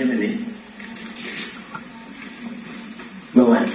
Germany. Go on.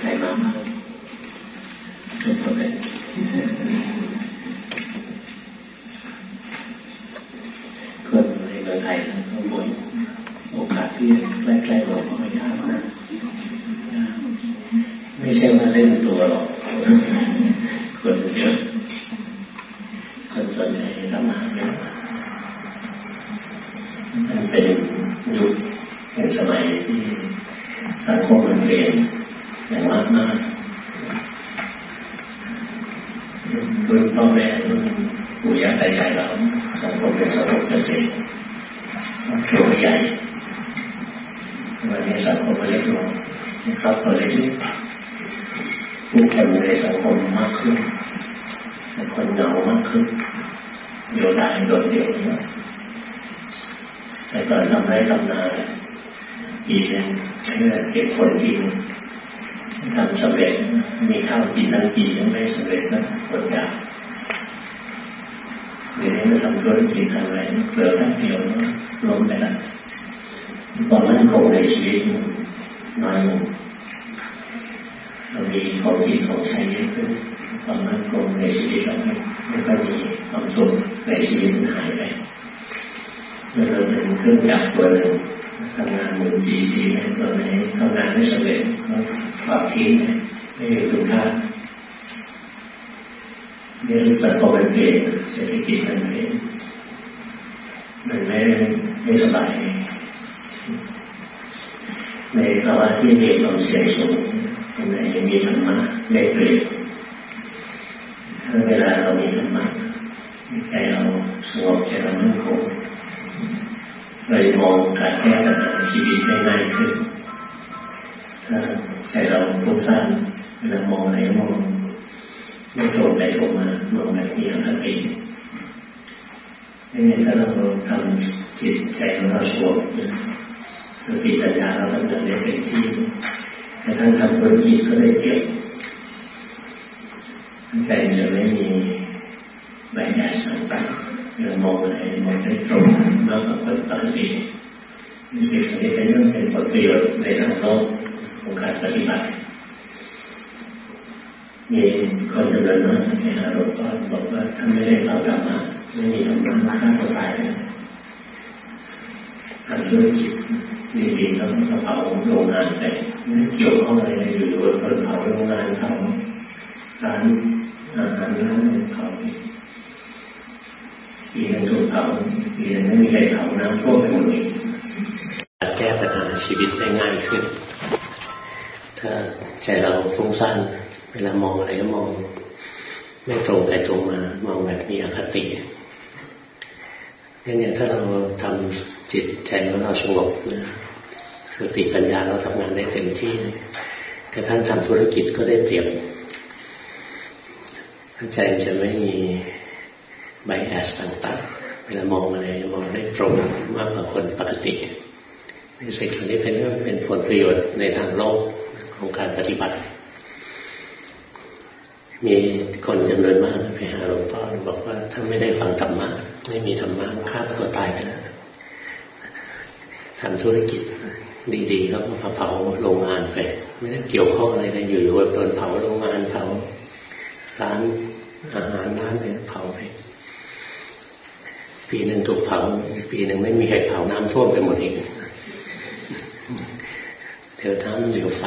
ไฟ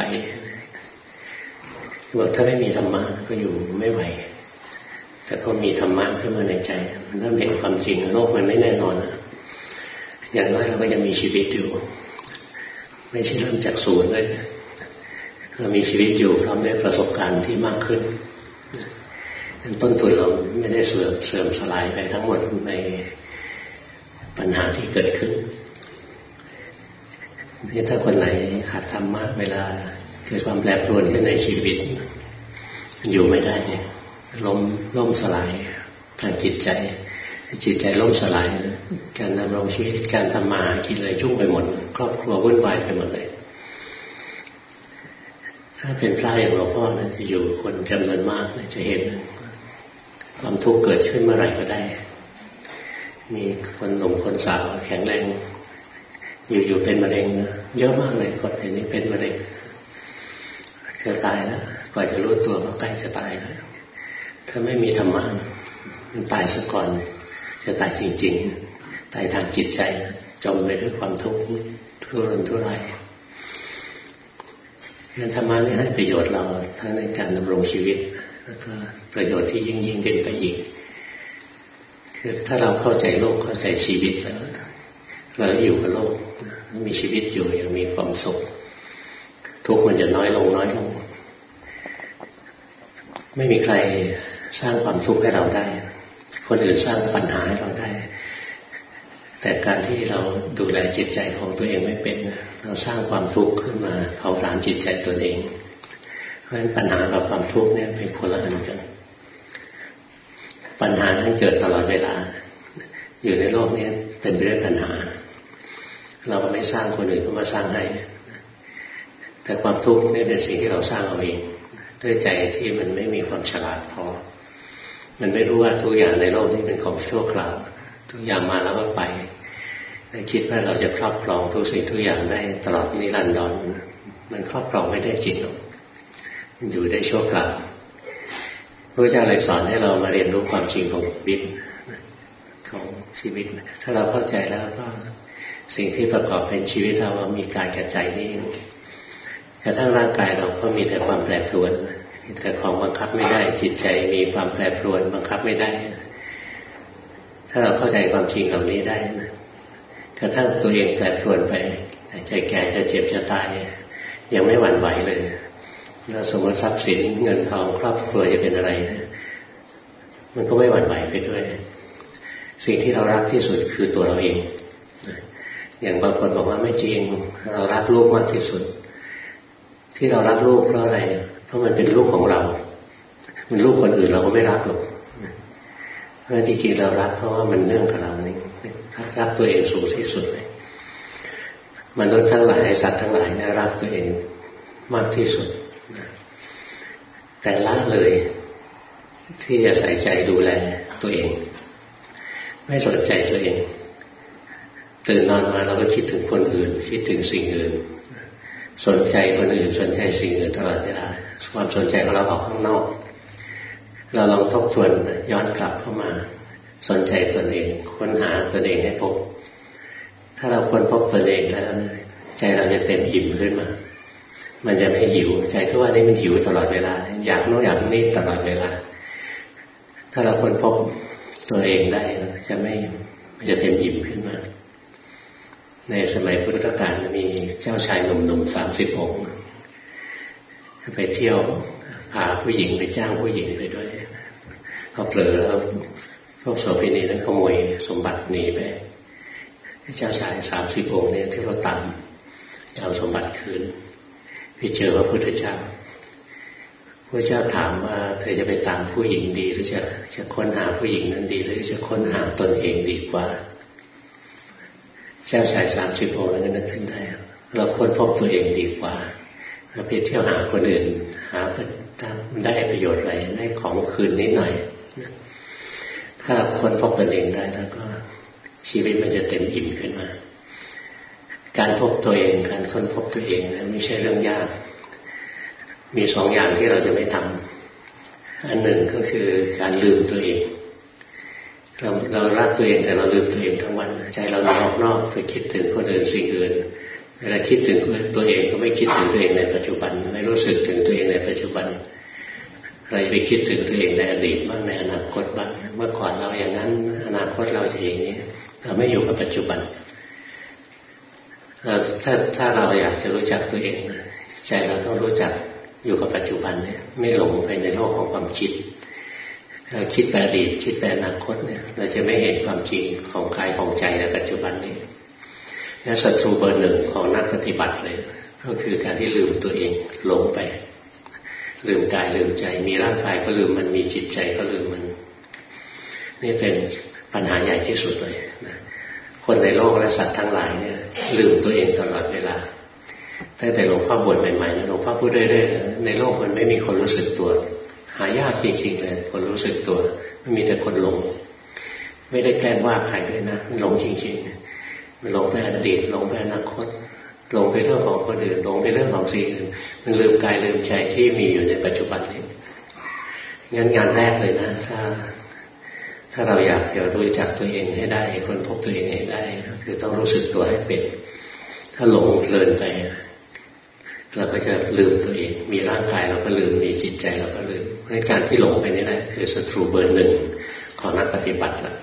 บอกถ้าไม่มีธรรมะก็อยู่ไม่ไหว แต่พอมีธรรมะขึ้นมาในใจ มันเริ่เป็นความจริงโลกมันไม่แน่นอนอย่างน้อยเราก็ยังมีชีวิตอยู่ ไม่ใช่เริ่มจากศูนย์เลยเรามีชีวิตอยู่พร้อมด้วยประสบการณ์ที่มากขึ้นต้นทุนเราไม่ได้เสื่อมสลายไปทั้งหมดในปัญหาที่เกิดขึ้น คือถ้าคนไหนขาดธรรมะเวลาเกิดความแปรปรวนขึ้นในชีวิต อยู่ไม่ได้เนี่ยล้มล่มสลายทางจิตใจ จิตใจล้มสลายการดำรงชีวิตการทำมากินอะไรจุ่งไปหมด ครอบครัววุ่นวายไปหมดเลย ถ้าเป็นพระอย่างหลวงพ่อนะจะอยู่คนจำนวนมากนะจะเห็น ความทุกข์เกิดขึ้นเมื่อไหร่ก็ได้ มีคนหนุ่มคนสาวแข็งแรง อยู่ๆเป็นมะเร็งนะเยอะมากเลยคนอย่างนี้เป็นมะเร็งจะตายแล้วกว่าจะรู้ตัวก็ใกล้จะตายแล้วถ้าไม่มีธรรมะมันตายซะก่อน จะตายจริง ๆ ตายทางจิตใจ จมไปด้วยความทุกข์ทุรนทุรายงั้นธรรมะนี่ให้ประโยชน์เราทั้งในการดำรงชีวิต แล้วก็ประโยชน์ที่ยิ่งยิ่งขึ้นไปอีกคือถ้าเราเข้าใจโลกเข้าใจชีวิตแล้วเราอยู่กับโลก มีชีวิตอยู่ย่างมีความสุข ทุกมันจะน้อยลงน้อยลง ไม่มีใครสร้างความทุกข์ให้เราได้ คนอื่นสร้างปัญหาให้เราได้ แต่การที่เราดูแลจิตใจของตัวเองไม่เป็น เราสร้างความทุกข์ขึ้นมาเผาผลาญจิตใจตัวเอง เพราะฉะนั้นปัญหากับความทุกข์เนี่ยเป็นคนละอันกัน ปัญหานั้นเกิดตลอดเวลา อยู่ในโลกนี้เต็มไปด้วยปัญหา เราไม่สร้างคนอื่นก็มาสร้างให้แต่ความทุกข์นี่เป็นสิ่งที่เราสร้างเอาเองด้วยใจที่มันไม่มีความฉลาดพอมันไม่รู้ว่าทุกอย่างในโลกนี้เป็นของชั่วคราว ทุกอย่างมาแล้วก็ไปคิดว่าเราจะครอบครองทุกสิ่งทุกอย่างได้ตลอดนิรันดรมันครอบครองไม่ได้จริงหรอกมันอยู่ได้ชั่วคราวพระเจ้าเลยสอนให้เรามาเรียนรู้ความจริงของชีวิตของชีวิต ถ้าเราเข้าใจแล้วก็ สิ่งที่ประกอบเป็นชีวิตเรามีกายกับใจนี่กระทั่งร่างกายเราก็มีแต่ความแปรปรวนมีแต่ของบังคับไม่ได้ จิตใจมีความแปรปรวนบังคับไม่ได้ ถ้าเราเข้าใจความจริงเหล่านี้ได้นะกระทั่งตัวเองแปรปรวนไปใจแก่จะเจ็บจะตายยังไม่หวั่นไหวเลยเราสมมติทรัพย์สินเงินทองครอบครัวจะเป็นอะไรมันก็ไม่หวั่นไหวไปด้วย สิ่งที่เรารักที่สุดคือตัวเราเอง อย่างบางคนบอกว่าไม่จริง เรารักลูกมากที่สุด ที่เรารักลูกเพราะอะไร เพราะมันเป็นลูกของเรา มันลูกคนอื่นเราก็ไม่รักหรอกเพราะจริงๆเรารักเพราะว่ามันเรื่องกับเรานี่รักตัวเองสูงที่สุดเลยมนุษย์ทั้งหลายสัตว์ทั้งหลายเนี่ยรักตัวเองมากที่สุด แต่ละเลย ที่จะใส่ใจดูแลตัวเอง ไม่สนใจตัวเอง ตื่นนอนมาเราก็คิดถึงคนอื่น คิดถึงสิ่งอื่น สนใจคนอื่นสนใจสิ่งอื่นตลอดเวลาความสนใจของเราออกข้างนอก เราลองทบทวนย้อนกลับเข้ามา สนใจตนเองค้นหาตนเองให้พบ ถ้าเราค้นพบตนเองแล้วใจเราจะเต็มอิ่มขึ้นมา มันจะไม่หิว ใจทุกวันนี้มันหิวตลอดเวลา อยากโน้อยากนี่ตลอดเวลา ถ้าเราค้นพบตัวเองได้จะไม่จะเต็มอิ่มขึ้นมา ในสมัยพุทธกาลมีเจ้าชายหนุ่มๆสามสิบองค์ไปเที่ยวพาผู้หญิงไปจ้างผู้หญิงไปด้วยพอเผลอแล้วพวกโสเภณีนั้นขโมยสมบัติหนีไปเจ้าชายสามสิบองค์เนี่ยที่เขาตามจะเอาสมบัติคืนไปเจอพระพุทธเจ้าพระเจ้าถามว่าเธอจะไปตามผู้หญิงดีหรือจะจะค้นหาผู้หญิงนั้นดี หรือจะค้นหาตนเองดีกว่า เจ้าชายสามสิบองค์แล้วก็นึกขึ้นได้ เราควรพบตัวเองดีกว่าเราไปเที่ยวหาคนอื่น หาได้ประโยชน์อะไรได้ของคืนนิดหน่อยถ้าคนพบตัวเองได้แล้วก็ชีวิตมันจะเต็มอิ่มขึ้นมา การพบตัวเองการค้นพบตัวเองนะไม่ใช่เรื่องยาก มีสองอย่างที่เราจะไม่ทำอันหนึ่งก็คือการลืมตัวเอง เราเรารักตัวเองแต่เราลืมตัวเองทั้งวันใจเราออกนอกไปคิดถึงคนอื่นสิ่งอื่นเวลาคิดถึงตัวเองก็ไม่คิดถึงตัวเองในปัจจุบัน ไม่รู้สึกถึงตัวเองในปัจจุบันเราไปคิดถึงตัวเองในอดีตบ้างในอนาคตบ้างเมื่อก่อนเราอย่างนั้น อนาคตเราจะอย่างนี้เราไม่อยู่กับปัจจุบันถ้าถ้าเราอยากจะรู้จักตัวเอง ใจเราต้องรู้จักอยู่กับปัจจุบันเนี่ยไม่หลงไปในโลกของความคิด เราคิดแต่อดีตคิดแต่อนาคตเนี่ย เราจะไม่เห็นความจริงของกายของใจในปัจจุบันนี้และศัตรูเบอร์หนึ่งของนักปฏิบัติเลย ก็คือการที่ลืมตัวเองหลงไป ลืมกายลืมใจ มีร่างกายก็ลืมมันมีจิตใจก็ลืมมัน นี่เป็นปัญหาใหญ่ที่สุดเลยนะคนในโลกและสัตว์ทั้งหลายเนี่ย ลืมตัวเองตลอดเวลาตั้งแต่หลวงพ่อบวชใหม่ๆหลวงพ่อพูดเรื่อยๆในโลกมันไม่มีคนรู้สึกตัว หายากจริงๆเลยคนรู้สึกตัวไม่มีแต่คนหลง ไม่ได้แกล้งว่าใครด้วยนะหลงจริงมันหลงไปอดีตหลงไปอนาคตหลงไปเรื่องของคนอื่นหลงไปเรื่องของสิ่งอื่นมันลืมกายลืมใจที่มีอยู่ในปัจจุบันนี้งั้นงานแรกเลยนะถ้าถ้าเราอยากจะรู้จักตัวเองให้ได้คนพบตัวเองให้ได้ คือต้องรู้สึกตัวให้เป็น ถ้าหลงเลินไป เราก็จะลืมตัวเอง มีร่างกายเราก็ลืม มีจิตใจเราก็ลืมเพราะการที่หลงไปนี่แหละคือศัตรูเบอร์หนึ่งของนักปฏิบัติละ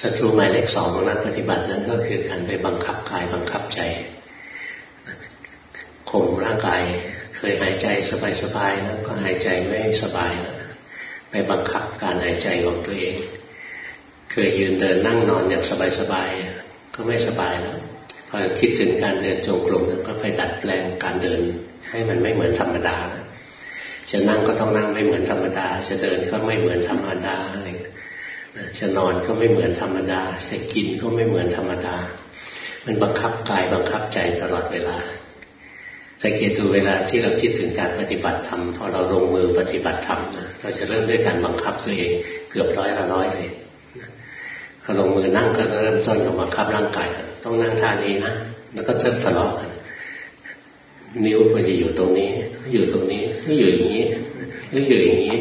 ศัตรูหมายเลขสองของนักปฏิบัตินั้นก็คือการไปบังคับกายบังคับใจข่มร่างกาย เคยหายใจสบายๆแล้วก็หายใจไม่สบายแล้วไปบังคับการหายใจของตัวเอง เคยยืนเดินนั่งนอนอย่างสบายๆก็ไม่สบายแล้ว พอคิดถึงการเดินจงกรมก็ไปดัดแปลงการเดิน ให้มันไม่เหมือนธรรมดา จะนั่งก็ต้องนั่งไม่เหมือนธรรมดา จะเดินก็ไม่เหมือนธรรมดาอะไรจะนอนก็ไม่เหมือนธรรมดา จะกินก็ไม่เหมือนธรรมดา มันบังคับกายบังคับใจตลอดเวลาสังเกตดูเวลาที่เราคิดถึงการปฏิบัติธรรมพอเราลงมือปฏิบัติธรรมเราจะเริ่มด้วยการบังคับตัวเองเกือบร้อยละร้อยเลย พอลงมือนั่งก็เริ่มต้นกับบังคับร่างกาย ต้องนั่งท่านี้นะ แล้วก็จะทะเลาะกันนิ้วควรจะอยู่ตรงนี้ อยู่ตรงนี้ไม่อยู่อย่างนี้ไม่อยู่อย่างนี้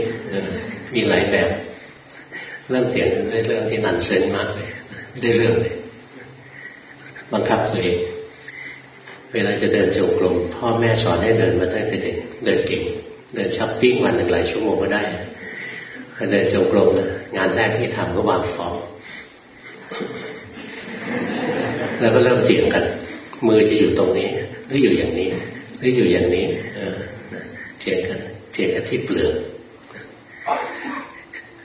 มีหลายแบบ เริ่มเสียงได้เรื่องที่นันเซนมากเลย ได้เรื่องเลย บังคับตัวเอง เวลาจะเดินจงกรมพ่อแม่สอนให้เดินมาตั้งแต่เด็ก เดินเก่ง เดินช้อปปิ้งวันหนึ่งหลายชั่วโมงก็ได้เดินจงกรมนะงานแรกที่ทำก็วางฟอง แล้วก็เริ่มเถียงกัน มือจะอยู่ตรงนี้หรืออยู่อย่างนี้หรืออยู่อย่างนี้เออเถียงกันเถียงกันที่เปลือก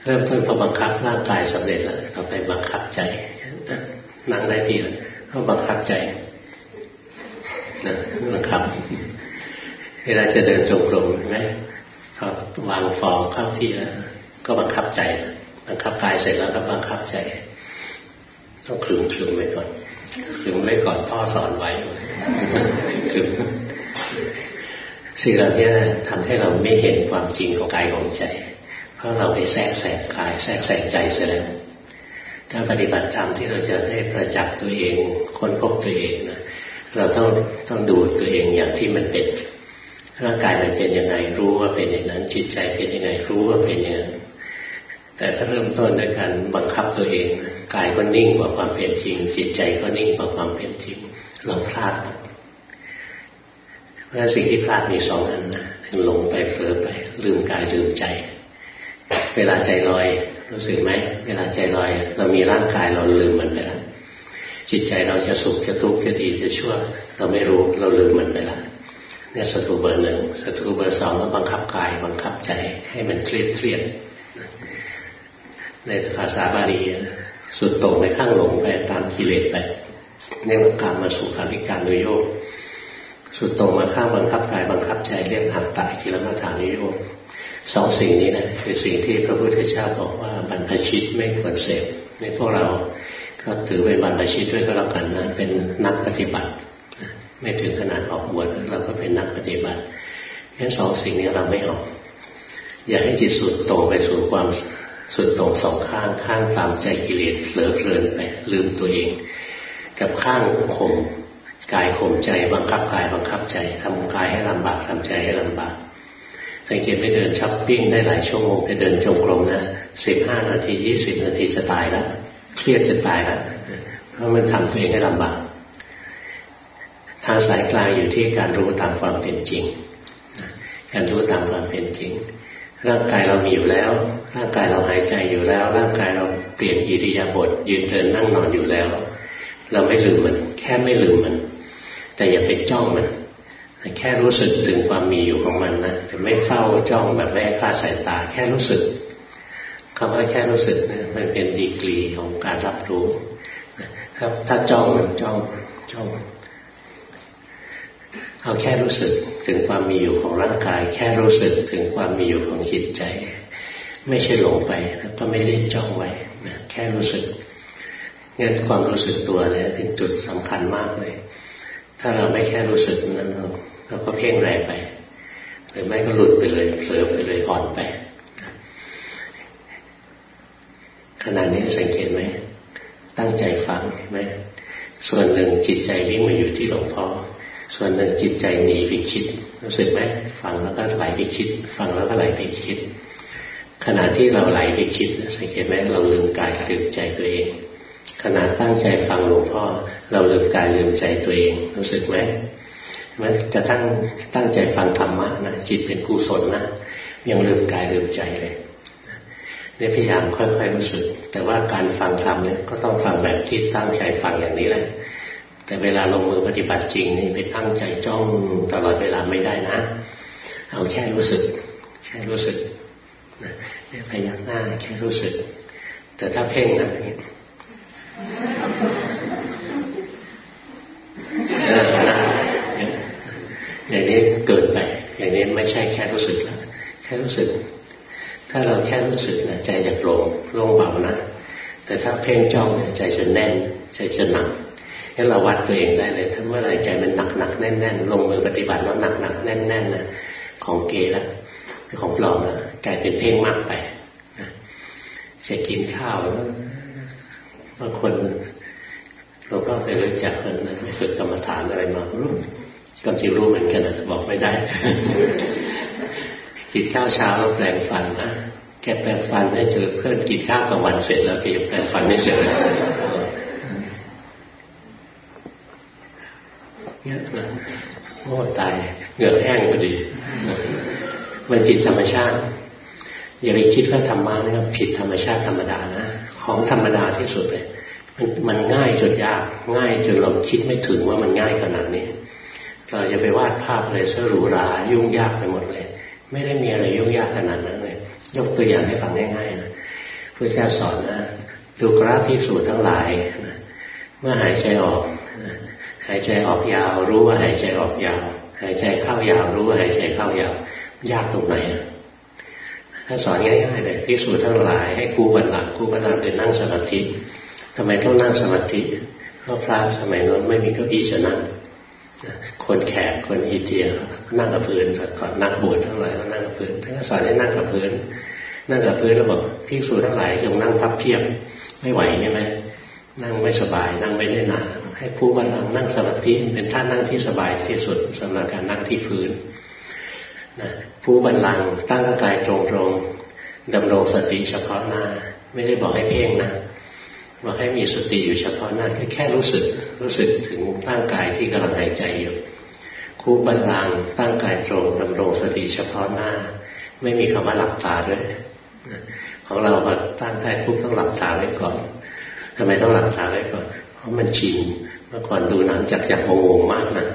เริ่มต้นพอบังคับร่างกายสำเร็จแล้วต่อไปบังคับใจนั่งได้ทีแล้วก็บังคับใจนะบังคับ เวลาจะเดินจงกรมใช่ไหมพอวางฟองเข้าที่แล้วก็บังคับใจ บังคับกายเสร็จแล้วก็บังคับใจ ต้องคลึงคลึงไว้ก่อนถึงไว้ก่อนพ่อสอนไว้ถึงสิ่งเหล่านี้ทำให้เราไม่เห็นความจริงของกายของใจ เพราะเราไปแทรกแซงกาย แทรกแซงใจเสียแล้วถ้าปฏิบัติธรรมที่เราจะได้ประจักษ์ตัวเองค้นพบตัวเองนะเราต้องต้องดูตัวเองอย่างที่มันเป็นร่างกายมันเป็นยังไงรู้ว่าเป็นอย่างนั้นจิตใจเป็นยังไงรู้ว่าเป็นอย่างนั้น แต่ถ้าเริ่มต้นด้วยการบังคับตัวเองกายก็นิ่งกว่าความเป็นจริง จิตใจก็นิ่งกว่าความเป็นจริงเราพลาดเพราะสิ่งที่พลาดมีสองอันนะหลงไปเผลอไป ลืมกายลืมใจ เวลาใจลอยรู้สึกไหมเวลาใจลอย เรามีร่างกายเราลืมมันไปแล้วจิตใจเราจะสุขจะทุกข์จะดีจะชั่ว เราไม่รู้เราลืมมันไปแล้วเนี่ยศัตรูเบอร์หนึ่งศัตรูเบอร์สองก็บังคับกายบังคับใจให้มันเครียดเครียด ในภาษาบาลีสุดโต่งไปข้างหลงไปตามกิเลสไปเรียกว่าการมาสู่ขาริการโดยโยกสุดโต่งมาข้างบังคับกายบังคับใจเรียกอัตตะกิลมัฐานโยกสองสิ่งนี้นะคือสิ่งที่พระพุทธเจ้าบอกว่าบรรพชิตไม่ควรเสพในพวกเราก็ถือเป็นบรรพชิตด้วยก็แล้วกันนะเป็นนักปฏิบัติ ไม่ถึงขนาดออกบวชเราก็เป็นนักปฏิบัติแค่สองสิ่งนี้เราไม่ออก อย่าให้จิตสุดโต่งไปสู่ความ สุดตรงสองข้างข้างตามใจกิเลสเผลอเพลินไปลืมตัวเอง กับข้างข่มกายข่มใจบังคับกายบังคับใจทำกายให้ลำบากทำใจให้ลำบาก สังเกตไม่เดินช้อปปิ้งได้หลายชั่วโมงไปเดินจงกรมนะสิบห้านาทียี่สิบนาทีจะตายแล้วเครียดจะตายแล้วเพราะมันทำตัวเองให้ลำบากทางสายกลางอยู่ที่การรู้ตามความเป็นจริง การรู้ตามความเป็นจริง ร่างกายเรามีอยู่แล้ว ร่างกายเราหายใจอยู่แล้ว ร่างกายเราเปลี่ยนอิริยาบถยืนเดินนั่งนอนอยู่แล้ว เราไม่ลืมมัน แค่ไม่ลืมมัน แต่อย่าไปจ้องมันแค่รู้สึกถึงความมีอยู่ของมันนะแต่ไม่เฝ้าจ้องแบบไม่คลาดสายตา แค่รู้สึกคำว่าแค่รู้สึกเนี่ยมันเป็นดีกรีของการรับรู้ครับถ้าจ้องมันจ้องจ้องเอาแค่รู้สึกถึงความมีอยู่ของร่างกาย แค่รู้สึกถึงความมีอยู่ของจิตใจ ไม่ใช่หลงไปแล้วก็ไม่ได้จ้องไว้นะแค่รู้สึกงั้นความรู้สึกตัวเนี่ยเป็นจุดสำคัญมากเลย ถ้าเราไม่แค่รู้สึกนั้นเราก็เพ่งแรงไป หรือไม่ก็หลุดไปเลยเผลอไปเลยอ่อนไป ขณะนี้สังเกตไหมตั้งใจฟังไหมส่วนหนึ่งจิตใจวิ่งมาอยู่ที่หลวงพ่อส่วนหนึ่งจิตใจหนีไปคิด รู้สึกไหมฟังแล้วก็ไหลไปคิด ฟังแล้วก็ไหลไปคิด ขณะที่เราไหลไปคิดสังเกตไหมเราลืมกายลืมใจตัวเอง ขณะตั้งใจฟังหลวงพ่อ เราลืมกายลืมใจตัวเอง รู้สึกไหมมันจะตั้งตั้งใจฟังธรรมะนะจิตเป็นกุศลนะยังลืมกายลืมใจเลยนี่พยายามค่อยๆรู้สึก แต่ว่าการฟังธรรมเนี่ยก็ต้องฟังแบบที่ตั้งใจฟังอย่างนี้แหละ แต่เวลาลงมือปฏิบัติจริงนี่ไปตั้งใจจ้องตลอดเวลาไม่ได้นะ เอาแค่รู้สึก แค่รู้สึก พยักหน้าแค่รู้สึก แต่ถ้าเพ่งนะอย่างนี้อย่างนี้เกินไป อย่างนี้ไม่ใช่แค่รู้สึกแล้วแค่รู้สึก ถ้าเราแค่รู้สึกนะใจจะโปร่งโล่งเบานะแต่ถ้าเพ่งจ้องใจจะแน่นใจจะหนักงั้นเราวัดตัวเองได้เลย ถ้าเมื่อไรใจมันหนักหนักแน่นแน่นลงมือปฏิบัติแล้วหนักหนักแน่นแน่นนะของเกแล้วของปลอมแล้ว กลายเป็นเพ่งมากไปจะกินข้าวบางคนเราก็ไปรู้จักคนนะไปฝึกกรรมฐานอะไรมารู้ก็จริรู้เหมือนกันนะบอกไม่ได้กินข้าวเช้าแล้วแปลงฟันนะแกแปลงฟันให้เจอเพื่อนกินข้าวกลางวันเสร็จแล้วแกยังแปลงฟันไม่เสร็จเนี่ยนะโอ้ตายเหงื่อแห้งพอดี มันผิดธรรมชาติ อย่าไปคิดว่าธรรมะนี่ผิดธรรมชาติธรรมดานะ ของธรรมดาที่สุดเลยมันมันง่ายจนยาก ง่ายจนเราคิดไม่ถึงว่ามันง่ายขนาดนี้เราจะไปวาดภาพอะไรสรูรายุ่งยากไปหมดเลย ไม่ได้มีอะไรยุ่งยากขนาดนั้นเลย ยกตัวอย่างให้ฟังง่ายๆนะพระเจ้าสอนนะดูกราฟที่สูตรทั้งหลายนะเมื่อหายใจออกหายใจออกยาว รู้ว่าหายใจออกยาว หายใจเข้ายาว รู้ว่าหายใจเข้ายาว ยากตรงไหน ถ้าสอนง่ายๆเลยพิสูจน์ทั้งหลายให้กู้บันหลังกู้บันหลังคือนั่งสมาธิทำไมต้องนั่งสมาธิเพราะพระสมัยนั้นไม่มีเก้าอี้จะนั่งคนแขกคนอินเดียนั่งกับพื้นก่อนนักบวชทั้งหลายก็นั่งกับพื้นท่านสอนให้นั่งกับพื้นนั่งกับพื้นแล้วบอกพิสูจน์ทั้งหลายจงนั่งพับเพียบไม่ไหวใช่ไหมนั่งไม่สบาย นั่งไม่ได้นานให้ผู้บัลลังนั่งสมาธิเป็นท่านั่งที่สบายที่สุดสำหรับการนั่งที่พื้น ผู้บัลลังตั้งกายตรงๆดำรงสติเฉพาะหน้า ไม่ได้บอกให้เพ่งนะบอกให้มีสติอยู่เฉพาะหน้าแค่รู้สึกรู้สึกถึงร่างกายที่กำลังหายใจอยู่คู่บัลลังตั้งกายตรงดำรงสติเฉพาะหน้า ไม่มีคำว่าหลับตาด้วยของเราพอตั้งกายปุ๊บต้องหลับตาไว้ก่อนทำไมต้องหลับตาไว้ก่อน เพราะมันชินเมื่อก่อนดูหนังจักจักโงงมากนะ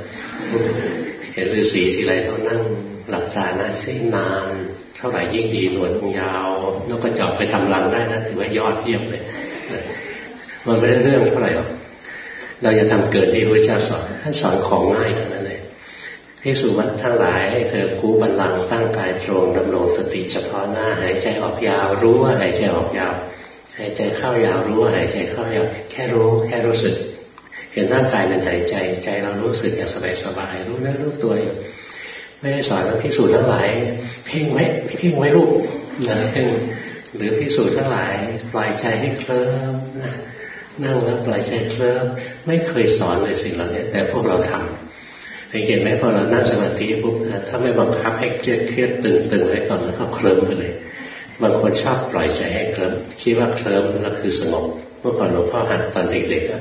เห็นฤาษีทีไรต้องนั่ง หลับตานะเส้นนาน เท่าไหร่ยิ่งดีหนวดยาวนกกระจอกไปทำรังได้นะถือว่ายอดเยี่ยมเลยมันไม่ได้เรื่องเท่าไหร่หรอกเราจะทำเกิดที่พระเจ้าสอนท่านสอนของง่ายเท่านั้นเลยพิสุวัตทั้งหลายให้เธอกู้บันลังตั้งกายตรงดำรงสติเฉพาะหน้าหายใจออกยาวรู้ว่าหายใจออกยาวหายใจเข้ายาวรู้ว่าหายใจเข้ายาวแค่รู้ แค่รู้สึก เห็นร่างกายมันหายใจ ใจเรารู้สึกอย่างสบายๆรู้เนื้อรู้ตัวอยู่ ไม่ได้สอนว่าพิสูจน์ทั้งหลาย เพ่งไว้เพ่งไว้รูปนะเพ่งหรือพิสูจน์ทั้งหลายปล่อยใจให้เคลิ้มนะนั่งแล้วปล่อยใจเคลิ้มไม่เคยสอนเลยสิ่งเหล่านี้แต่พวกเราทำสังเกตไหมพอเรานั่งสมาธิปุ๊บถ้าไม่บังคับให้เครียดเครียดตึงตึงไว้ก่อนแล้วก็เคลิ้มไปเลยบางคนชอบปล่อยใจให้เคลิ้มคิดว่าเคลิ้มแล้วคือสงบเมื่อก่อนหลวงพ่อหัดตอนเด็กๆก็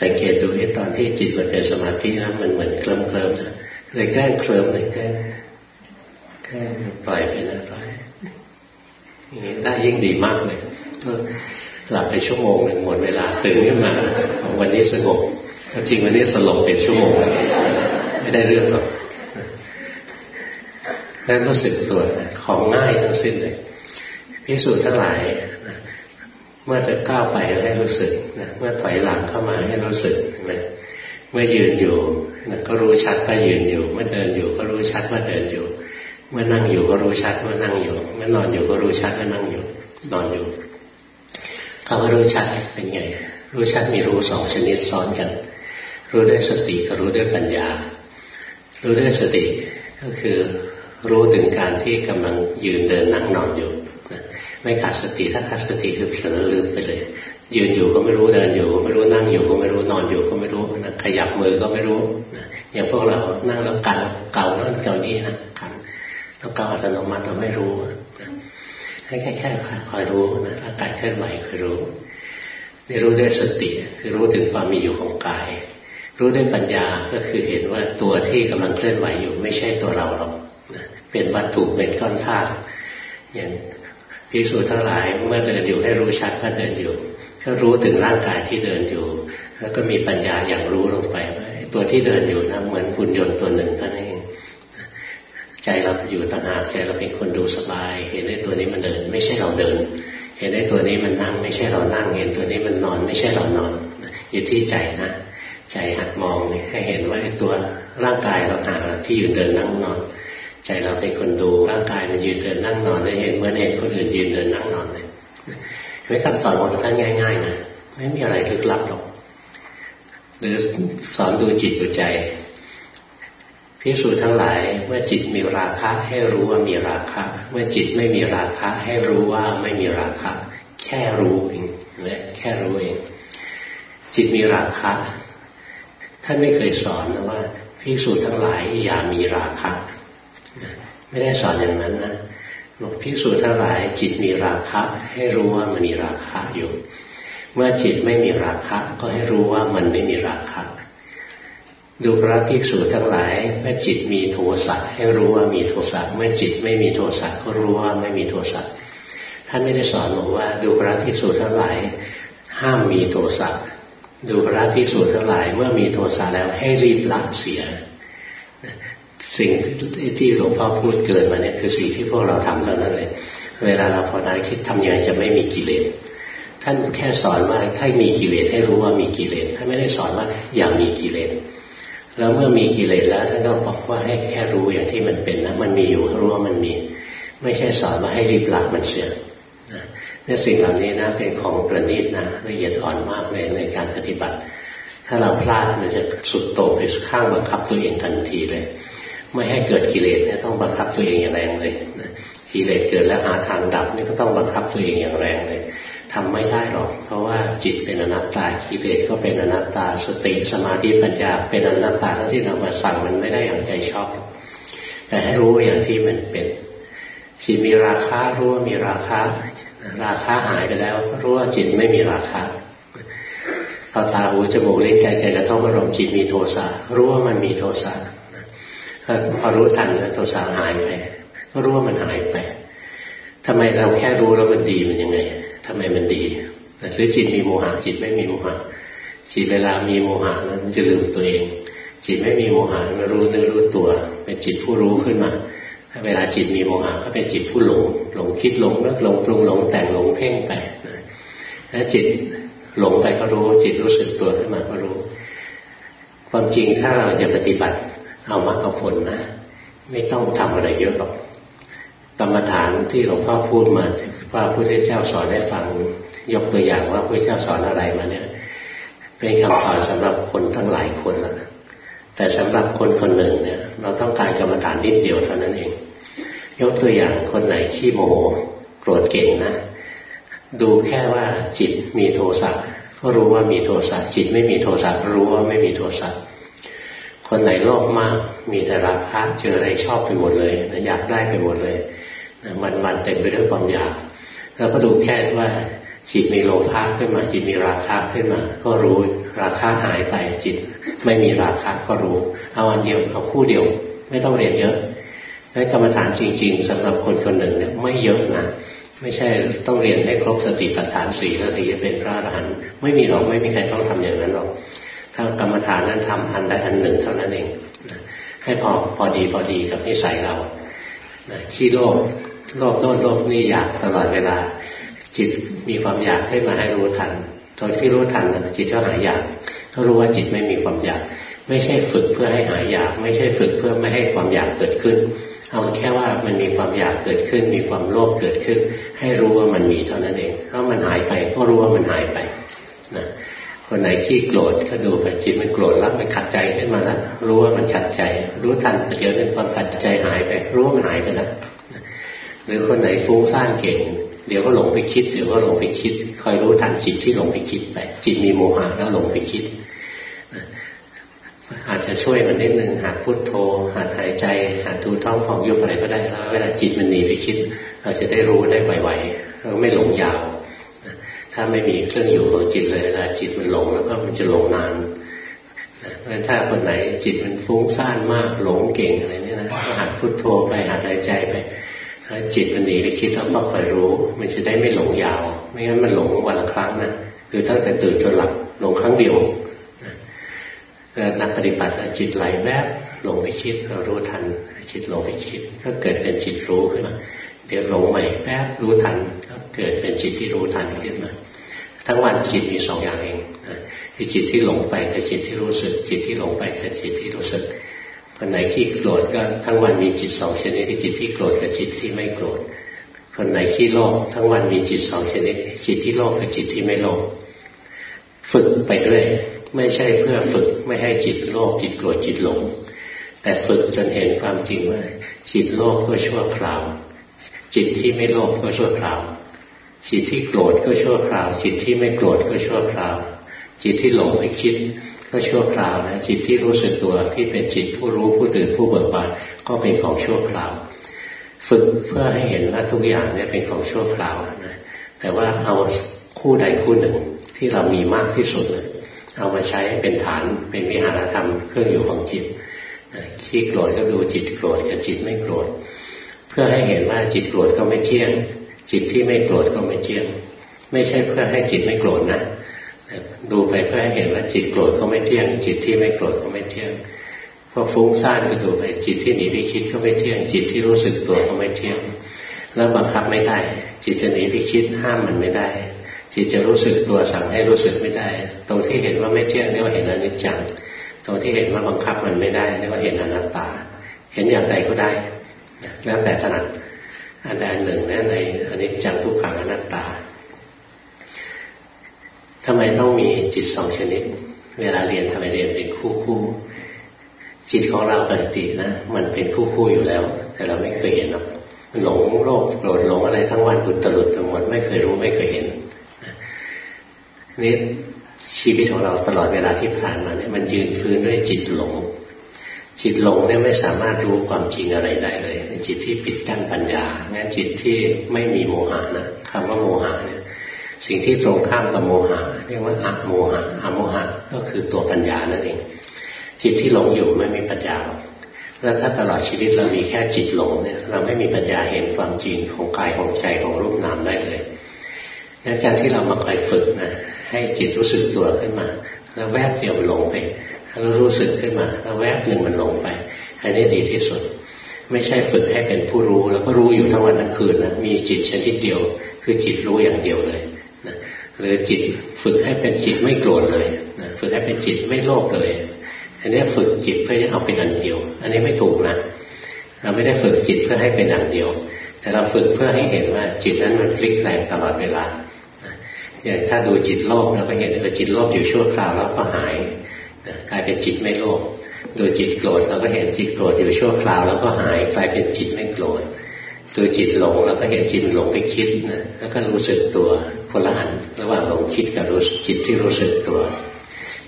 สังเกตดูที่ตอนที่จิตมันเป็นสมาธินะมันเหมือนเคลิ้มเคลิ้มนะ เลยแกล้งเคลิ้มเลยแกล้งแกล้งปล่อยไปนะปล่อยอย่างนี้ได้ยิ่งดีมากเลยหลับไปชั่วโมงหนึ่งหมดเวลาตื่นขึ้นมาวันนี้สงบจริงวันนี้สลบเป็นชั่วโมงไม่ได้เรื่องหรอกแค่รู้สึกตัวของง่ายทั้งสิ้นเลยพิสูจน์ทั้งหลายเมื่อจะก้าวไปให้รู้สึกนะเมื่อถอยหลังเข้ามาให้รู้สึกนะ เมื่อยืนอยู่ก็รู้ชัดว่ายืนอยู่ เมื่อเดินอยู่ก็รู้ชัดว่าเดินอยู่ เมื่อนั่งอยู่ก็รู้ชัดว่านั่งอยู่ เมื่อนอนอยู่ก็รู้ชัดว่านั่งอยู่ นอนอยู่คำว่ารู้ชัดเป็นไง รู้ชัดมีรู้สองชนิดซ้อนกัน รู้ด้วยสติกับรู้ด้วยปัญญา รู้ด้วยสติก็คือ รู้ถึงการที่กำลังยืนเดินนั่งนอนอยู่ ไม่ขาดสติถ้าขาดสติคือเผลอลืมไปเลย ยืนอยู่ก็ไม่รู้เดินอยู่ก็ไม่รู้นั่งอยู่ก็ไม่รู้นอนอยู่ก็ไม่รู้ขยับมือก็ไม่รู้อย่างพวกเรานั่งแล้วกันเก่านั่นเก่านี่นะกันแล้วก็อัตโนมัติเราไม่รู้ให้แค่แค่คอยรู้นะอากาศเคลื่อนไหวคอยรู้นี่รู้ด้วยสติคือรู้ถึงความมีอยู่ของกาย รู้ด้วยปัญญาก็คือเห็นว่าตัวที่กำลังเคลื่อนไหวอยู่ ไม่ใช่ตัวเราหรอกเป็นวัตถุเป็นก้อนธาตุอย่างพิสูจน์ทั้งหลายเมื่อเดินอยู่ให้รู้ชัดว่าเดินอยู่ ก็รู้ถึงร่างกายที่เดินอยู่ แล้วก็มีปัญญาอย่างรู้ลงไปว่าตัวที่เดินอยู่นะเหมือนหุ่นยนต์ตัวหนึ่งนั่นเองใจเราอยู่ต่างหากใจเราเป็นคนดูสบาย เห็นไอ้ตัวนี้มันเดิน ไม่ใช่เราเดิน เห็นไอ้ตัวนี้มันนั่ง ไม่ใช่เรานั่ง เห็นตัวนี้มันนอน ไม่ใช่เรานอนอยู่ที่ใจนะใจหัดมองให้เห็นว่าไอ้ตัวร่างกายเราห่างที่ยืนเดินนั่งนอน ใจเราเป็นคนดูร่างกายมันยืนเดินนั่งนอนได้เห็นเหมือนเห็นคนอื่นยืนเดินนั่งนอนเลย ไม่คำสอนของท่านง่าย ๆ นะไม่มีอะไรลึกลับหรอกหรือสอนดูจิตดูใจพิสูจน์ทั้งหลายเมื่อจิตมีราคะให้รู้ว่ามีราคะ เมื่อจิตไม่มีราคะ ให้รู้ว่าไม่มีราคะ แค่รู้เองนะแค่รู้เองจิตมีราคะ ท่านไม่เคยสอนนะว่าพิสูจน์ทั้งหลายอย่ามีราคะ ไม่ได้สอนอย่างนั้นนะ บอกพิสูจน์ทั้งหลาย จิตมีราคะ ให้รู้ว่ามันมีราคะอยู่ เมื่อจิตไม่มีราคะ ก็ให้รู้ว่ามันไม่มีราคะดูพระภิกษุทั้งหลายเมื่อจิตมีโทสะให้รู้ว่ามีโทสะเมื่อจิตไม่มีโทสะก็รู้ว่าไม่มีโทสะท่านไม่ได้สอนบอกว่า ดูพระภิกษุทั้งหลาย ห้ามมีโทสะดูพระภิกษุทั้งหลาย เมื่อมีโทสะแล้วให้รีบละเสีย สิ่งที่หลวงพ่อพูดเกิดมาเนี่ยคือสิ่งที่พวกเราทำเท่านั้นเลย เวลาเราภาวนาคิดทำยังไงจะไม่มีกิเลส ท่านแค่สอนว่าถ้ามีกิเลสให้รู้ว่ามีกิเลส ท่านไม่ได้สอนว่าอย่ามีกิเลส แล้วเมื่อมีกิเลสแล้วท่านก็บอกว่าให้แค่รู้อย่างที่มันเป็นนะ มันมีอยู่รู้ว่ามันมี ไม่ใช่สอนว่าให้รีบหละมันเสียเนี่ยสิ่งเหล่านี้นะเป็นของประณีตนะละเอียดอ่อนมากเลยในการปฏิบัติ ถ้าเราพลาดมันจะสุดโต่งไปข้างบังคับตัวเองทันทีเลย ไม่ให้เกิดกิเลสเนี่ยต้องบังคับตัวเองอย่างแรงเลยกิเลสเกิดแล้วหาทางดับนี่ก็ต้องบังคับตัวเองอย่างแรงเลยทำไม่ได้หรอก เพราะว่าจิตเป็นอนัตตากิเลสก็เป็นอนัตตา สติสมาธิปัญญา เป็นอนัตตาทั้งที่เรามาสั่งมันไม่ได้อย่างใจชอบ แต่ให้รู้อย่างที่มันเป็นจิตมีราคารู้ว่ามีราคาราคาหายไปแล้วรู้ว่าจิตไม่มีราคาพอตาหูจมูกลิ้นกายใจกระทบอารมณ์จิตมีโทสะรู้ว่ามันมีโทสะ พอรู้ทันแล้วโทสะหายไปก็รู้ว่ามันหายไปทำไมเราแค่รู้แล้วมันดีมันยังไงทำไมมันดีหรือจิตมีโมหะจิตไม่มีโมหะจิตเวลามีโมหะนั้นจะลืมตัวเอง จิตไม่มีโมหะมันรู้เนื้อรู้ตัว เป็นจิตผู้รู้ขึ้นมาถ้าเวลาจิตมีโมหะก็เป็นจิตผู้หลงหลงคิดหลงนึกหลงปรุงหลงแต่งหลงเพ่งไปถ้าจิตหลงไปก็รู้ จิตรู้สึกตัวขึ้นมาก็รู้ ความจริงถ้าเราจะปฏิบัติ เอามรรคเอาผลนะ ไม่ต้องทำอะไรเยอะหรอกกรรมฐานที่หลวงพ่อพูดมาว่พระพุทธเจ้าสอนให้ฟัง ยกตัวอย่างว่าพระเจ้าสอนอะไรมาเนี่ย เป็นคำสอนสำหรับคนทั้งหลายคนละแต่สำหรับคนคนหนึ่งเนี่ย เราต้องการกรรมฐานนิดเดียวเท่านั้นเอง ยกตัวอย่างคนไหนขี้โมโหโกรธเก่งนะดูแค่ว่าจิตมีโทสะก็รู้ว่ามีโทสะจิตไม่มีโทสะรู้ว่าไม่มีโทสะ คนไหนโลภมาก มีแต่ราคะเจออะไรชอบไปหมดเลยอยากได้ไปหมดเลยมันมันเต็มไปด้วยความอยากแล้วก็ดูแค่ว่าจิตมีโลภะขึ้นมา จิตมีราคะขึ้นมา ก็รู้ราคะหายไปจิต ไม่มีราคะก็รู้ เอาอันเดียวเอาคู่เดียว ไม่ต้องเรียนเยอะและกรรมฐานจริง ๆสำหรับคนคนหนึ่งเนี่ยไม่เยอะนะไม่ใช่ต้องเรียนให้ครบสติปัฏฐานสี่แล้วถึงจะเป็นพระอรหันต์ไม่มีหรอกไม่มีใครต้องทำอย่างนั้นหรอก ถ้ากรรมฐานนั้นทำอันใดอันหนึ่งเท่านั้นเองให้พอพอดีพอดีกับนิสัยเราขี้โลภโลภโน่นโลภนี่อยากตลอดเวลา จิตมีความอยากให้มาให้รู้ทันตอนที่รู้ทันจิตก็หายอยากก็รู้ว่าจิตไม่มีความอยาก ไม่ใช่ฝึกเพื่อให้หายอยาก ไม่ใช่ฝึกเพื่อไม่ให้ความอยากเกิดขึ้น เอาแค่ว่ามันมีความอยากเกิดขึ้น มีความโลภเกิดขึ้น ให้รู้ว่ามันมีเท่านั้นเองถ้ามันหายไปก็รู้ว่ามันหายไปนะ คนไหนขี้โกรธก็ดูไปจิตมันโกรธแล้วมันขัดใจขึ้นมาแล้วรู้ว่ามันขัดใจ รู้ทันเดี๋ยวนั้นความขัดใจหายไป รู้ว่ามันหายไปแล้วหรือคนไหนฟุ้งซ่านเก่ง เดี๋ยวก็หลงไปคิดเดี๋ยวก็หลงไปคิด คอยรู้ทันจิตที่หลงไปคิดไป จิตมีโมหะแล้วหลงไปคิด อาจจะช่วยมันนิดนึงหัดพุทโธหัดหายใจหัดดูท้องของยุบอะไรก็ได้แล้วเวลาจิตมันหนีไปคิด เราจะได้รู้ได้ไวๆเราไม่หลงยาว ถ้าไม่มีเครื่องอยู่ของจิตเลยเวลาจิตมันหลงแล้วก็มันจะหลงนานเพราะถ้าคนไหนจิตมันฟุ้งซ่านมากหลงเก่งอะไรเนี่ยนะหัดพุทโธไปหัดหายใจไปถ้าจิตมันหนีไปคิดแล้วก็คอยรู้ มันจะได้ไม่หลงยาว ไม่งั้นมันหลงวันละครั้งนะคือตั้งแต่ตื่นจนหลับหลงครั้งเดียวนักปฏิบัติจิตไหลแวบหลงไปคิดเรารู้ทัน จิตหลงไปคิด ก็เกิดเป็นจิตรู้ขึ้นมาเดี๋ยวหลงใหม่แวบรู้ทันก็เกิดเป็นจิตที่รู้ทันขึ้นมา ทั้งวันจิตมีสองอย่างเองคือจิตที่หลงไปกับจิตที่รู้สึก จิตที่หลงไปกับจิตที่รู้สึกคนไหนขี้โกรธก็ทั้งวันมีจิตสองชนิดจิตที่โกรธกับจิตที่ไม่โกรธคนไหนขี้โลภทั้งวันมีจิตสองชนิด จิตที่โลภกับจิตที่ไม่โลภฝึกไปเรื่อยไม่ใช่เพื่อฝึกไม่ให้จิตโลภจิตโกรธจิตหลง แต่ฝึกจนเห็นความจริงว่า จิตโลภก็ชั่วคราว จิตที่ไม่โลภก็ชั่วคราว จิตที่โกรธก็ชั่วคราว จิตที่ไม่โกรธก็ชั่วคราว จิตที่หลงไปคิดก็ชั่วคราวนะจิตที่รู้สึกตัวที่เป็นจิตผู้รู้ผู้ตื่นผู้เบิกบานก็เป็นของชั่วคราว ฝึกเพื่อให้เห็นว่าทุกอย่างเนี่ยเป็นของชั่วคราวนะแต่ว่าเอาคู่ใดคู่หนึ่งที่เรามีมากที่สุดเลยเอามาใช้เป็นฐานเป็นวิหารธรรมเครื่องอยู่ของจิตขี้โกรธก็ดูจิตโกรธกับจิตไม่โกรธเพื่อให้เห็นว่าจิตโกรธก็ไม่เที่ยง จิตที่ไม่โกรธก็ไม่เที่ยง ไม่ใช่เพื่อให้จิตไม่โกรธนะดูไปเพื่อให้เห็นว่าจิตโกรธก็ไม่เที่ยง จิตที่ไม่โกรธก็ไม่เที่ยงพอฟุ้งซ่านก็ดูไปจิตที่หนีไปคิดก็ไม่เที่ยง จิตที่รู้สึกตัวก็ไม่เที่ยง แล้วบังคับไม่ได้ จิตจะหนีไปคิดห้ามมันไม่ได้ จิตจะรู้สึกตัวสั่งให้รู้สึกไม่ได้ ตรงที่เห็นว่าไม่เที่ยงเรียกว่าเห็นอนิจจังตรงที่เห็นว่าบังคับมันไม่ได้เรียกว่าเห็นอนัตตา เห็นอย่างใดก็ได้ แล้วแต่ถนัด อันใดหนึ่งนะในอนิจจังทุกขังอนัตตาทำไมต้องมีจิตสองชนิด เวลาเรียนทำไมเรียนเป็นคู่คู่ จิตของเราปกตินะมันเป็นคู่คู่อยู่แล้ว แต่เราไม่เคยเห็นหรอกหลงโลภโกรธหลงอะไรทั้งวันอุตรุดทั้งหมดไม่เคยรู้ไม่เคยเห็นนี่ชีวิตของเราตลอดเวลาที่ผ่านมาเนี่ยมันยืนฟื้นด้วยจิตหลง จิตหลงเนี่ยไม่สามารถรู้ความจริงอะไรได้เลยเป็นจิตที่ปิดกั้นปัญญางั้นจิตที่ไม่มีโมหะนะคำว่าโมหะเนี่ยสิ่งที่ตรงข้ามกับโมหะเรียกว่าอะโมหะอะโมหะก็คือตัวปัญญานั่นเอง จิตที่หลงอยู่ไม่มีปัญญาแล้วถ้าตลอดชีวิตเรามีแค่จิตหลงเนี่ยเราไม่มีปัญญาเห็นความจริงของกายของใจของรูปนามได้เลยงั้นการที่เรามาคอยฝึกนะให้จิตรู้สึกตัวขึ้นมา แล้วแวบเดียวหลงไป แล้วรู้สึกขึ้นมาแล้วแวบหนึ่งมันหลงไป อันนี้ดีที่สุด ไม่ใช่ฝึกให้เป็นผู้รู้ แล้วก็รู้อยู่ทั้งวันทั้งคืนนะมีจิตชนิดเดียว คือจิตรู้อย่างเดียวเลยนะหรือจิตฝึกให้เป็นจิตไม่โกรธเลยนะฝึกให้เป็นจิตไม่โลภเลย อันนี้ฝึกจิตเพื่อจะเอาเป็นอันเดียว อันนี้ไม่ถูกนะเราไม่ได้ฝึกจิตเพื่อให้เป็นอันเดียว แต่เราฝึกเพื่อให้เห็นว่าจิตนั้นมันพลิกแปลงตลอดเวลาอย่างถ้าดูจิตโลภเราก็เห็นว่าจิตโลภอยู่ชั่วคราวแล้วก็หาย กลายเป็นจิตไม่โลภดูจิตโกรธเราก็เห็นจิตโกรธอยู่ชั่วคราวแล้วก็หายกลายเป็นจิตไม่โกรธดูจิตหลงเราก็เห็นจิตหลงไปคิดนะแล้วก็รู้สึกตัวคนละอันระหว่างหลงคิดกับรู้จิตที่รู้สึกตัว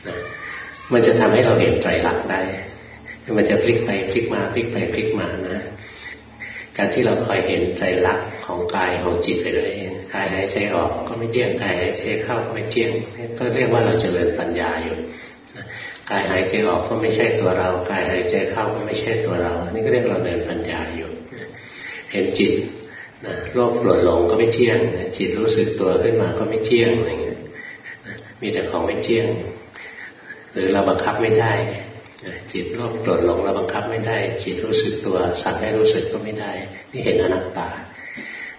นะมันจะทำให้เราเห็นไตรลักษณ์ได้ มันจะพลิกไปพลิกมาพลิกไปพลิกมานะ การที่เราคอยเห็นไตรลักของกายของจิตไปเลยกายหายใจออกก็ไม่เที่ยงกายหายใจเข้าก็ไม่เที่ยง ก็เรียกว่าเราจเจริญปัญญาอยู่ กายหายใจออกก็ไม่ใช่ตัวเรา กายหายใจเข้าก็ไม่ใช่ตัวเรา นี่ก็เรียกเราเดินปัญญาอยู่ เห็นจิตนะโลภโกรธหลงก็ไม่เที่ยงจิตรู้สึกตัวขึ้นมาก็ไม่เที่ยงอะไรเงี้ยมีแต่ของไม่เที่ยง หรือเราบังคับไม่ได้จิตโลภโกรธหลงเราบังคับไม่ได้ จิตรู้สึกตัวสั่งให้รู้สึกก็ไม่ได้ นี่เห็นอนัตตา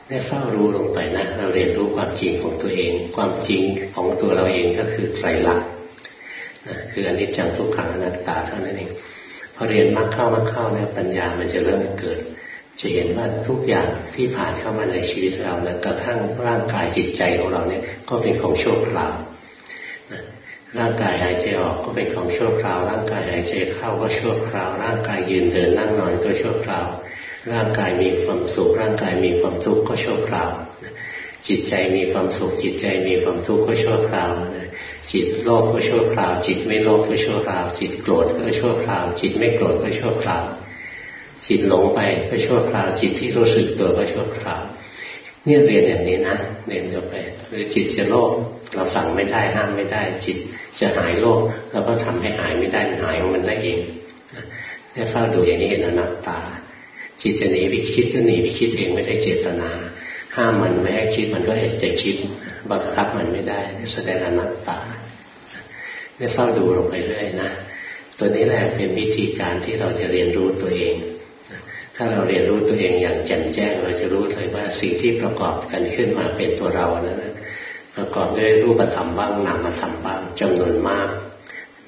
ได้เฝ้ารู้ลงไปนะเราเรียนรู้ความจริงของตัวเอง ความจริงของตัวเราเองก็คือไตรลักษณ์ คืออนิจจังทุกขังอนัตตาเท่านั้นเองพอเรียนมากเข้ามากเข้าเนี่ยปัญญามันจะเริ่มเกิด จะเห็นว่าทุกอย่างที่ผ่านเข้ามาในชีวิตเรานะกระทั่งร่างกายจิตใจของเราเนี่ยก็เป็นของชั่วคราวร่างกายหายใจออกก็เป็นของชั่วคราว ร่างกายหายใจเข้าก็ชั่วคราว ร่างกายยืนเดินนั่งนอนก็ชั่วคราว ร่างกายมีความสุขร่างกายมีความทุกข์ก็ชั่วคราว จิตใจมีความสุขจิตใจมีความทุกข์ก็ชั่วคราวนะ จิตโลภก็ชั่วคราว จิตไม่โลภก็ชั่วคราว จิตโกรธก็ชั่วคราว จิตไม่โกรธก็ชั่วคราว จิตหลงไปก็ชั่วคราว จิตที่รู้สึกตัวก็ชั่วคราวเนี่ยเรียนอย่างนี้นะเรียนกันไปคือจิตจะโลภเราสั่งไม่ได้ห้ามไม่ได้ จิตจะหายโลภเราก็ทำให้หายไม่ได้มันหายของมันได้เองเนี่ยเฝ้าดูอย่างนี้เห็นอนัตตา จิตจะหนีไปคิดก็หนีไปคิดเองไม่ได้เจตนา ห้ามมันไม่ให้คิดมันก็จะคิดบังคับมันไม่ได้แสดงอนัตตา เนี่ยเฝ้าดูลงไปเรื่อยนะตัวนี้แหละเป็นวิธีการที่เราจะเรียนรู้ตัวเอง ถ้าเราเรียนรู้ตัวเองอย่างแจ่มแจ้งเราจะรู้เลยว่าสิ่งที่ประกอบกันขึ้นมาเป็นตัวเรานั้นประกอบด้วยรูปธรรมบ้างนามธรรมบ้างจำนวนมาก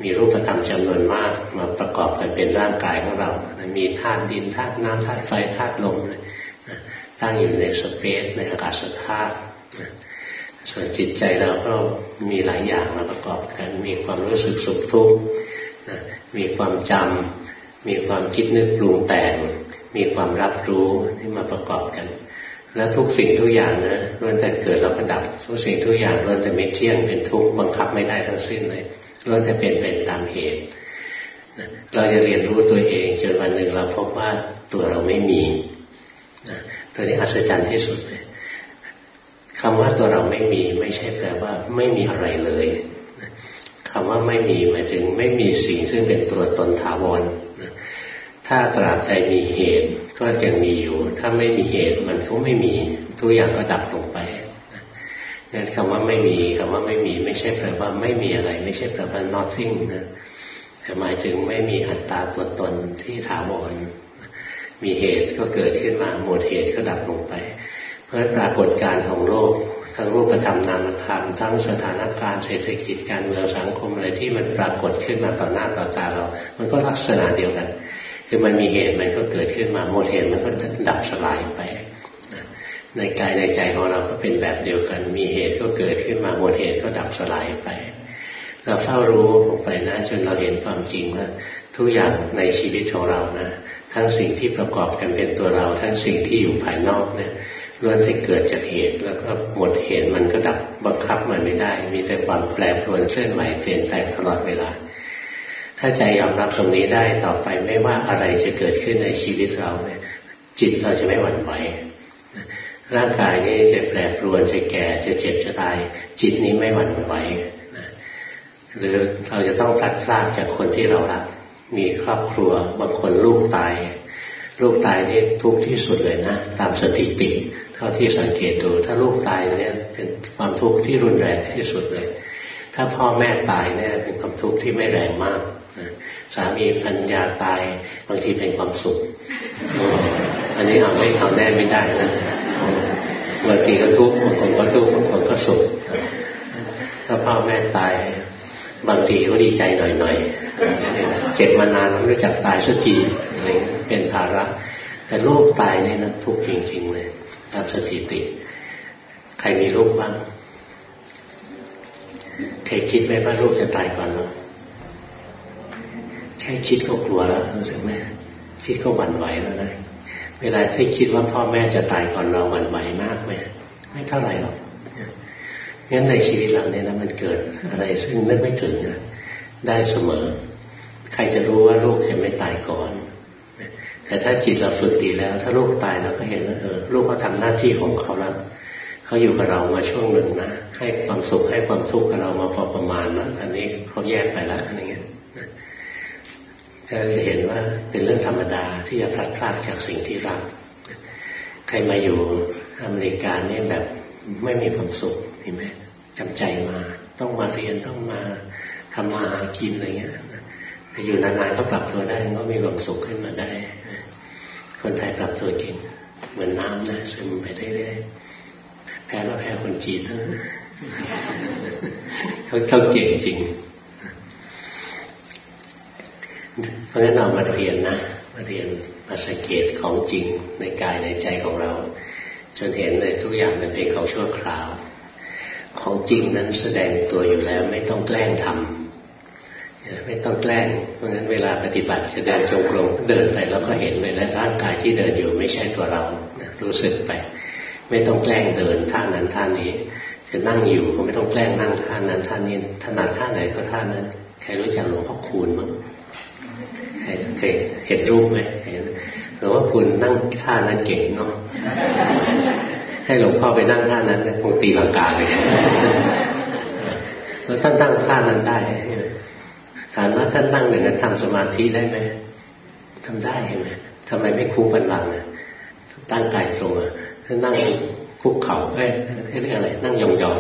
มีรูปธรรมจำนวนมาก มาประกอบกันเป็นร่างกายของเรา มีธาตุดินธาตุน้ำธาตุไฟธาตุลมตั้งอยู่ในสเปซในอากาศธาตุ ส่วนจิตใจเราก็มีหลายอย่างมาประกอบกัน มีความรู้สึกสุขทุกข์มีความจำมีความคิดนึกปรุงแต่ง มีความรับรู้ที่มาประกอบกัน และทุกสิ่งทุกอย่างนะล้วนแต่เกิดแล้วก็ดับ ทุกสิ่งทุกอย่างล้วนแต่ไม่เที่ยงเป็นทุกข์บังคับไม่ได้ทั้งสิ้นเลยล้วนแต่เป็นเป็นตามเหตุเราจะเรียนรู้ตัวเองจนวันหนึ่งเราพบว่าตัวเราไม่มีตัวนี้อัศจรรย์ที่สุดเลย คำว่าตัวเราไม่มีไม่ใช่แปลว่า ไม่มีอะไรเลยคำว่าไม่มีหมายถึงไม่มีสิ่งซึ่งเป็นตัวตนถาวรถ้าตราบใดมีเหตุก็ยังมีอยู่ ถ้าไม่มีเหตุมันก็ไม่มีทุกอย่างก็ดับลงไปงั้นคำว่าไม่มีคำว่าไม่มีไม่ใช่แปลว่าไม่มีอะไร ไม่ใช่แปลว่า nothing นะแต่หมายถึงไม่มีอัตตาตัวตนที่ถาวรมีเหตุก็เกิดขึ้นมาหมดเหตุก็ดับลงไป ราะปรากฏการณ์ของโลกทั้งรูปธรรมนามธรรมทั้งสถานการณ์เศรษฐกิจการเมืองสังคมอะไรที่มันปรากฏขึ้นมาต่อหน้าต่อตาเรา มันก็ลักษณะเดียวกัน คือมันมีเหตุมันก็เกิดขึ้นมาหมดเหตุมันก็ดับสลายไปในกายในใจของเราก็เป็นแบบเดียวกัน มีเหตุก็เกิดขึ้นมาหมดเหตุก็ดับสลายไป เราเฝ้ารู้ลงไปนะจนเราเห็นความจริงว่าทุกอย่างในชีวิตของเรานะ ทั้งสิ่งที่ประกอบกันเป็นตัวเรา ทั้งสิ่งที่อยู่ภายนอกเนี่ย ล้วนแต่เกิดจากเหตุแล้วก็หมดเหตุมันก็ดับบังคับมันไม่ได้ มีแต่ความแปรปรวนเคลื่อนไหวเปลี่ยนแปลงตลอดเวลา ถ้าใจยอมรับตรงนี้ได้ต่อไปไม่ว่าอะไรจะเกิดขึ้นในชีวิตเราเนี่ย จิตเราจะไม่หวั่นไหวร่างกายนี้จะแปรปรวนจะแก่จะเจ็บจะตาย จิตนี้ไม่หวั่นไหวหรือเราจะต้องพลัดพรากจากคนที่เรารัก มีครอบครัวบางคนลูกตาย ลูกตายนี่ทุกข์ที่สุดเลยนะ ตามสถิติ เท่าที่สังเกตดู ถ้าลูกตายเนี่ยเป็นความทุกข์ที่รุนแรงที่สุดเลย ถ้าพ่อแม่ตายเนี่ยเป็นความทุกข์ที่ไม่แรงมากสามีพัญญาตายบางทีเป็นความสุข อันนี้เอาไม่เอาแน่ไม่ได้นะบางทีก็ทุกข์บางคนก็ทุกข์บางคนก็สุข ถ้าพ่อแม่ตายบางทีก็ดีใจหน่อยๆ เจ็บมานานไม่รู้จักตายสักทีเป็นภาระ แต่ลูกตายนี่นะทุกข์จริงๆเลย ตามสถิติ ใครมีลูกบ้างเคยคิดไหมว่าลูกจะตายก่อนเราแค่คิดก็กลัวแล้วรู้สึกไหมคิดก็หวั่นไหวแล้วนะเวลาที่คิดว่าพ่อแม่จะตายก่อนเราหวั่นไหวมากไหมไม่เท่าไหร่หรอกงั้นในชีวิตเราเนี่ยนะมันเกิดอะไรซึ่งนึกไม่ถึงนะได้เสมอ ใครจะรู้ว่าลูกจะไม่ตายก่อน แต่ถ้าจิตเราฝึกดีแล้ว ถ้าลูกตายเราก็เห็นว่าเออลูกเขาทาหน้าที่ของเขาแล้วเขาอยู่กับเรามาช่วงหนึ่งนะให้ความสุขให้ความทุกข์กับเรามาพอประมาณนะอันนี้เขาแยกไปแล้วอะไรเงี้ยจะเห็นว่าเป็นเรื่องธรรมดาที่จะพลัดพรากจากสิ่งที่รัก ใครมาอยู่อเมริกาเนี่ยแบบไม่มีความสุขเห็นไหมจำใจมา ต้องมาเรียนต้องมาทำมาหากินอะไรเงี้ยแต่อยู่นานๆก็ปรับตัวได้ก็มีความสุขขึ้นมาได้ คนไทยปรับตัวเก่ง เหมือนน้ำนะซึมไปเรื่อยๆแพ้แล้วแพ้คนจีนเขาเขาเก่งจริง เพราะฉะนั้นเรามาเรียนนะมาเรียนมาสังเกตของจริงในกายในใจของเรา จนเห็นเลยทุกอย่างมันเป็นของชั่วคราว ของจริงนั้นแสดงตัวอยู่แล้วไม่ต้องแกล้งทำ ไม่ต้องแกล้งเพราะฉะนั้นเวลาปฏิบัติจะเดินจงกรมเดินไปแล้วก็เห็นเลยแล้วร่างกายที่เดินอยู่ไม่ใช่ตัวเรารู้สึกไป ไม่ต้องแกล้งเดินท่านั้นท่านี้จะนั่งอยู่ก็ไม่ต้องแกล้งนั่งท่านั้นท่านี้ถนัดท่าไหนก็ท่านั้นใครรู้จักหลวงพ่อคูณมั้งเคยเห็นรูปไหมเห็นหลวงพ่อคูณนั่งท่านั้นเก่งเนาะให้หลวงพ่อไปนั่งท่านั้นคงตีลังกาเลยแล้วท่านตั้งท่านั้นได้ ถามว่าท่านนั่งอย่างนั้นทำสมาธิได้ไหมทำได้ไหมทำไมไม่คุกบันลังอะตั้งกายตรงอะท่านนั่งคุกเข่าเอ้ยเรียกอะไร นั่งยอง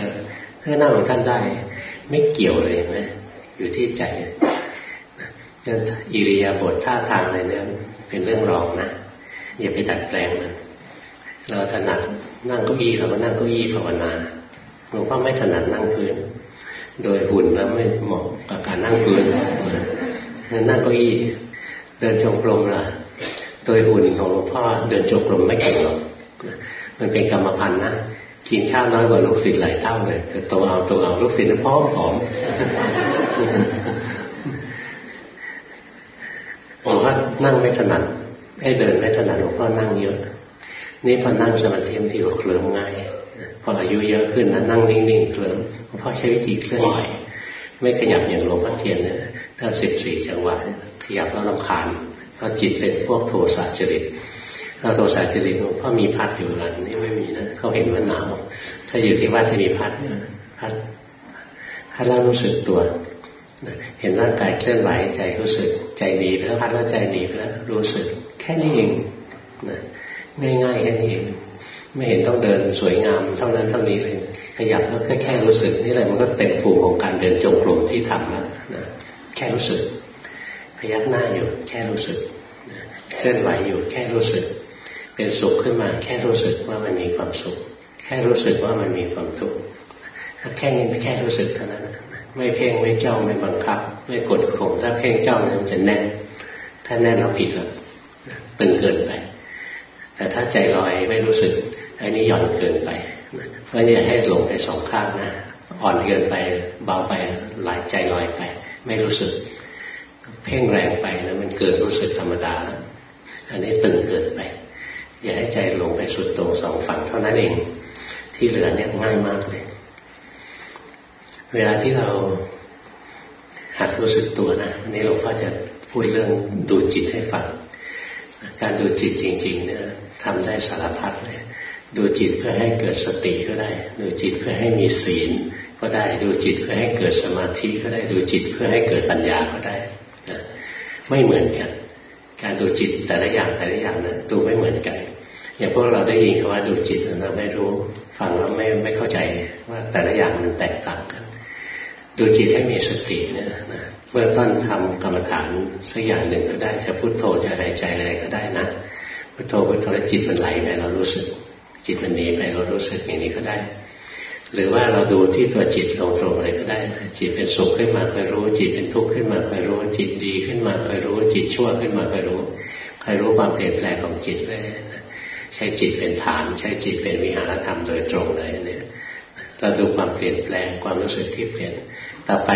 ๆถ้านั่งของท่านได้ ไม่เกี่ยวเลยนะอยู่ที่ใจอิริยาบถท่าทางอะไรเนี่ยเป็นเรื่องรองนะอย่าไปดัดแปลงมันเราถนัดนั่งเก้าอี้เราก็นั่งเก้าอี้ภาวนาหลวงพ่อไม่ถนัดนั่งพื้น โดยหุ่นแล้วไม่เหมาะกับการนั่งพื้นนั่งเก้าอี้เดินจงกรมล่ะโดยหุ่นของหลวงพ่อเดินจงกรมไม่เก่งหรอกมันเป็นกรรมพันธ์นะกินข้าวน้อยกว่าลูกศิษย์หลายเท่าเลยแต่ตัวเอาตัวเอาลูกศิษย์พร้อมผอมหลวงพ่อนั่งไม่ถนัดให้เดินไม่ถนัดหลวงพ่อนั่งเยอะนี่พอนั่งสมาธิที่ก็เคลิ้มง่ายพออายุเยอะขึ้นนะนั่งนิ่งๆเคลิ้ม พ่อใช้วิธีเคลื่อนไหวไม่ขยับอย่างหลวงพ่อเทียนเนี่ยถ้าสิบสี่จังหวะขยับแล้วลำคาญเพราะจิตเป็นพวกโทสะจริตถ้าโทสะจริตหลวงพ่อมีพัดอยู่แล้วนี่ไม่มีนะเขาเห็นว่าหนาวถ้าอยู่ที่ว่าจะมีพัดพัดพัดแล้วรู้สึกตัวเห็นร่างกายเคลื่อนไหวใจรู้สึกใจดีแล้วพัดแล้วใจดีแล้วรู้สึก แค่นี้เองนะง่ายๆแค่นี้เอง ไม่เห็นต้องเดินสวยงามเท่านั้นเท่านี้เลยขยับแล้วแค่แค่รู้สึกนี่แหละมันก็เต็มภูมิของการเดินจงกรมที่ทำแล้วนะแค่รู้สึก พยักหน้าอยู่แค่รู้สึกเคลื่อนไหวอยู่แค่รู้สึก เป็นสุขขึ้นมา แค่รู้สึกว่ามันมีความสุข แค่รู้สึกว่ามันมีความทุกข์แค่นี้แค่รู้สึกเท่านั้นไม่เพ่งไม่เจ้าไม่บังคับ ไม่กดข่มถ้าเพ่งเจ้าเนี่ยมันจะแน่น ถ้าแน่นเราผิดแล้วตึงเกินไป แต่ถ้าใจลอยไม่รู้สึก อันนี้หย่อนเกินไปเพราะนี่ให้หลงไปสองข้างนะอ่อนเกินไปเบาไปหลายใจลอยไป ไม่รู้สึก เพ่งแรงไปแล้วมันเกิดรู้สึกธรรมดาแล้วอันนี้ตึงเกินไป อย่าให้ใจลงไปสุดตรงสองฝั่งเท่านั้นเอง ที่เหลือเนี่ยง่ายมากเลย เวลาที่เราหัดรู้สึกตัวนะวันนี้หลวงพ่อจะพูดเรื่องดูจิตให้ฟัง การดูจิตจริง ๆ เนี่ยทำได้สารพัดเลย ดูจิตเพื่อให้เกิดสติก็ได้ ดูจิตเพื่อให้มีศีล ก็ได้ ดูจิตเพื่อให้เกิดสมาธิก็ได้ ดูจิตเพื่อให้เกิดปัญญาก็ได้นะไม่เหมือนกัน การดูจิตแต่ละอย่างแต่ละอย่างนะดูไม่เหมือนกัน อย่างพวกเราได้ยินคำว่าดูจิตเราไม่รู้ ฟังแล้วไม่ไม่เข้าใจว่าแต่ละอย่างมันแตกต่างกัน ดูจิตให้มีสติเนี่ยนะเมื่อต้นทำกรรมฐานสักอย่างหนึ่งก็ได้ จะพุโทโธจะหายใจอะไรก็ได้นะพุทโธพุทโธแล้วจิตมันไหลไปเรารู้สึก จิตมันหนีไปเรารู้สึกอย่างนี้ก็ได้ หรือว่าเราดูที่ตัวจิตตรงๆอะไรก็ได้ จิตเป็นสุขขึ้นมาคอยรู้ จิตเป็นทุกข์ขึ้นมาคอยรู้ จิตดีขึ้นมาคอยรู้ จิตชั่วขึ้นมาคอยรู้คอยรู้ความเปลี่ยนแปลงของจิตเลยใช้จิตเป็นฐาน ใช้จิตเป็นวิหารธรรมโดยตรงเลยเนี่ยเราดูความเปลี่ยนแปลงความรู้สึกที่เปลี่ยน ต่อไป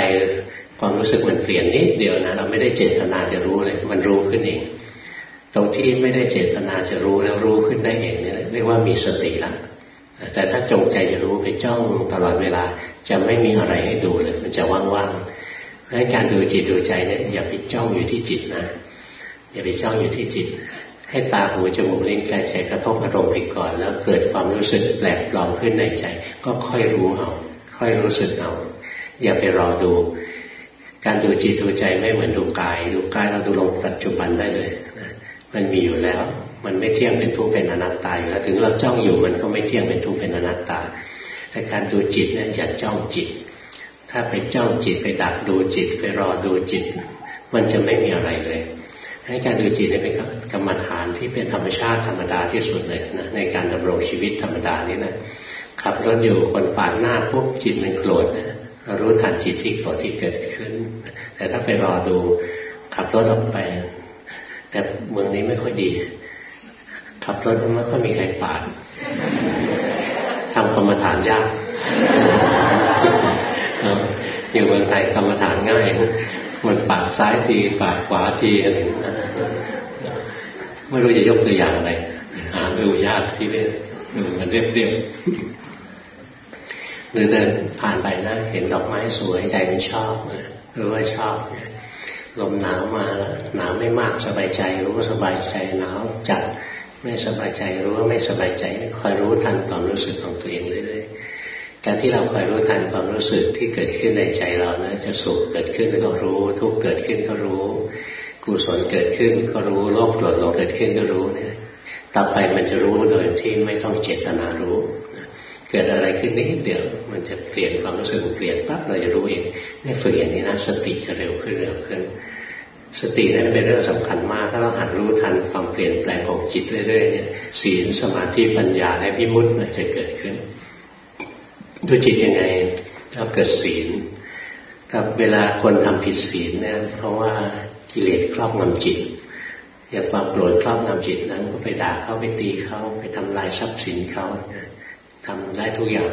ความรู้สึกมันเปลี่ยนนิดเดียวนะเราไม่ได้เจตนาจะรู้เลย มันรู้ขึ้นเอง รงที่ไม่ได้เจตนาจะรู้แล้วรู้ขึ้นได้เองเนี่ยเรียกว่ามีสติละแต่ถ้าจงใจจะรู้ไปจ้องตลอดเวลาจะไม่มีอะไรให้ดูเลย มันจะว่างๆเพราะการดูจิตดูใจเนี่ยอย่าไปจ้องอยู่ที่จิตนะอย่าไปจ้องอยู่ที่จิต ให้ตาหูจมูกลิ้นกายใจกระทบอารมณ์ไปก่อน แล้วเกิดความรู้สึกแปลกปลอมขึ้นในใจ ก็ค่อยรู้เอาค่อยรู้สึกเอาอย่าไปรอดู การดูจิตดูใจไม่เหมือนดูกาย ดูกายเราดูลงปัจจุบันได้เลย มันมีอยู่แล้ว มันไม่เที่ยงเป็นทุกข์เป็นอนัตตาอยู่แล้ว ถึงเราจ้องอยู่มันก็ไม่เที่ยงเป็นทุกข์เป็นอนัตตาแต่การดูจิตนี่ยอย่าจ้องจิต ถ้าไปจ้องจิตไปดักดูจิต ไปรอดูจิต มันจะไม่มีอะไรเลยให้การดูจิตเป็นกรรมฐานที่เป็นธรรมชาติธรรมดาที่สุดเลยนะในการดำรงชีวิตธรรมดานี้นะขับรถอยู่คนปาดหน้าปุ๊บจิตมันโกรธนะรู้ทันจิตที่โกรธที่เกิดขึ้น แต่ถ้าไปรอดูขับรถออกไป แต่เมืองนี้ไม่ค่อยดี ขับรถไม่ค่อยมีใครปาดทำกรรมฐานยากอยู่เมืองไทยกรรมฐานง่ายมันปาดซ้ายทีปาดขวาทีอะไรอย่างนี้ไม่รู้จะยกตัวอย่างอะไรหาดูยากที่เรียดูมันเรียบเรียบหรือเดินผ่านไปนะ เห็นดอกไม้สวยใจมันชอบหรือว่าชอบ ลมหนาวมาหนาวไม่มากสบายใจ รู้ว่าสบายใจหนาวจัดไม่สบายใจรู้ว่าไม่สบายใจคอยรู้ทันความรู้สึกของตัวเองเรื่อยๆการที่เราคอยรู้ทันความรู้สึกที่เกิดขึ้นในใจเรานะจะสุขเกิดขึ้นก็รู้ ทุกเกิดขึ้นก็รู้กุศลเกิดขึ้นก็รู้โลภโกรธหลงเกิดขึ้นก็รู้เนี่ยต่อไปมันจะรู้โดยที่ไม่ต้องเจตนารู้ เกิดอะไรขึ้นนิดเดียว มันจะเปลี่ยนความรู้สึกเปลี่ยนปั๊บเราจะรู้เองนี่ฝึกอย่างนี้นะสติจะเร็วขึ้นเร็วขึ้น สตินั่นเป็นเรื่องสำคัญมาก ถ้าเราหัดรู้ทันความเปลี่ยนแปลงของจิตเรื่อยๆเนี่ยศีลสมาธิปัญญาและพิมุตมันจะเกิดขึ้น ดูจิตยังไงเราเกิดศีลกับเวลาคนทำผิดศีลเนี่ยเพราะว่ากิเลสครอบงำจิตอย่างความโกรธครอบงำจิตนั้นก็ไปด่าเขาไปตีเขาไปทำลายทรัพย์สินเขา ทำได้ทุกอย่าง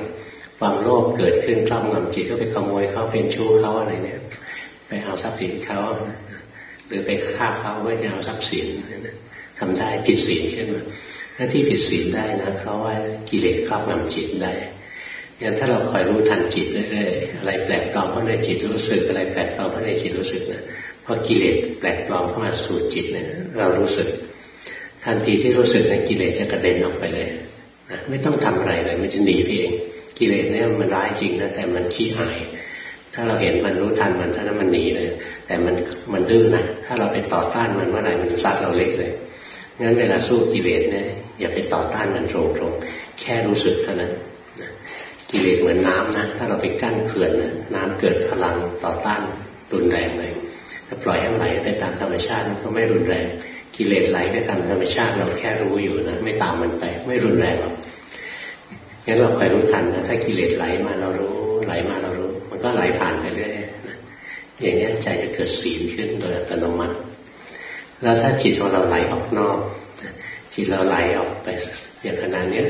ความโลภเกิดขึ้นครอบงำจิตก็ไปขโมยเขาเป็นชู้เขาอะไรเนี่ย ไปเอาทรัพย์สินเขาหรือไปฆ่าเขาเพื่อจะเอาทรัพย์สินทำได้ผิดศีลขึ้นมาถ้าที่ผิดศีลได้นะเพราะว่ากิเลสครอบงำจิตได้ยันถ้าเราคอยรู้ทันจิตเรื่อยๆอะไรแปลกปลอมเพราในจิตรู้สึกอะไรแปลกปลอมเพราในจิตรู้สึกนะพอกิเลสแปลกปลอมเข้ามาสู่จิตเนี่ยเรารู้สึก ทันทีที่รู้สึกนะกิเลสจะกระเด็นออกไปเลย ไม่ต้องทำอะไรเลย มันจะหนีไปเอง กิเลสเนี่ยมันร้ายจริงนะแต่มันขี้หาย ถ้าเราเห็นมันรู้ทันมันถ้านั้นมันหนีเลย แต่มันมันดื้อนะถ้าเราไปต่อต้านมันเมื่อไหร่มันซัดเราเล็กเลยงั้นเวลาสู้กิเลสเนี่ยอย่าไปต่อต้านมันตรงๆแค่รู้สึกเท่านั้นกิเลสเหมือนน้ำนะถ้าเราไปกั้นเขื่อนนะน้ำเกิดพลังต่อต้านรุนแรงเลยถ้าปล่อยให้ไหลไปตามธรรมชาติมันก็ไม่รุนแรง กิเลสไหลไปตามธรรมชาติเราแค่รู้อยู่นะไม่ตามมันไป ไม่รุนแรงหรอกงั้นเราคอยรู้ทันนะถ้ากิเลสไหลมาเรารู้ไหลมาเรารู้ มันก็ไหลผ่านไปเรื่อยอย่างนี้ใจจะเกิดศีลขึ้นโดยอัตโนมัติ แล้วถ้าจิตของเราไหลออกนอก จิตเราไหลออกไปอย่างขนาดนี้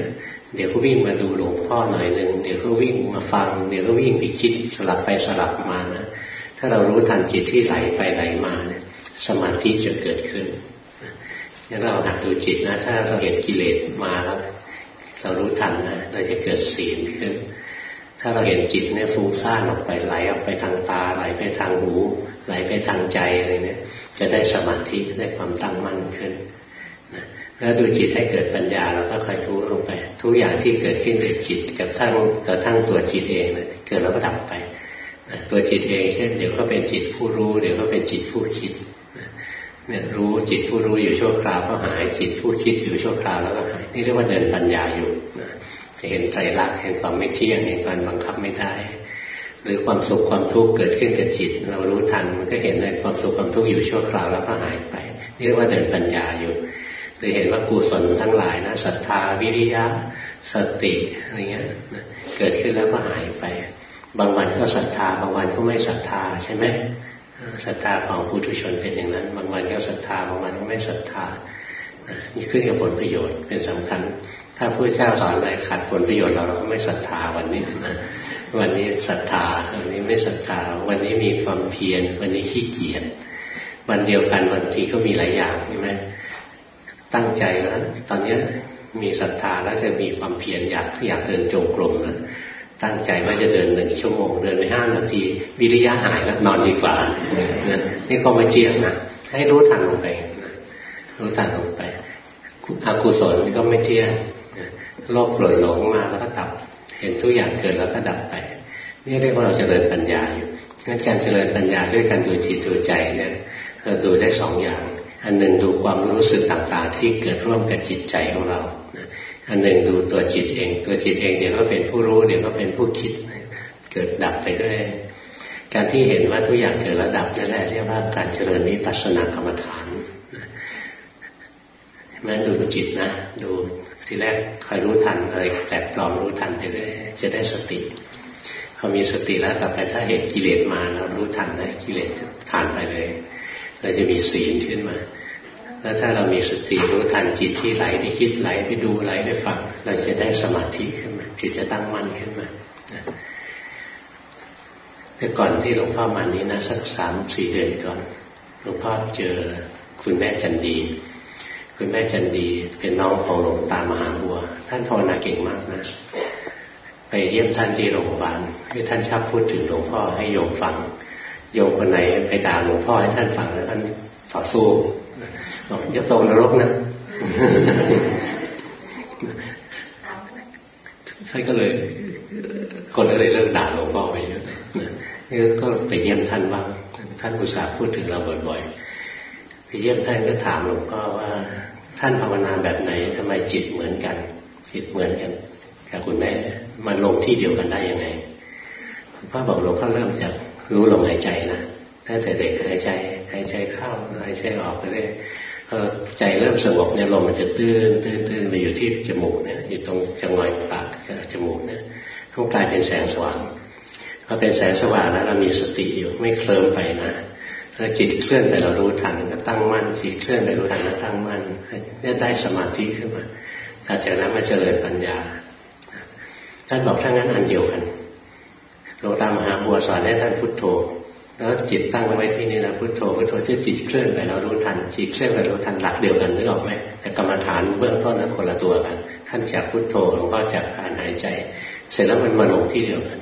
เดี๋ยวก็วิ่งมาดูหลวงพ่อหน่อยหนึ่งเดี๋ยวก็วิ่งมาฟัง เดี๋ยวก็วิ่งไปคิดสลับไปสลับมานะถ้าเรารู้ทันจิตที่ไหลไปไหลมาเนี่ยสมาธิจะเกิดขึ้น งั้นเราหัดดูจิตนะ ถ้าเราเห็นกิเลสมาแล้วเรารู้ทันนะเราจะเกิดศีลขึ้น ถ้าเราเห็นจิตเนี่ยฟุ้งซ่านออกไปไหลออกไปทางตาไหลไปทางหูไหลไปทางใจอะไรเนี่ย จะได้สมาธิได้ความตั้งมั่นขึ้นแล้วดูจิตให้เกิดปัญญาเราก็คอยรู้ลงไป ทุกอย่างที่เกิดขึ้นกับจิตกับทั้งกระทั่งตัวจิตเองนะเกิดแล้วก็ดับไปตัวจิตเองเช่นเดี๋ยวก็เป็นจิตผู้รู้ เดี๋ยวก็เป็นจิตผู้คิด เนี่ยรู้จิตผู้รู้อยู่ชั่วคราวก็หายจิตผู้คิดอยู่ชั่วคราวแล้วก็หายนี่เรียกว่าเดินปัญญาอยู่จะเห็นใจรักเห็นความไม่เที่ยงเห็นการบังคับไม่ได้ หรือความสุขความทุกข์เกิดขึ้นกับจิต เรารู้ทันมันก็เห็นเลยความสุขความทุกข์อยู่ชั่วคราวแล้วก็หายไป นี่เรียกว่าเดินปัญญาอยู่หรือเห็นว่ากุศลทั้งหลายนะศรัทธาวิริยะสติอะไรเงี้ยเกิดขึ้นแล้วก็หายไป บางวันก็ศรัทธาบางวันก็ไม่ศรัทธาใช่ไหม ศรัทธาของผู้ทุชนเป็นอย่างนั้นบางวันก็ศรัทธาบางวันก็ไม่ศรัทธานี่ขึ้นกับผลประโยชน์เป็นสำคัญ ถ้าพระเจ้าสอนอะไรขัดผลประโยชน์เราเราก็ไม่ศรัทธาวันนี้นะวันนี้ศรัทธาวันนี้ไม่ศรัทธา วันนี้มีความเพียรวันนี้ขี้เกียจวันเดียวกันวันทีก็มีหลายอย่างใช่ไหมตั้งใจแล้วตอนนี้มีศรัทธาแล้วจะมีความเพียรอยากอยากเดินจงกรมนะ ตั้งใจว่าจะเดินหนึ่งชั่วโมง เดินไปห้านาที วิริยะหายแล้วนอนดีกว่านี่ก็ไม่เจียงนะให้รู้ทันลงไปรู้ทันลงไปอากุศลก็ไม่เที่ยงโลภโกรธหลงมาแล้วก็ดับ เห็นทุกอย่างเกิดแล้วก็ดับไป นี่เรียกว่าเราจเจริญปัญญาอยู่งั้นการเจริญปัญญาด้วยการดูจิตดูใจเนี่ยเราดูได้สองอย่าง อันหนึ่งดูความรู้สึกต่างๆ ที่เกิดร่วมกับจิตใจของเรา อันหนึ่งดูตัวจิตเอง ตัวจิตเองเดี๋ยวก็เป็นผู้รู้เดี๋ยวก็เป็นผู้คิด เกิดดับไปด้วย การที่เห็นว่าทุกอย่างเกิดระดับนั่นแหละเรียกว่าการเจริญวิปัสสนากรรมฐานแม้นดูจิตนะ ดูทีแรกคอยรู้ทันอะไรแปลกปลอมรู้ทันไปเรื่อยจะได้สติพอมีสติแล้วต่อไปถ้าเห็นกิเลสมาเรารู้ทันนะกิเลสผ่านไปเลย เราจะมีศีลขึ้นมา แล้วถ้าเรามีสติรู้ทันจิตที่ไหลไปคิดไหลไปดูไหลไปฟังเราจะได้สมาธิขึ้นมาจิตจะตั้งมั่นขึ้นมาแต่ก่อนที่หลวงพ่อมานี้นะสักสามสี่เดือนก่อนหลวงพ่อเจอคุณแม่จันดี คุณแม่จันดีเป็นน้องของหลวงตามหาบัว ท่านภาวนาเก่งมากนะไปเยี่ยมท่านที่โรงพยาบาลที่ท่านชอบพูดถึงหลวงพ่อให้โยมฟัง โยมคนไหนไปด่าหลวงพ่อให้ท่านฟังแล้วท่านต่อสู้ บอย่าตรงนรกนะท่านก็เลย คนก็เลยเลิกด่าหลวงพ่อไปเยอะนี่ก็ไปเยี่ยมท่านบ้างท่านอุตส่าห์พูดถึงเราบ่อยๆไปเยี่ยมท่านก็ถามหลวงพ่อว่า ท่านภาวนาแบบไหนทำไมจิตเหมือนกัน จิตเหมือนกันกับคุณแม่มันลงที่เดียวกันได้ยังไงหลวงพ่อบอกหลวงพ่อเริ่มจากรู้ลมหายใจนะตั้งแต่เด็กหายใจหายใจเข้าหายใจออกไปเรื่อย พอใจเริ่มสงบเนี่ยลมมันจะตื้นตื้นตื้นไปอยู่ที่จมูกเนี่ยอยู่ตรงจังหวะปากจมูกเนี่ยก็กลายเป็นแสงสว่างพอเป็นแสงสว่างแล้วเรามีสติอยู่ไม่เคลิ้มไปนะถ้าจิตเคลื่อนไปเรารู้ทันก็ตั้งมั่นจิตเคลื่อนไปรู้ทันก็ตั้งมั่นเนี่ยได้สมาธิขึ้นมาถ้าจากนั้นมาเจริญปัญญาท่านบอกถ้างั้นอันเดียวกันหลวงตามหาบัวสอนให้ท่านพุทโธ แล้วจิตตั้งไว้ที่นี่นะพุทโธพุทโธจะจิตเคลื่อนไปเรารู้ทันจิตเคลื่อนไปรู้ทันหลักเดียวกันนึกออกไหมแต่กรรมฐานเบื้องต้นนั้นคนละตัวกันท่านจากพุทโธหลวงพ่อจากการหายใจ เสร็จแล้วมันมาลงที่เดียวกัน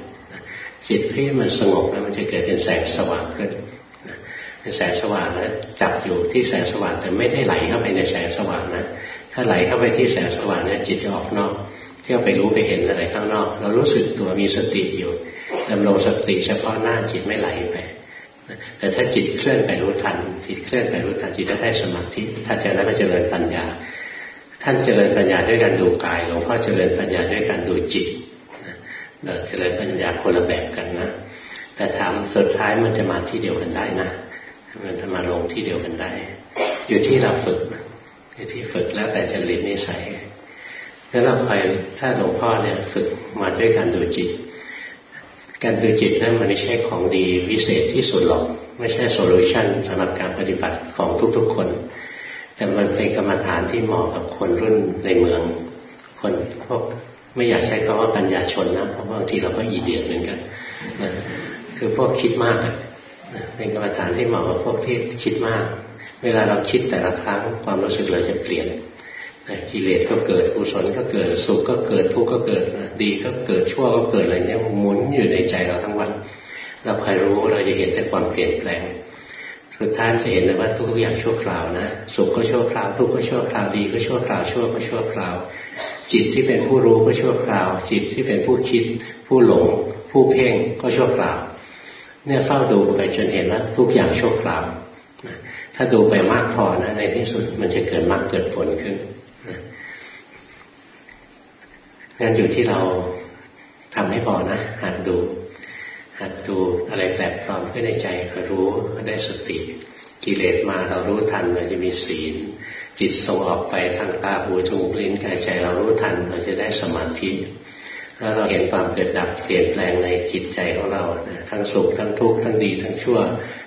จิตที่มันสงบแล้วมันจะเกิดเป็นแสงสว่างขึ้นเป็นแสงสว่างแล้วจับอยู่ที่แสงสว่างแต่ไม่ได้ไหลเข้าไปในแสงสว่างนะถ้าไหลเข้าไปที่แสงสว่างเนี่ยจิตจะออกนอกเที่ยวไปรู้ไปเห็นอะไรข้างนอก เรารู้สึกตัวมีสติอยู่ดำรงสติเฉพาะหน้าจิตไม่ไหลไป แต่ถ้าจิตเคลื่อนไปรู้ทัน จิตเคลื่อนไปรู้ทันจิตจะได้สมาธิถ้าจะนั้นมาเจริญปัญญา ท่านเจริญปัญญาด้วยการดูกายหลวงพ่อเจริญปัญญาด้วยการดูจิตเจริญปัญญาคนละแบบกันนะแต่ถามสุดท้ายมันจะมาที่เดียวกันได้นะมันจะมาลงที่เดียวกันได้ อยู่ที่เราฝึกอยู่ที่ฝึกแล้วแต่จริตนิสัยแล้วเราคอยถ้าหลวงพ่อเนี่ยฝึกมาด้วยการดูจิต การดูจิตนั้นมันไม่ใช่ของดีวิเศษที่สุดหรอกไม่ใช่โซลูชันสำหรับการปฏิบัติของทุกๆคน แต่มันเป็นกรรมฐานที่เหมาะกับคนรุ่นในเมือง คนพวกไม่อยากใช้คำว่าปัญญาชนนะเพราะบางทีเราก็อีเดียดเหมือนกันนะคือพวกคิดมากเป็นกรรมฐานที่เหมาะกับพวกที่คิดมาก เวลาเราคิดแต่ละครั้งความรู้สึกเราจะเปลี่ยน กิเลสก็เกิดกุศลก็เกิดสุขก็เกิดทุกข์ก็เกิดดีก็เกิดชั่วก็เกิดอะไรเนี่ยหมุนอยู่ในใจเราทั้งวันเราใครรู้เราจะเห็นแต่ความเปลี่ยนแปลง สุดท้ายจะเห็นเลยว่าทุกอย่างชั่วคราวนะสุขก็ชั่วคราวทุกข์ก็ชั่วคราวดีก็ชั่วคราวชั่วก็ชั่วคราว จิตที่เป็นผู้รู้ก็ชั่วคราว จิตที่เป็นผู้คิด ผู้หลง ผู้เพ่งก็ชั่วคราว เนี่ยเฝ้าดูไปจนเห็นว่าทุกอย่างชั่วคราวถ้าดูไปมากพอนะในที่สุดมันจะเกิดมรรคเกิดผลขึ้น งั้นอยู่ที่เราทำให้พอนะหัดดูหัดดูอะไรแปลกปลอมขึ้นในใจก็รู้ก็ได้สติ กิเลสมาเรารู้ทันเราจะมีศีล จิตส่งออกไปทางตาหูจมูกลิ้นกายใจเรารู้ทันเราจะได้สมาธิแล้วเราเห็นความเกิดดับเปลี่ยนแปลงในจิตใจของเราทั้งสุขทั้งทุกข์ทั้งดีทั้งชั่ว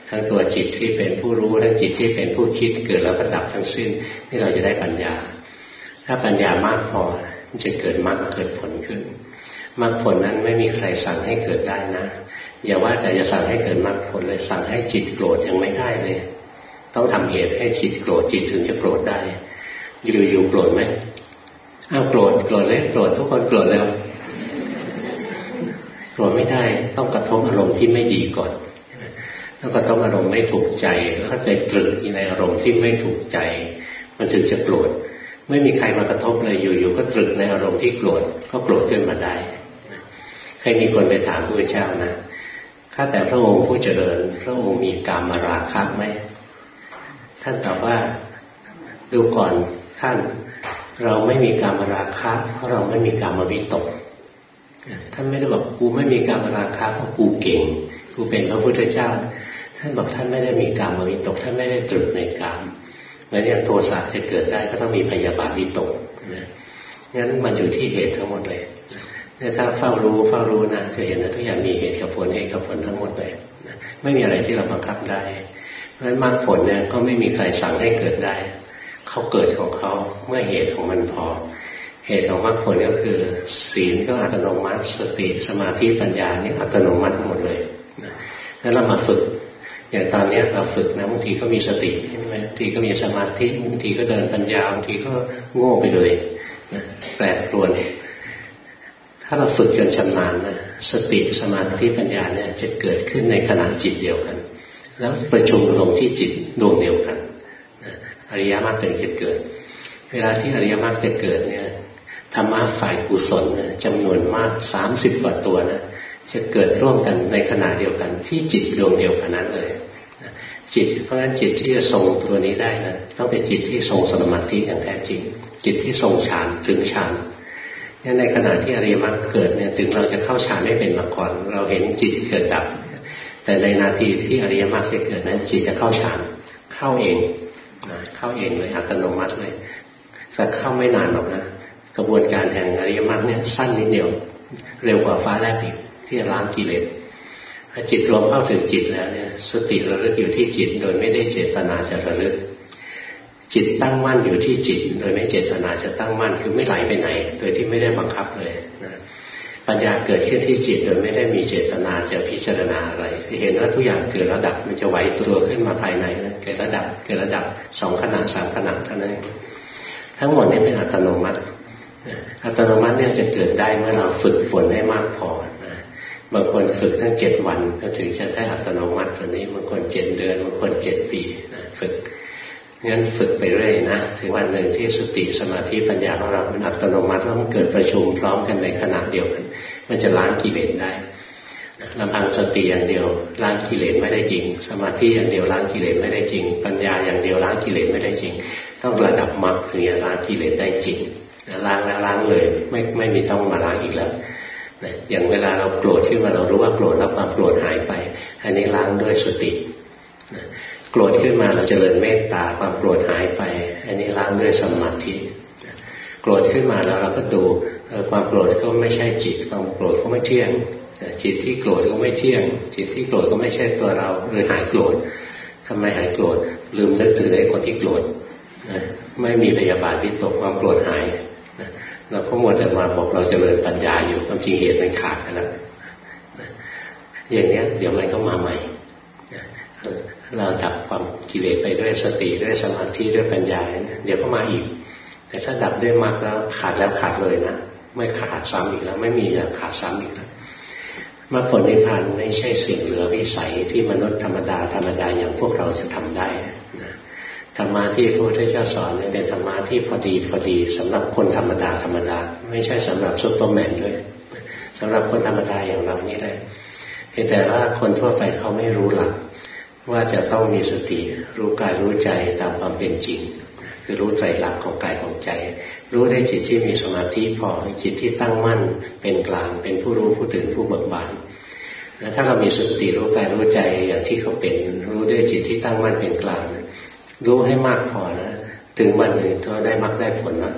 ทั้งตัวจิตที่เป็นผู้รู้ทั้งจิตที่เป็นผู้คิดเกิดแล้วก็ดับทั้งสิ้นนี่เราจะได้ปัญญา ถ้าปัญญามากพอ มันจะเกิดมรรคเกิดผลขึ้นมรรคผลนั้นไม่มีใครสั่งให้เกิดได้นะอย่าว่าแต่จะสั่งให้เกิดมรรคผลเลยสั่งให้จิตโกรธยังไม่ได้เลย ต้องทำเหตุให้จิตโกรธจิตถึงจะโกรธได้อยู่อยู่โกรธไหมอ้าวโกรธโกรธเลยโกรธทุกคนโกรธแล้วโกรธไม่ได้ต้องกระทบอารมณ์ที่ไม่ดีก่อนต้องกระทบอารมณ์ไม่ถูกใจแล้วก็ใจตรึกในอารมณ์ที่ไม่ถูกใจ มันถึงจะโกรธ ไม่มีใครมากระทบเลยอยู่ๆก็ตรึกในอารมณ์ที่โกรธก็โกรธขึ้นมาได้เคยมีคนไปถามพระเจ้านะข้าแต่พระองค์ผู้เจริญ พระองค์มีกรรมราคะไหมท่านตอบว่าดูก่อนท่านเราไม่มีกรรมราคะเพราะเราไม่มีกรรมวิตกท่านไม่ได้บอกกูไม่มีกรรมราคะเพราะกูเก่งกูเป็นพระพุทธเจ้า ท่านบอกท่านไม่ได้มีกรรมวิตก ท่านไม่ได้ตรึกในกรร มเมื่ออย่างโทสะจะเกิดได้ก็ต้องมีพยาบาทวิตกนะงั้นมันอยู่ที่เหตุทั้งหมดเลยเนี่ยถ้าเฝ้ารู้เฝ้ารู้นะจะเห็นนะทุกอย่างมีเหตุกับผลเหตุกับผลทั้งหมดเลยไม่มีอะไรที่เราบังคับได้ เพราะฉะนั้นมรรคผลเนี่ยก็ไม่มีใครสั่งให้เกิดได้ เขาเกิดของเขาเมื่อเหตุของมันพอ เหตุของมรรคผลก็คือ ศีลก็อัตโนมัติ สติสมาธิปัญญานี่อัตโนมัติหมดเลยแล้วเรามาฝึก อย่างตอนนี้เราฝึกนะบางทีก็มีสติบางทีก็มีสมาธิบางทีก็เดินปัญญาบางทีก็โง่ไปเลยแปลปรวนถ้าเราฝึกจนชำนาญนะสติสมาธิปัญญาเนี่ยจะเกิดขึ้นในขณะจิตเดียวกัน แล้วประชุมลงที่จิตดวงเดียวกันอริยมรรคจะเกิด เวลาที่อริยมรรคจะเกิดเนี่ยธรรมะฝ่ายกุศลจำนวนมากสามสิบกว่าตัวนะ จะเกิดร่วมกันในขณะเดียวกัน ที่จิตดวงเดียวกันนั้นเลยจิตเพราะฉะนั้นจิตที่จะทรงตัวนี้ได้นะต้องเป็นจิตที่ทรงสมาธิอย่างแท้จริง จิตที่ทรงฌานถึงฌานนี่ในขณะที่อริยมรรคเกิดเนี่ยถึงเราจะเข้าฌานไม่เป็นมาก่อน เราเห็นจิตเกิดดับ แต่ในนาทีที่อริยมรรคจะเกิดนั้น จิตจะเข้าฌานเข้าเองเข้าเองเลยอัตโนมัติเลยแต่เข้าไม่นานหรอกนะกระบวนการแห่งอริยมรรคเนี่ยสั้นนิดเดียว เร็วกว่าฟ้าแลบอีก ที่จะล้างกิเลสพอจิตรวมเข้าถึงจิตแล้วเนี่ย สติระลึกอยู่ที่จิต โดยไม่ได้เจตนาจะระลึก จิตตั้งมั่นอยู่ที่จิต โดยไม่เจตนาจะตั้งมั่นคือไม่ไหลไปไหน โดยที่ไม่ได้บังคับเลยนะปัญญาเกิดขึ้นที่จิตโดยไม่ได้มีเจตนาจะพิจารณาอะไรเห็นว่าทุกอย่างเกิดระดับมันจะไหวตัวขึ้นมาภายในนะเกิดระดับเกิดระดับสองขนาดสามขนาดเท่านั้นทั้งหมดนี้เป็นอัตโนมัติ อัตโนมัติเนี่ยจะเกิดได้เมื่อเราฝึกฝนให้มากพอ บางคนฝึกตั้งเจ็ดวันก็ถึงจะได้อัตโนมัติตัวนี้บางคนเจ็ดเดือนบางคนเจ็ดปีนะฝึกงั้นฝึกไปเรื่อยนะถึงวันหนึ่งที่สติสมาธิปัญญาของเราเป็นอัตโนมัติแล้วมันเกิดประชุมพร้อมกันในขณะเดียวกัน มันจะล้างกิเลสได้ลำพังสติอย่างเดียวล้างกิเลสไม่ได้จริง สมาธิอย่างเดียวล้างกิเลสไม่ได้จริง ปัญญาอย่างเดียวล้างกิเลสไม่ได้จริง ต้องระดับมรรคถึงจะล้างกิเลสได้จริงล้างแล้วล้างเลย ไม่ไม่มีต้องมาล้างอีกแล้ว อย่างเวลาเราโกรธที่มาเรารู้ว่าโกรธแล้วความโกรธหายไป อันนี้ล้างด้วยสติโกรธขึ้นมาเราจเจริญเมตตาความโกรธหายไป อันนี้ล้างด้วยสมาธิโกรธขึ้นมาแล้วเราก็ดูความโกรธก็ไม่ใช่จิตความโกรธก็ไม่เที่ยงจิตที่โกรธก็ไม่เที่ยง จิตที่โกรธก็ไม่ใช่ตัวเราเลยหายโกรธทำไมหายโกรธลืมนึกถึงไอ้คนที่โกรธไม่มีพยาบาทวิตกความโกรธหาย เราก็หมดแต่มาบอกเราจเจริญปัญญาอยู่ความจริงเหตุมันขาดไปแล้วอย่างนี้เดี๋ยวมันก็มาใหม่ เราดับความกิเลสไปด้วยสติด้วยสมาธิด้วยปัญญาเดี๋ยวก็มาอีก แต่ถ้าดับด้วยมากแล้วขาดแล้วขาดเลยนะไม่ขาดซ้ำอีกแล้ว ไม่มีอยางขาดซ้ำอีกแล้วมรรคผลนิพพานไม่ใช่สิ่งเหลือวิสัยที่มนุษย์ธรรมดาธรรมดาอย่างพวกเราจะทำได้ ธรรมะที่พระพุทธเจ้าสอนเนี่ยเป็นธรรมะที่พอดีพอดีสำหรับคนธรรมดาธรรมดา ไม่ใช่สำหรับซุปเปอร์แมนด้วยสำหรับคนธรรมดาอย่างเรานี่ได้แต่ว่าคนทั่วไปเขาไม่รู้หลัก ว่าจะต้องมีสติรู้กายรู้ใจตามความเป็นจริง คือรู้ใจหลักของกายของใจ รู้ด้วยจิตที่มีสมาธิพอจิตที่ตั้งมั่น เป็นกลางเป็นผู้รู้ผู้ตื่นผู้เบิกบานแล้วถ้าเรามีสติรู้กายรู้ใจอย่างที่เขาเป็น รู้ด้วยจิตที่ตั้งมั่นเป็นกลาง รู้ให้มากพอนะถึงวันหนึ่งก็ได้มรรคได้ผลนะ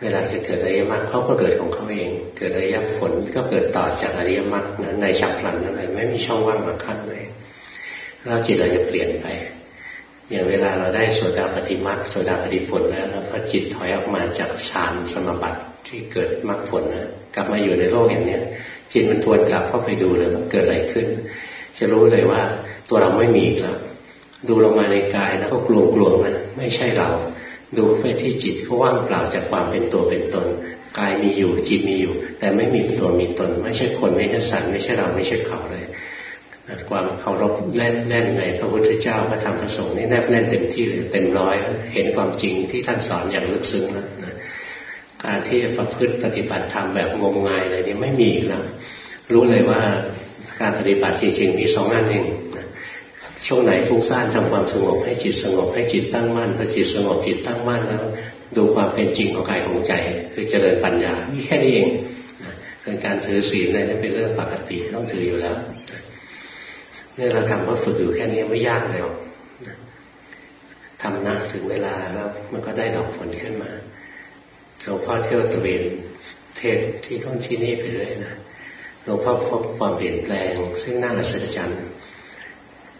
เวลาจะเกิดอริยมรรคเขาก็เกิดของเขาเอง เกิดอริยผลก็เกิดต่อจากอริยมรรคในฉับพลันอะไรไม่มีช่องว่างมาขั้นเลยแล้วจิตเราจะเปลี่ยนไปอย่างเวลาเราได้โสดาปฏิมรรคโสดาปฏิผลแล้วแล้วพอจิตถอยออกมาจากฌานสมบัติที่เกิดมรรคผลนะกลับมาอยู่ในโลกอย่างเนี้ยจิตมันทวนกลับเข้าไปดูเลยว่าเกิดอะไรขึ้น จะรู้เลยว่าตัวเราไม่มีอีกแล้ว ดูลงมาในกายแล้วก็กลัวกลัวมันไม่ใช่เรา ดูไปที่จิตก็ว่างเปล่าจากความเป็นตัวเป็นตนกายมีอยู่จิตมีอยู่ แต่ไม่มีตัวมีตน ไม่ใช่คนไม่ใช่สัตว์ไม่ใช่เราไม่ใช่เขาเลยความเคารพแน่นแน่นในพระพุทธเจ้าพระธรรมพระสงฆ์นี่แนบแน่นเต็มที่เลยเต็มร้อย เห็นความจริงที่ท่านสอนอย่างลึกซึ้งแล้วนะการที่จะประพฤติปฏิบัติธรรมแบบงมงายอะไรนี้ไม่มีแล้วรู้เลยว่าการปฏิบัติจริงๆมีสองอันเอง ช่วงไหนฟุ้งซ่านทำความสงบให้จิตสงบให้จิตตั้งมั่นพอจิตสงบจิตตั้งมั่นแล้วดูความเป็นจริงของกายของใจ คือเจริญปัญญาแค่นี้เองเป็นการถือศีลอะไรนั่นเป็นเรื่องปกติต้องถืออยู่แล้วเนี่ยเราทำว่าฝึกอยู่แค่นี้ไม่ยากเลยทำนะถึงเวลาแล้วมันก็ได้ดอกผลขึ้นมาหลวงพ่อเที่ยวตะเวนเทศที่ท่อนที่นี่ไปเรื่อยนะหลวงพ่อพบความเปลี่ยนแปลง ซึ่งน่าอัศจรรย์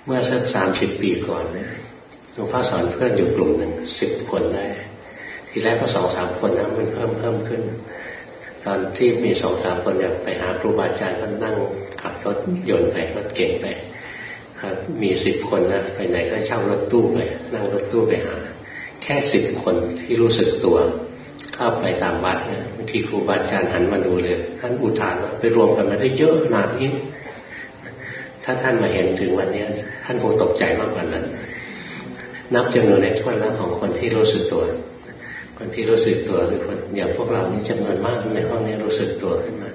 เมื่อสักสามสิบปีก่อนเนี่ยหลวงพ่อสอนเพื่อนอยู่กลุ่มหนึ่งสิบคนได้ ทีแรกก็สองสามคนนะมันเพิ่มเพิ่มขึ้น ตอนที่มีสองสามคนอยากไปหาครูบาอาจารย์ก็นั่งขับรถยนต์ไปรถเก่งไปมีสิบคนนะไปไหนก็เช่ารถตู้ไปนั่งรถตู้ไปหา แค่สิบคนที่รู้สึกตัวเข้าไปตามวัดเนี่ยบางทีครูบาอาจารย์หันมาดูเลย ท่านอุทานว่าไปรวมกันมาได้เยอะขนาดนี้ ถ้าท่านมาเห็นถึงวันนี้ท่านคงตกใจมากกว่านั้นนับจำนวนในทั่วแล้วของคนที่รู้สึกตัว คนที่รู้สึกตัวคือคนอย่างพวกเรานี่จำนวนมากในห้องนี้รู้สึกตัวขึ้นมา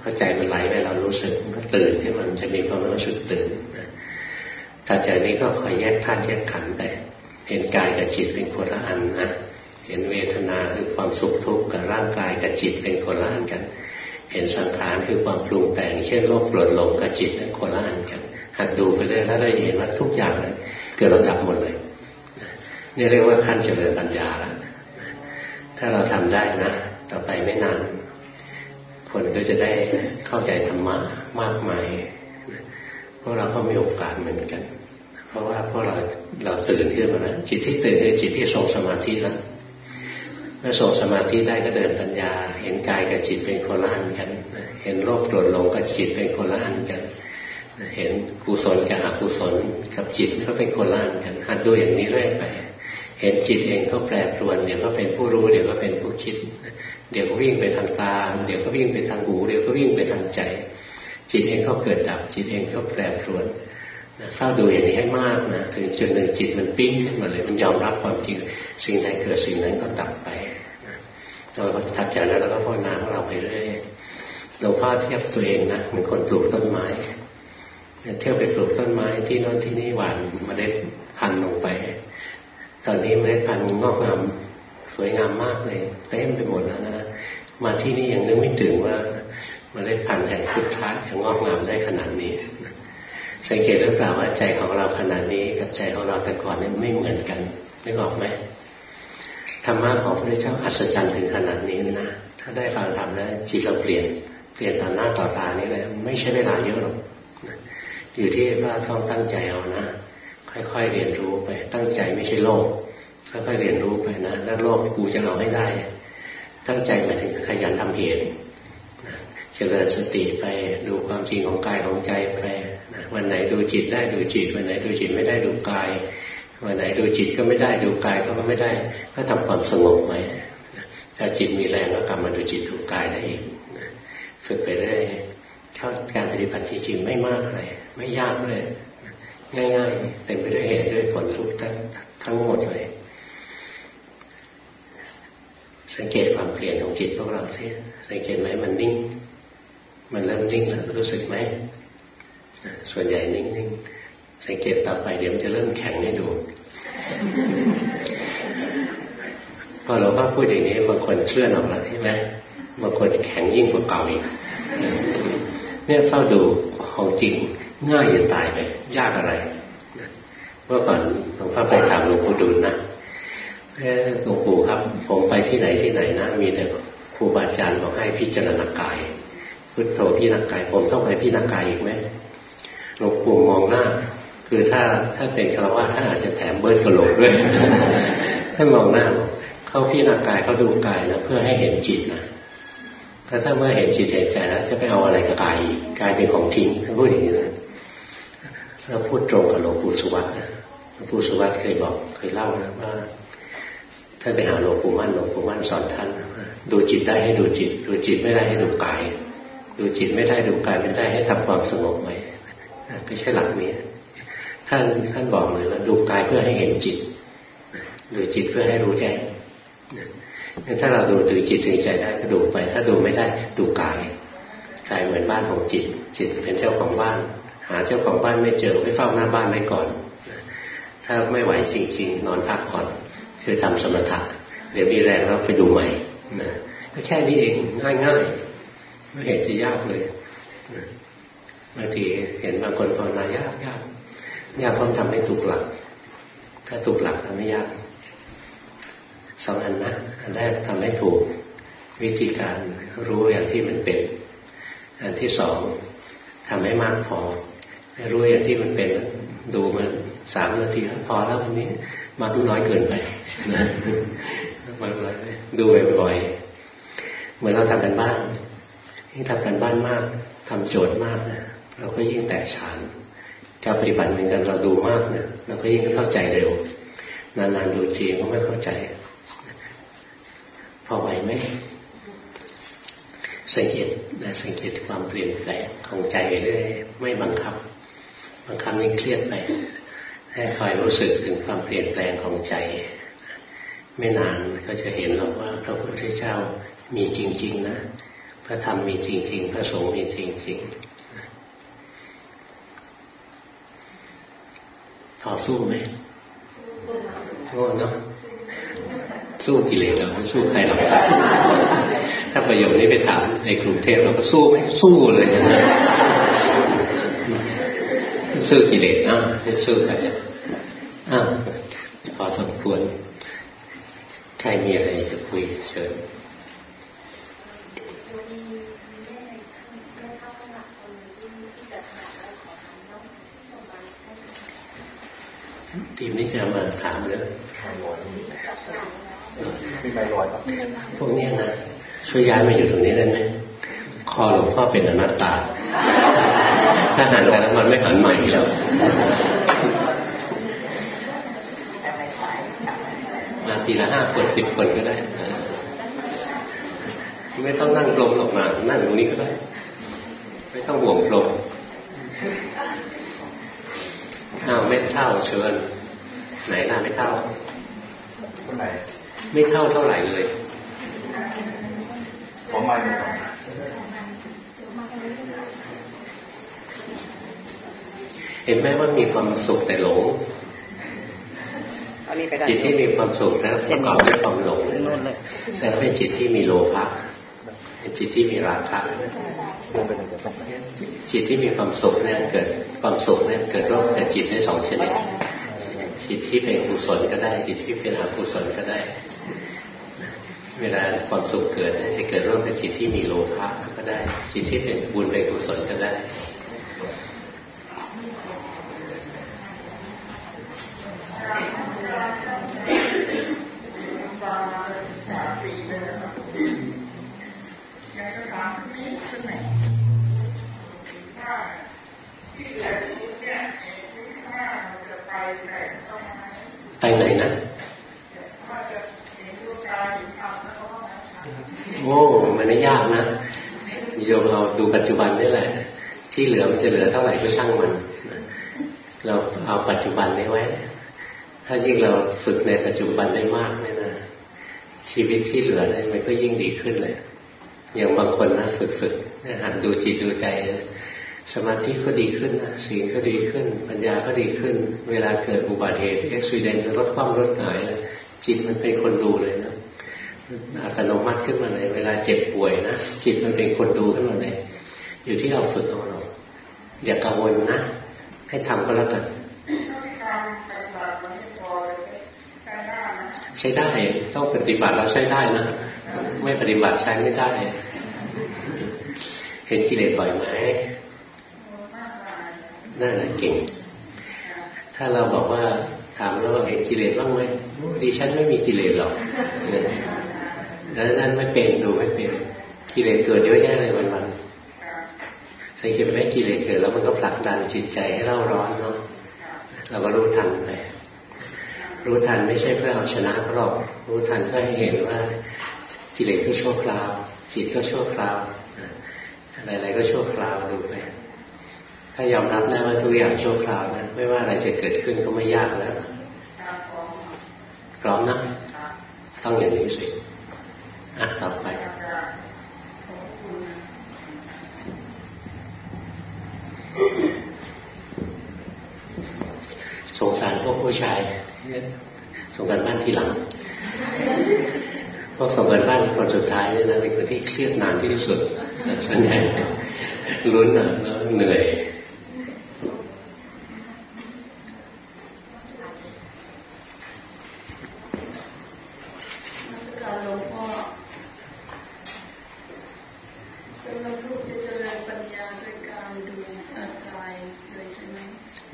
เข้าใจมันไหลไปเรารู้สึกก็ตื่นที่มันจะมีความรู้สึกตื่นถัดจากนี้ก็คอยแยกธาตุแยกขันธ์ไปเห็นกายกับจิตเป็นคนละอันนะเห็นเวทนาคือความสุขทุกข์กับร่างกายกับจิตเป็นคนละอันกัน เห็นสังขารคือความปรุงแต่ง เช่นโลกโกรธหลงกับจิตเป็นคนละอันกันหัดดูไปเรื่อยแล้วได้เห็นว่าทุกอย่างเลยเกิดระดับหมดเลยนี่เรียกว่าขั้นเจริญปัญญาแล้วถ้าเราทำได้นะ ต่อไปไม่นานคนก็จะได้เข้าใจธรรมะมากมายพวกเราก็มีโอกาสเหมือนกัน เพราะว่าพวกเราเราตื่นขึ้นมาแล้วจิตที่ตื่นคือจิตที่ทรงสมาธิแล้ว เมื่อทรงสมาธิได้ก็เดินปัญญา เห็นกายกับจิตเป็นคนละอันกัน เห็นโลกโกรธหลงกับจิตเป็นคนละอันกัน เห็นกุศลกับอกุศลกับจิตก็เป็นคนละอันกันหัดดูอย่างนี้เรื่อยไป เห็นจิตเองก็แปรปรวนเดี๋ยวก็เป็นผู้รู้เดี๋ยวก็เป็นผู้คิด เดี๋ยวก็วิ่งไปทางตา เดี๋ยวก็วิ่งไปทางหูเดี๋ยวก็วิ่งไปทางใจ จิตเองก็เกิดดับ จิตเองก็แปรปรวนเฝ้าดูอย่างนี้ให้มากนะถึงจุดหนึ่งจิตมันปิ้งขึ้นมาเลยมันยอมรับความจริง สิ่งใดเกิดสิ่งนั้นก็ดับไป เราถัดจากนั้นเราก็ภาวนาของเราไปเรื่อยหลวงพ่อเทียบตัวเองนะเหมือนคนปลูกต้นไม้เที่ยวไปปลูกต้นไม้ที่โน่นที่นี่หวานเมล็ดพันธุ์ลงไป ตอนนี้เมล็ดพันธุ์งอกงามสวยงามมากเลยเต็มไปหมดแล้วนะมาที่นี่ยังนึกไม่ถึงว่าเมล็ดพันธุ์แห่งพุทธะจะงอกงามได้ขนาดนี้ สังเกตหรือเปล่าว่าใจของเราขนาดนี้กับใจของเราแต่ก่อนนี่ไม่เหมือนกันไม่ออกไหม ธรรมะของพระเจ้าอัศจรรย์ถึงขนาดนี้นะ ถ้าได้ฟังธรรมแล้วจิตเราเปลี่ยน เปลี่ยนต่อหน้าต่อตานี่เลยไม่ใช่เวลาเยอะหรอกอยู่ที่ว่าต้องตั้งใจเอานะ ค่อยๆเรียนรู้ไป ตั้งใจไม่ใช่โลภค่อยๆเรียนรู้ไปนะแล้วโลภกูจะเอาให้ได้ ตั้งใจหมาถึงขยันทำเหตุเจริญสติไปดูความจริงของกายของใจไปวันไหนดูจิตได้ดูจิต วันไหนดูจิตไม่ได้ดูกาย วันไหนดูจิตก็ไม่ได้ดูกายก็ไม่ได้ ก็ทำความสงบไว้ถ้าจิตมีแรงก็กลับมาดูจิตดูกายได้อีกฝึกไปเรื่อยเข้าการปฏิบัติจริงไม่มากเลยไม่ยากเลยง่ายๆเต็มไปด้วยเหตุด้วยผลทุกทั้งทั้งหมดเลยสังเกตความเปลี่ยนของจิตพวกเราที่สังเกตไหมมันนิ่ง มันเริ่มนิ่งแล้วรู้สึกไหมส่วนใหญ่นิ่งๆ สังเกตต่อไปเดี๋ยวจะเริ่มแข็งให้ดูพอเราก็พูดอย่างนี้บางคนเคลื่อนออกแล้วใช่ไหมบางคนแข็งยิ่งกว่าเก่าอีกเนี่ยเฝ้าดูของจริงง่ายอย่าตายไปยากอะไรเมื่อก่อนหลวงพ่อไปถามหลวงปู่ดูลนะหลวงปู่ครับ ผมไปที่ไหนที่ไหนนะมีแต่ครูบาอาจารย์บอกให้พิจารณากายพุทโธพี่นักกาย ผมต้องไปพี่นักกายอีกไหมหลวงปู่มองหน้า คือถ้าถ้าเป็นคารวะท่านอาจจะแถมเบิร์ดกระโหลกด้วยท่านมองหน้าเข้าพี่นักกายเขาดูกายนะเพื่อให้เห็นจิตนะถ้าถ้าเมื่อเห็นจิตเห็นใจแล้วจะไปเอาอะไรกับกายกายเป็นของทิ้งท่านพูดอย่างนี้นะเราพูดตรงกับหลวงปู่สุวัตนะหลวงปู่สุวัตเคยบอกเคยเล่านะว่าท่านไปหาหลวงปู่มั่นหลวงปู่มั่นสอนท่านดูจิตได้ให้ดูจิต ดูจิตไม่ได้ให้ดูกาย ดูจิตไม่ได้ดูกายไม่ได้ให้ทำความสงบไว้ก็ใช่หลักนี้ ท่านท่านบอกเลยว่าดูกายเพื่อให้เห็นจิตดูจิตเพื่อให้รู้แจ้งถ้าเราดูดูจิตดูใจได้ก็ดูไป ถ้าดูไม่ได้ดูกายกายเหมือนบ้านของจิต จิตเป็นเจ้าของบ้าน หาเจ้าของบ้านไม่เจอไม่เฝ้าหน้าบ้านไว้ก่อน ถ้าไม่ไหวจริงๆนอนพักก่อน คือทำสมถะเดี๋ยวมีแรงแล้วไปดูใหม่นะก็แค่นี้เองง่ายๆไม่เห็นจะยากเลยบางทีเห็นบางคนภาวนายากยาก ยากเพราะทำให้ถูกหลัก ถ้าถูกหลักทำไม่ยากสองอันนะอันแรกทำให้ถูกวิธีการรู้อย่างที่มันเป็น อันที่สองทำให้มากพอรู้อย่างที่มันเป็น ดูมันสามนาทีพอแล้ววันนี้มาดูน้อยเกินไปนะมาดูบ่อยๆเหมือนเราทำกันบ้านยิ่งทำกันบ้านมากทำโจทย์มากนะเราก็ยิ่งแตกฉาน การปฏิบัติเหมือนกันเราดูมากนะเราก็ยิ่งเข้าใจเร็ว นานๆดูจีก็ไม่เข้าใจ พอไหวไหมสังเกตนะสังเกตความเปลี่ยนแปลงของใจเรื่อยไม่บังคับบางครั้งนี่เครียดไปให้คอยรู้สึกถึงความเปลี่ยนแปลงของใจ ไม่นานก็จะเห็นหรอกว่าพระพุทธเจ้ามีจริง ๆ นะ พระธรรมมีจริง ๆ พระสงฆ์มีจริง ๆ ต่อสู้ไหมโง่เนาะสู้กิเลสเราไม่สู้ใครหรอกถ้าประโยคนี้ไปถามในกรุงเทพเราก็สู้ไหมสู้เลยนะสู้กิเลสนะไม่สู้ใครอะพอสมควรใครมีอะไรจะคุยเชิญ ทีมนี้จะมาถามเลยมีใบลอยครับพวกนี้นะช่วยย้ายมาอยู่ตรงนี้ได้ไหมคอหลวงพ่อเป็นอนัตตา ถ้าหันไปแล้วมันไม่หันใหม่แล้วมาทีละห้าคนสิบคนก็ได้ ไม่ต้องนั่งกลมหรอกมา นั่งตรงนี้ก็ได้ ไม่ต้องห่วงกลม อ้าวไม่เท่าเชิญ ไหนล่ะไม่เท่าเท่าไหร่ไม่เท่าเท่าไหร่เลยผมมาเห็นไหมว่ามีความสุขแต่หลงจิตที่มีความสุขแล้วประกอบด้วยความหลงแต่เป็นจิตที่มีโลภะเป็น จิตที่มีราคะจิตที่มีความสุขเนี่ยเกิดความสุขเนี่ยเกิดร่วมกับจิตได้สองชนิดจิตที่เป็นกุศลก็ได้ จิตที่เป็นอกุศลก็ได้ เวลาความสุขเกิดจะเกิดร่วมกับจิตที่มีโลภะก็ได้ จิตที่เป็นบุญเป็นกุศลก็ได้ไป ดูปัจจุบันนี่แหละ ที่เหลือมันจะเหลือเท่าไหร่ก็ช่างมัน เราเอาปัจจุบันนี้ไว้ ถ้ายิ่งเราฝึกในปัจจุบันได้มากเนี่ยนะชีวิตที่เหลือเนี่ยมันก็ยิ่งดีขึ้นเลยอย่างบางคนนะฝึกฝึกหันดูจิตดูใจสมาธิก็ดีขึ้นนะสิ่งก็ดีขึ้น ปัญญาก็ดีขึ้น เวลาเกิดอุบัติเหตุเอ็กซิเดนต์รถคว่ำรถหายจิตมันเป็นคนดูเลยนะ อัตโนมัติขึ้นมาเลยเวลาเจ็บป่วยนะจิตมันเป็นคนดูขึ้นมาเลยอยู่ที่เราฝึกเอาเราอย่ากังวลนะ ให้ทำก็แล้วกันใช้ได้ต้องปฏิบัติเราใช้ได้นะไม่ปฏิบัติใช้ไม่ได้ เห็นกิเลสบ่อยไหมนั่นแหละเก่ง ถ้าเราบอกว่าถามแล้วว่าเห็นกิเลสบ้างไหมดิฉันไม่มีกิเลสหรอก นั้นนั่นไม่เป็นดูไม่เป็นกิเลสเกิดเยอะแยะเลยวันวันสังเกตไหมกิเลสเกิดแล้วมันก็ผลักดันจิตใจให้เล่าร้อนเนาะเราก็รู้ทันไปรู้ทันไม่ใช่เพื่อเอาชนะหรอก รู้ทันเพื่อให้เห็นว่ากิเลสก็ชั่วคราว จิตก็ชั่วคราวอะไรๆก็ชั่วคราวดูไปถ้ายอมรับได้ว่าทุกอย่างชั่วคราวนะไม่ว่าอะไรจะเกิดขึ้นก็ไม่ยากแล้วพร้อมนะต้องอย่างนี้สิ อะต่อไปสงสารพวกผู้ชายส่งกันบ้านทีหลังพวกส่งกันบ้านคนสุดท้ายเนี่ยนะเป็นคนที่เครียดนานที่สุดส่วนใหญ่ลุ้นนะแล้วเหนื่อย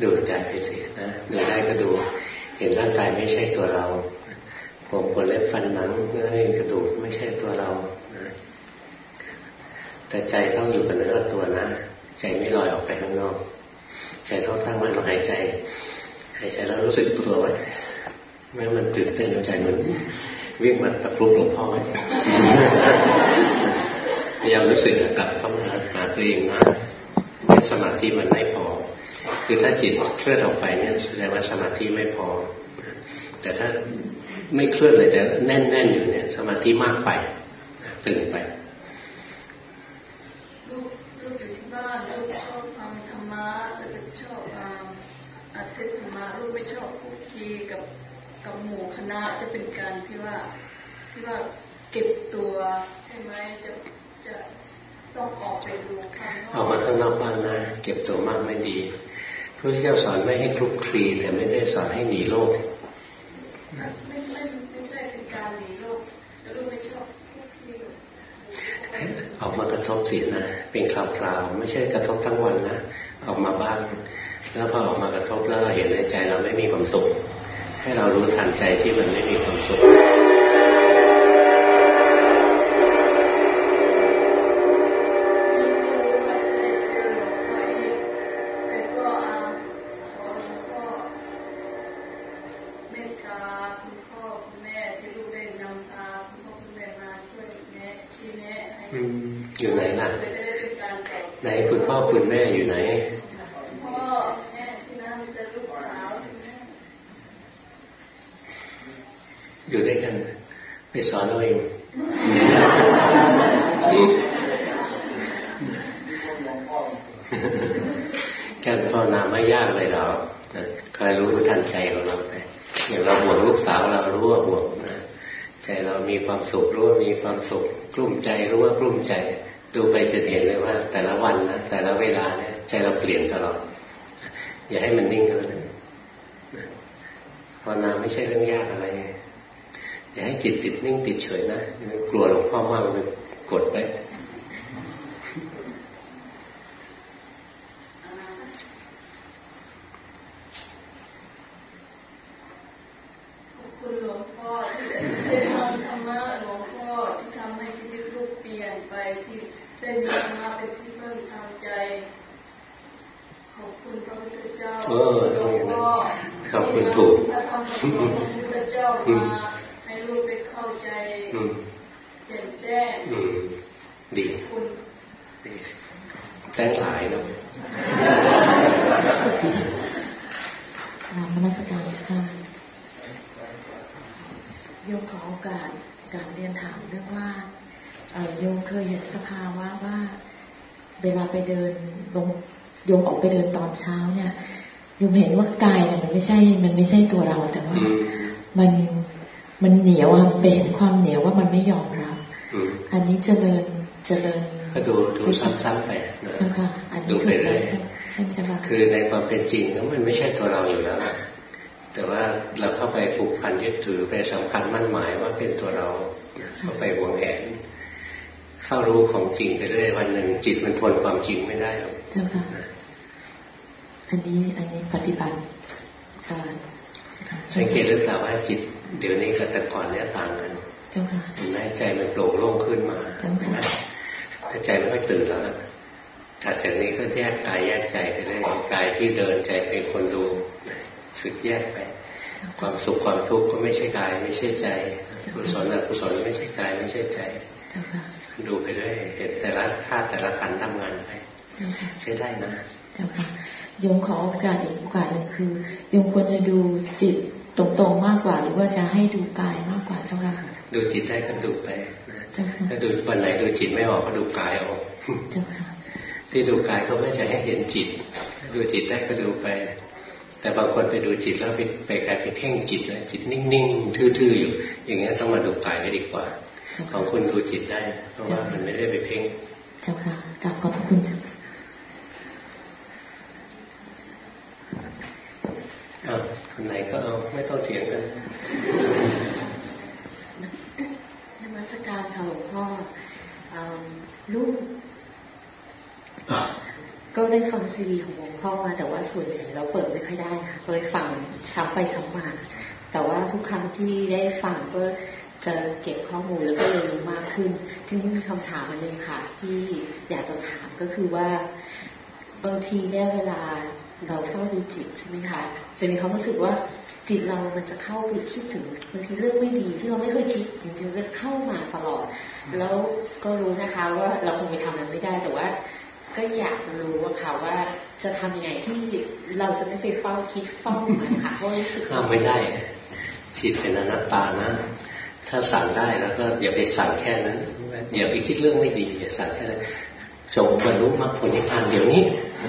ดูใจไปสินะดูได้ก็ดู เห็นร่างกาย ไม่ใช่ตัวเรา ผมขนเล็บฟันหนังเนื้อเอ็นกระดูกไม่ใช่ตัวเรา แต่ใจต้องอยู่กับเนื้อตัวนะ ใจไม่ลอยออกไปข้างนอก ใจท้องตั้งมันหายใจ หายใจแล้วรู้สึกตัวไว้แม้มันตื่นเต้นใจมันวิ่งมาตะปรุบหลวงพ่อไว้พยายามรู้สึกกลับเข้ามาหาตัวเองนะสมาธิมันไม่พอ คือถ้าจิตเคลื่อนออกไปเนี่ยแสดงว่าสมาธิไม่พอ แต่ถ้าไม่เคลื่อนเลยแต่แน่นๆอยู่เนี่ย สมาธิมากไปตื่นไปลูกลูกอยู่ที่บ้านลูกชอบฟังธรรมะแล้วก็ชอบอาเทศธรรมะลูกไม่ชอบคุกคีกับกับหมู่คณะจะเป็นการที่ว่าที่ว่าเก็บตัวใช่ไหมจะจะต้องออกไปดูข้างนอกออกมาข้างนอกบ้างนะเก็บตัวมากไม่ดีพระพุทธเจ้าสอนไม่ให้คลุกคลีแต่ไม่ได้สอนให้หนีโลก ไม่ไม่ไม่ใช่เป็นการหนีโลกแต่ลูกไม่ชอบคุกคีออกมากระทบสินะ เป็นคราวๆไม่ใช่กระทบทั้งวันนะออกมาบ้างแล้วพอออกมากระทบแล้วเราเห็นในใจเราไม่มีความสุข ให้เรารู้ทันใจที่มันไม่มีความสุข อยู่ไหนล่ะ ไหนคุณพ่อคุณแม่อยู่ไหนอยู่ด้วยกันไปสอนเราเองการภาวนาไม่ยากเลยเราคอยรู้ทันใจของเราไปอย่างเราห่วงลูกสาวเรารู้ว่าห่วงนะใจเรามีความสุขรู้ว่ามีความสุขกลุ้มใจรู้ว่ากลุ้มใจ ดูไปจะเห็นเลยว่า แต่ละวันนะแต่ละเวลาเนี่ยใจเราเปลี่ยนตลอดอย่าให้มันนิ่งเลยภาวนาไม่ใช่เรื่องยากอะไรอย่าให้จิตติดนิ่งติดเฉยนะกลัวหลวงพ่อมากเลยกดไปคุณหลวงพ่อที่ทำธรรมะหลวงพ่อที่ทำให้ชีวิตลูกเปลี่ยนไปที่ได้มีธรรมะเป็นที่เพิ่มทางใจ ขอบคุณพระพุทธเจ้าหลวงพ่อขอบคุณถูกพระพุทธเจ้ามาลูกได้เข้าใจแจ่มแจ้งดีคุณแจ้งหลายเนาะนมัสการค่ะโยมขอโอกาสการเรียนถามเรื่องว่าโยมเคยเห็นสภาวะว่า เวลาไปเดินลงโยมออกไปเดินตอนเช้าเนี่ยโยมเห็นว่ากายเนี่ย มันไม่ใช่ มันไม่ใช่ตัวเราแต่ว่ามันมันเหนียวอะเป็นความเหนียวว่ามันไม่ยอมรับอันนี้เจริญเจริญก็ดูดูซ้ำๆไปนะดูไปเลยคือในความเป็นจริงแล้วมันไม่ใช่ตัวเราอยู่แล้วแต่ว่าเราเข้าไปผูกพันยึดถือไปสำคัญมั่นหมายว่าเป็นตัวเราเข้าไปวงแหนเข้ารู้ของจริงไปเรื่อยวันหนึ่งจิตมันทนความจริงไม่ได้หรอกเจ้าค่ะอันนี้อันนี้ปฏิบัติการ สังเกตหรือเปล่าว่าจิต เดี๋ยวนี้กับแต่ก่อนเนี้ยต่างกันเจ้าค่ะเห็นไหมใจมันโปร่งโล่งขึ้นมาเจ้าค่ะถ้าใจไม่ค่อยตื่นแล้วถัดจากนี้ก็แยกกายแยกใจไปเลยกายที่เดินใจเป็นคนดูฝึกแยกไป ความสุขความทุกข์ก็ไม่ใช่กายไม่ใช่ใจกุศลอกุศลไม่ใช่กายไม่ใช่ใจดูไปเรื่อยเห็นแต่ละธาตุแต่ละขันทำงานไปใช้ได้นะเจ้าค่ะโยมขอโอกาสอีกโอกาสหนึ่งคือโยมควรจะดูจิตตรงๆมากกว่า หรือว่าจะให้ดูกายมากกว่าเจ้าค่ะดูจิตได้ก็ดูไปถ้าดูวันไหนดูจิตไม่ออกก็ดูกายออกที่ดูกายเขาไม่ใช่ให้เห็นจิต ดูจิตได้ก็ดูไป แต่บางคนไปดูจิตแล้วไปไปกลายเป็นเพ่งจิตนะจิตนิ่งๆทื่อๆอยู่ อย่างนี้ต้องมาดูกายได้ดีกว่า ของคุณดูจิตได้ เพราะว่ามันไม่ได้ไปเพ่งเจ้าค่ะกลับขอบคุณจ้า คนไหนก็เอาไม่ต้องเถียงกันนมัสการค่ะหลวงพ่อลูกก็ได้ฟังซีดีของหลวงพ่อมาแต่ว่าส่วนใหญ่เราเปิดไม่ค่อยได้ค่ะเลยฟังซ้ำไปซ้ำมาแต่ว่าทุกครั้งที่ได้ฟังก็จะเก็บข้อมูลแล้วก็เรียนรู้มากขึ้น ทีนี้มีคำถามอันนึงค่ะ ที่อยากจะถามก็คือว่าบางทีเนี่ยเวลา เราเฝ้าดูจิตใช่ไหมคะจะมีความรู้สึกว่าจิตเรามันจะเข้าไปคิดถึงบางทีเรื่องไม่ดีที่เราไม่เคยคิดจริงๆก็เข้ามาตลอด แล้วก็รู้นะคะว่าเราคงไปทำมันไม่ได้แต่ว่า ก็อยากจะรู้ว่าค่ะว่าจะทำยังไงที่เราจะไม่ไปเฝ้าคิดเฝ้ามายค่ะเพราะรู้สึกห้าไม่ได้จิตเป็นอนัตตานะ ถ้าสั่งได้แล้วก็อย่าไปสั่งแค่นั้นอย่าไปคิดเรื่องไม่ดีอย่าสั่งแค่นั้นจบบรรลุมรรคผลนิพพานเดี๋ยวนี้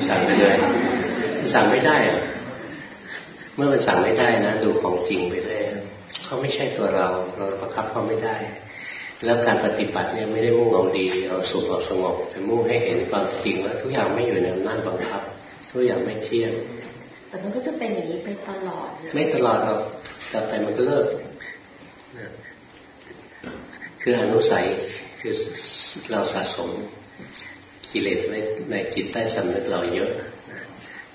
สั่งไปเลย สั่งไม่ได้อะเมื่อมันสั่งไม่ได้นะดูของจริงไปเลยเขาไม่ใช่ตัวเรา เราประคับเขาไม่ได้ แล้วการปฏิบัติเนี่ยไม่ได้มุ่งเอาดีเอาสุขเอาสงบแต่มุ่งให้เห็นความจริงว่าทุกอย่างไม่อยู่ในอำนาจบังคับ ทุกอย่างไม่เที่ยงแต่มันก็จะเป็นอย่างนี้ไปตลอด ไม่ตลอดหรอกต่อไปมันก็เลิกคืออนุสัยคือเราสะสมกิเลสไว้ในจิตใต้สำนึกเราเยอะ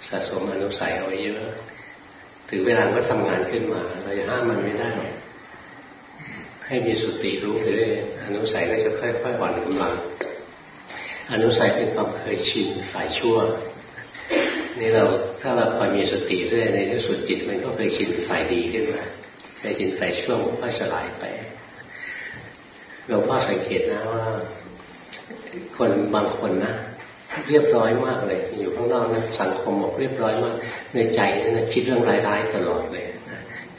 สะสมอนุสัยเอาไว้เยอะถึงเวลาก็ทำงานขึ้นมา เราจะห้ามมันไม่ได้ ให้มีสติรู้ไปเรื่อยอนุสัยก็จะค่อยๆอ่อนกำลังอนุสัยเป็นความเคยชินฝ่ายชั่ว นี่เราถ้าเราคอยมีสติเรื่อยในที่สุดจิตมันก็เคยชินฝ่ายดีขึ้นมาแต่จิตฝ่ายชั่วมันก็สลายไปหลวงพ่อสังเกตนะว่า คนบางคนนะ เรียบร้อยมากเลย อยู่ข้างนอกนะสังคมบอกเรียบร้อยมาก ในใจนะคิดเรื่องร้ายๆตลอดเลย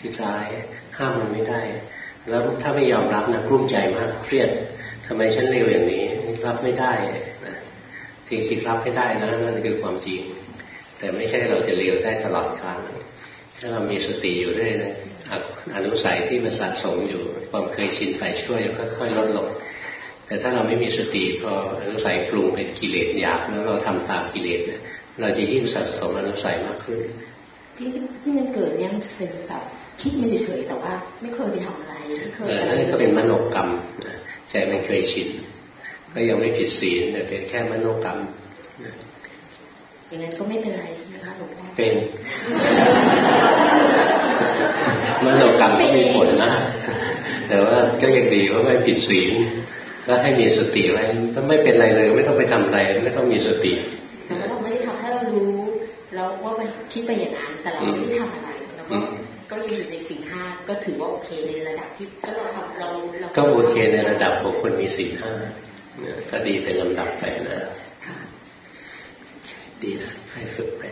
คิดร้ายห้ามมันไม่ได้ แล้วถ้าไม่ยอมรับนะกลุ้มใจมากเครียดทำไมฉันเร็วอย่างนี้รับไม่ได้นะสิ่งที่รับไม่ได้นะนั่นคือความจริง แต่ไม่ใช่เราจะเร็วได้ตลอดกาลถ้าเรามีสติอยู่ด้วยนะอนุสัยที่มันสะสมอยู่ความเคยชินไปช่วยค่อยๆลดลง แต่ถ้าเราไม่มีสติพออนุสัยปรุงเป็นกิเลสอยากแล้วเราทำตามกิเลสเนี่ยเราจะยิ่งสะสมอนุสัยมากขึ้น ที่ที่มันเกิดเนี่ยมันจะเป็นแบบคิดไม่เฉยแต่ว่า ไม่เคยไปทำอะไรไม่เคยอะไรนั่นก็เป็นมโนกรรมใจมันเคยชินก็ยังไม่ผิดศีลแต่เป็นแค่มโนกรรมอย่างนั้นก็ไม่เป็นไรใช่ไหมคะหลวงพ่อเป็นมโนกรรมก็มีผลนะแต่ว่าก็ยังดีว่าไม่ผิดศีล แล้วให้มีสติไว้ถ้าไม่เป็นไรเลย ไม่ต้องไปทำอะไรไม่ต้องมีสติแต่เราไม่ได้ทำให้เรารู้แล้วว่ามันคิดไปอย่างนั้นแต่เราไม่ได้ทำอะไรแล้วก็ก็ยังอยู่ในสิ่งห้าก็ถือว่าโอเคในระดับที่ก็เราทำเราเราก็โอเคในระดับของคนมีสิ่งห้าก็ดีเป็นลำดับไปนะ ดีให้ฝึกไป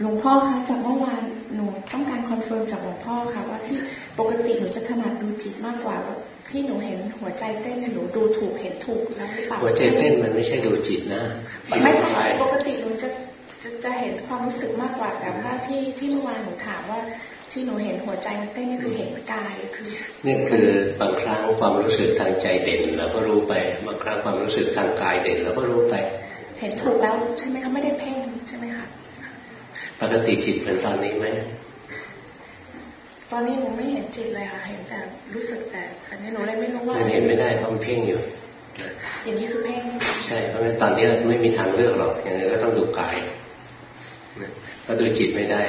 หลวงพ่อคะจากเมื่อวานหนูต้องการ confirm จากหลวงพ่อค่ะ ว่าที่ปกติหนูจะถนัดดูจิตมากกว่าที่หนูเห็นหัวใจเต้นหนูดูถูกเห็นถูกแล้วหรือเปล่าหัวใจเต้นมันไม่ใช่ดูจิตนะไม่ใช่ปกติหนูจะจะจะเห็นความรู้สึกมากกว่าแต่ว่าที่ที่เมื่อวานหนูถามว่าที่หนูเห็นหัวใจมันเต้นนี่คือเห็นกายคือนี่คือบางครั้งความรู้สึกทางใจเด่นเราก็รู้ไปบางครั้งความรู้สึกทางกายเด่นเราก็รู้ไป เห็นถูกแล้วใช่ไหมคะไม่ได้เพ่งใช่ไหมคะ ปกติจิตเป็นตอนนี้ไหม ตอนนี้หนูไม่เห็นจิตเลยค่ะ เห็นแต่รู้สึกแต่อันนี้หนูเลยไม่รู้ว่าเห็นไม่ได้เพราะมันเพ่งอยู่ อย่างนี้คือเพ่ง ใช่ เพราะฉะนั้นตอนนี้ไม่มีทางเลือกหรอก อย่างนี้ก็ต้องดูกายก็ดูจิตไม่ได้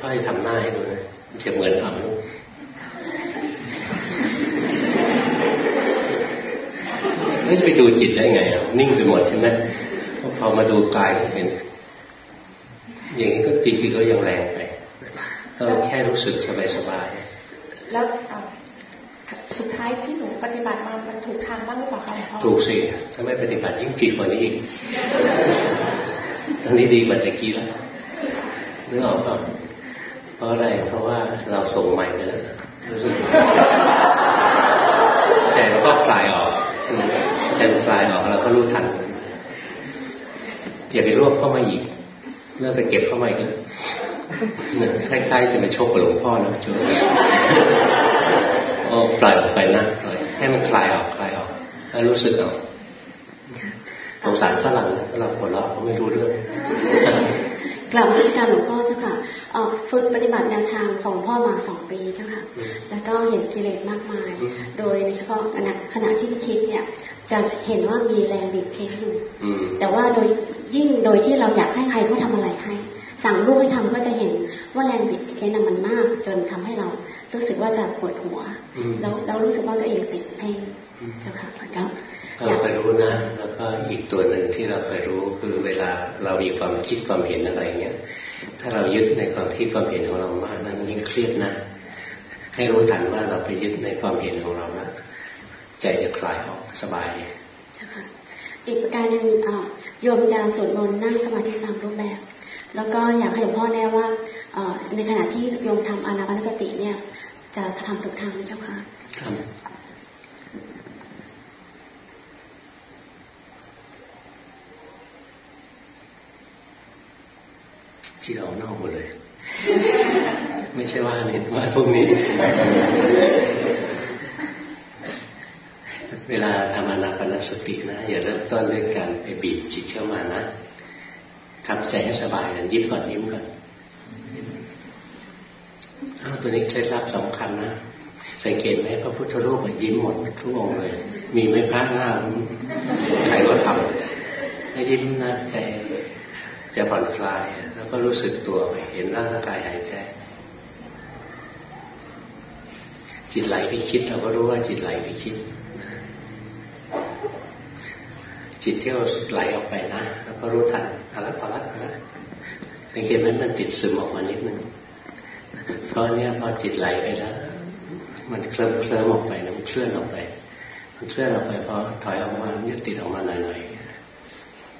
พ่อให้ทำหน้าให้ดูนะจะเหมือนทำลูกไม่จะไปดูจิตได้ไงอะนิ่งไปหมดใช่ไหมพอมาดูกายเห็น อย่างนี้ก็จริงๆก็ยังแรงไปก็แค่รู้สึกสบายๆแล้วสุดท้ายที่หนูปฏิบัติมา มันถูกทางบ้างหรือเปล่าคะถูกสิ ถ้าไม่ปฏิบัติยิ่งผิดกว่านี้อีกตอนนี้ดีกว่าตะกี้แล้วนึกออกป่ะเพราะอะไร เพราะว่าเราส่งใหม่ไปแล้วรู้สึกใจเราก็คลายออกใจมันคลายออกเราก็รู้ทันอย่าไปรวบเข้ามาอีก เมื่อไปเก็บเข้ามาอีกคล้ายๆจะไปโชคกับหลวงพ่อนะจุ๊โอ้ปล่อยออกไปนะปล่อยให้มันคลายออกคลายออกให้รู้สึกเอาสงสารฝรั่งฝรั่งหัวเราะเขาไม่รู้เรื่องกลับมาที่การหลวงพ่อเจ้าค่ะฝึกปฏิบัติแนวทางของพ่อมาสองปีเจ้าค่ะ แล้วก็เห็นกิเลสมากมาย โดยเฉพาะขณะที่คิดเนี่ยจะเห็นว่ามีแรงบีบเค้นอยู่แต่ว่าโดย ยิ่งโดยที่เราอยากให้ใครเขาทาอะไรให้ สั่งลูกให้ทำก็จะเห็นว่าแรงบิดเค้นมันมาก จนทำให้เรารู้สึกว่าจะปวดหัว แล้วเรารู้สึกว่าตัวเองติดเพลงเจ้าค่ะแล้วเราไปรู้นะ แล้วก็อีกตัวหนึ่งที่เราไปรู้คือเวลาเรามีความคิดความเห็นอะไรเงี้ย ถ้าเรายึดในความคิดความเห็นของเรามากนั้นยิ่งเครียดนะ ให้รู้ทันว่าเราไปยึดในความเห็นของเราแล้วใจจะคลายออกสบายอีกประการหนึ่ง โยมจะสวดมนต์นั่งสมาธิตามรูปแบบ แล้วก็อยากให้หลวงพ่อแน่ว่าในขณะที่โยมทำอนาปานสติเนี่ย จะทำถูกทางไหมเจ้าคะทำที่เรานอกหมดเลย ไม่ใช่ว่าเนี่ยว่าพวกนี้ เวลาทำอนาปนสตินะอย่าเริ่มต้นด้วยการไปบีบจิตเข้ามานะทำใจให้สบายกันยิ้มก่อนยิ้มก่อนอ้าวตัวนี้เคล็ดลับสำคัญนะสังเกตไหมพระพุทธรูปยิ้มหมดทุกองเลย มีไม่พระหน้าใครก็ทำให้ยิ้มนะใจจะผ่อนคลาย แล้วก็รู้สึกตัวไปเห็นร่างกายหายใจ จิตไหลไปคิดเราก็รู้ว่าจิตไหลไปคิด จิตเที่ยวไหลออกไปนะแล้วก็รู้ทันอะละต่อละนะสังเกตไหมมันติดซึมออกมานิดนึงเพราะเนี้ยพอจิตไหลไปแล้ว มันเคลิ้มเคลิ้มออกไปมันเคลื่อนออกไป มันเคลื่อนออกไปพอถอยออกมายึดติดออกมาหน่อย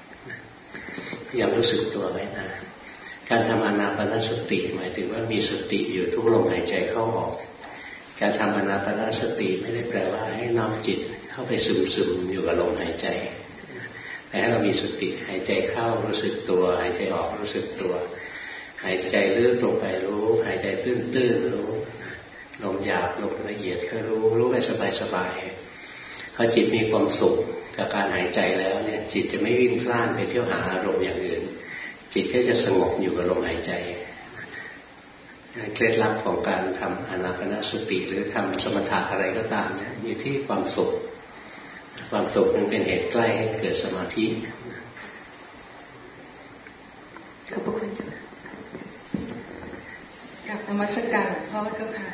ๆพยายามรู้สึกตัวไว้นะการทำอนาปนสติหมายถึงว่ามีสติอยู่ทุกลมหายใจเข้าออก การทำอนาปนสติไม่ได้แปลว่าให้น้อมจิตเข้าไปซึมซึมอยู่กับลมหายใจ แต่ให้เรามีสติหายใจเข้ารู้สึกตัว หายใจออกรู้สึกตัว หายใจลึกลงไปรู้ หายใจตื้นๆรู้ลมหยาบลมละเอียดก็รู้รู้ไปสบายๆพอจิตมีความสุขกับการหายใจแล้วเนี่ยจิตจะไม่วิ่งพล่านไปเที่ยวหาอารมณ์อย่างอื่น จิตก็จะสงบอยู่กับลมหายใจเคล็ดลับของการทำอนาปนสติหรือทำสมถะอะไรก็ตามเนี่ยอยู่ที่ความสุข ความสุขมันเป็นเหตุใกล้ให้เกิดสมาธิขอบคุณจ้ะกับธรรมสการหลวงพ่อเจ้าค่ะ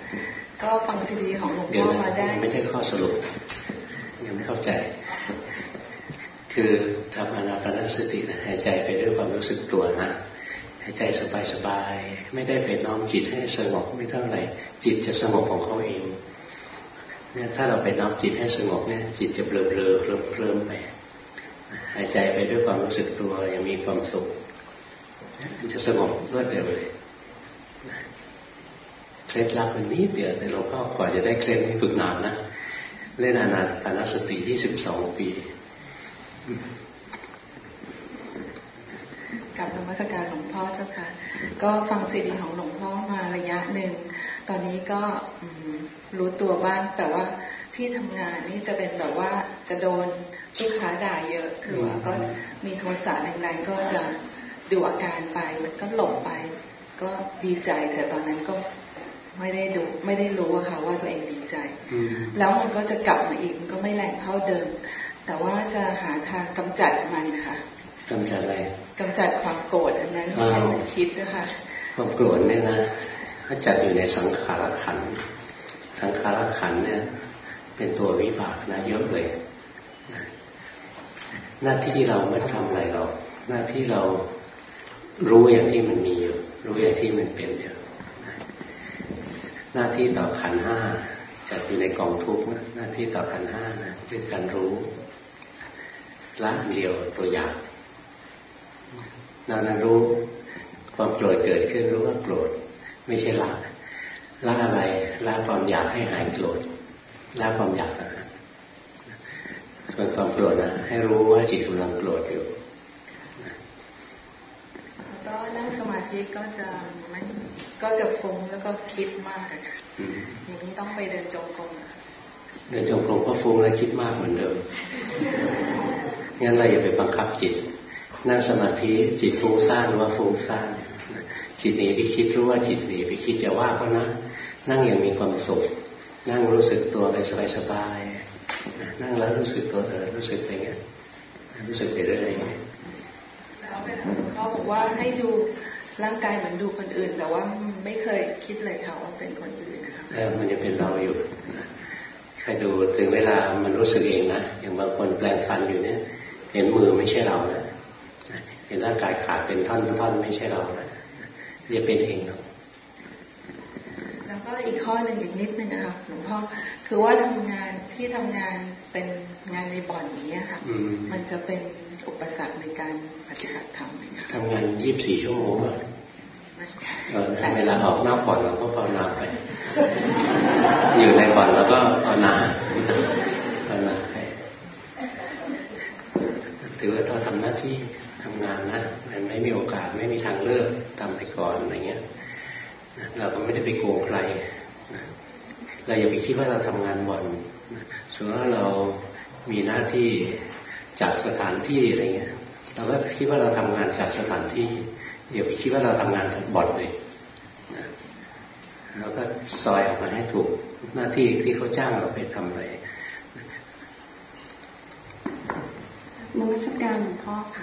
ก็ฟังซีดีของหลวงพ่อมาได้ไม่ได้ข้อสรุป ยังไม่เข้าใจ คือทำอนาปานสติหายใจไปด้วยความรู้สึกตัวนะหายใจสบายๆไม่ได้ไปน้อมจิตให้สงบไม่เท่าไหร่ จิตจะสงบของเขาเอง เนี่ยถ้าเราไปน้อมจิตให้สงบเนี่ยจิตจะเบลอเบลอเคลิ้มเคลิ้มไปหายใจไปด้วยความรู้สึกตัวยังมีความสุขมันจะสงบรวดเร็วเลยเคล็ดลับมันนี้เดียวแต่หลวงพ่อกว่าจะได้เคล็ดนี้ฝึกนานนะเล่นอนาปานสติที่สิบสองปีกับธรรมสการหลวงพ่อเจ้าค่ะ ก็ฟังซีดีของหลวงพ่อมาระยะหนึ่ง ตอนนี้ก็รู้ตัวบ้างแต่ว่าที่ทำงานนี่จะเป็นแบบว่าจะโดนลูกค้าด่าเยอะคือว่าก็มีโทสะแรงๆก็จะดูอาการไปมันก็หลงไป ก็ดีใจแต่ตอนนั้นก็ไม่ได้ดูไม่ได้รู้อะค่ะว่าตัวเองดีใจ แล้วมันก็จะกลับมาอีกมันก็ไม่แรงเท่าเดิม แต่ว่าจะหาทางกำจัดมันค่ะกำจัดอะไรกำจัดความโกรธอันนั้นที่มันคิดนะคะความโกรธเนี่ยนะ ถ้าจัดอยู่ในสังขารขัน สังขารขันเนี่ย เป็นตัววิบากนะเยอะเลย หน้าที่เราไม่ทำอะไรเรา หน้าที่เรารู้อย่างที่มันมีอยู่ รู้อย่างที่มันเป็นอยู่ หน้าที่ต่อขันห้าจัดอยู่ในกองทุกข์หน้าที่ต่อขันห้านะคือการรู้ละเดียวตัวอย่างนานรู้ความโกรธเกิดขึ้นรู้ว่าโกรธ ไม่ใช่ละละอะไรละความอยากให้หายโกรธละความอยากนะส่วนความโกรธนะให้รู้ว่าจิตกำลังโกรธอยู่ก็นั่งสมาธิก็จะไม่ก็จะฟุ้งแล้วก็คิดมากค่ะอย่างนี้ต้องไปเดินจงกรมเดินจงกรมก็ฟุ้งและคิดมากเหมือนเดิมงั้นเราอย่าไปบังคับจิต นั่งสมาธิจิตฟุ้งซ่านว่าฟุ้งซ่าน จิตหนีไปคิดรู้ว่าจิตหนีไปคิดอย่าว่าเขานะ นั่งอย่างมีความสุข นั่งรู้สึกตัวไปสบายๆนั่งแล้วรู้สึกตัวเออรู้สึกอะไรเงี้ยรู้สึกไปเรื่อยๆแล้วเขาบอกว่าให้ดูร่างกายเหมือนดูคนอื่น แต่ว่าไม่เคยคิดเลยค่ะว่าเป็นคนอื่นนะคะแล้วมันจะเป็นเราอยู่คใครดูถึงเวลามันรู้สึกเองนะอย่างบางคนแปลงฟันอยู่เนี่ย เห็นมือไม่ใช่เรานะเห็นร่างกายขาดเป็นท่อนๆไม่ใช่เรานะ จะเป็นเองเนาะแล้วก็อีกข้อหนึ่งอีกนิดนึงนะคะหลวงพ่อคือว่าทำงานที่ทำงานเป็นงานในบ่อนอย่างนี้ค่ะ มันจะเป็นอุปสรรคในการปฏิบัติธรรมไหมคะทำงานยี่สิบสี่ชั่วโมงอะเวลาออกนอกบ่อนเราก็ภาวนาไป อยู่ในบ่อนแล้วก็ภาวนาภาวนาไปถือว่าเราทำหน้าที่ ทำงานนะมันไม่มีโอกาสไม่มีทางเลือกทำไปก่อนอะไรเงี้ยเราก็ไม่ได้ไปโกงใครเราอย่าไปคิดว่าเราทำงานบ่อนส่วนว่าเรามีหน้าที่จากสถานที่อะไรเงี้ย เราก็คิดว่าเราทำงานจากสถานที่อย่าไปคิดว่าเราทำงานบ่อนเลยเราก็ซอยออกมาให้ถูกหน้าที่ที่เขาจ้างเราไปทำอะไรมรสการหลวงพ่อค่ะ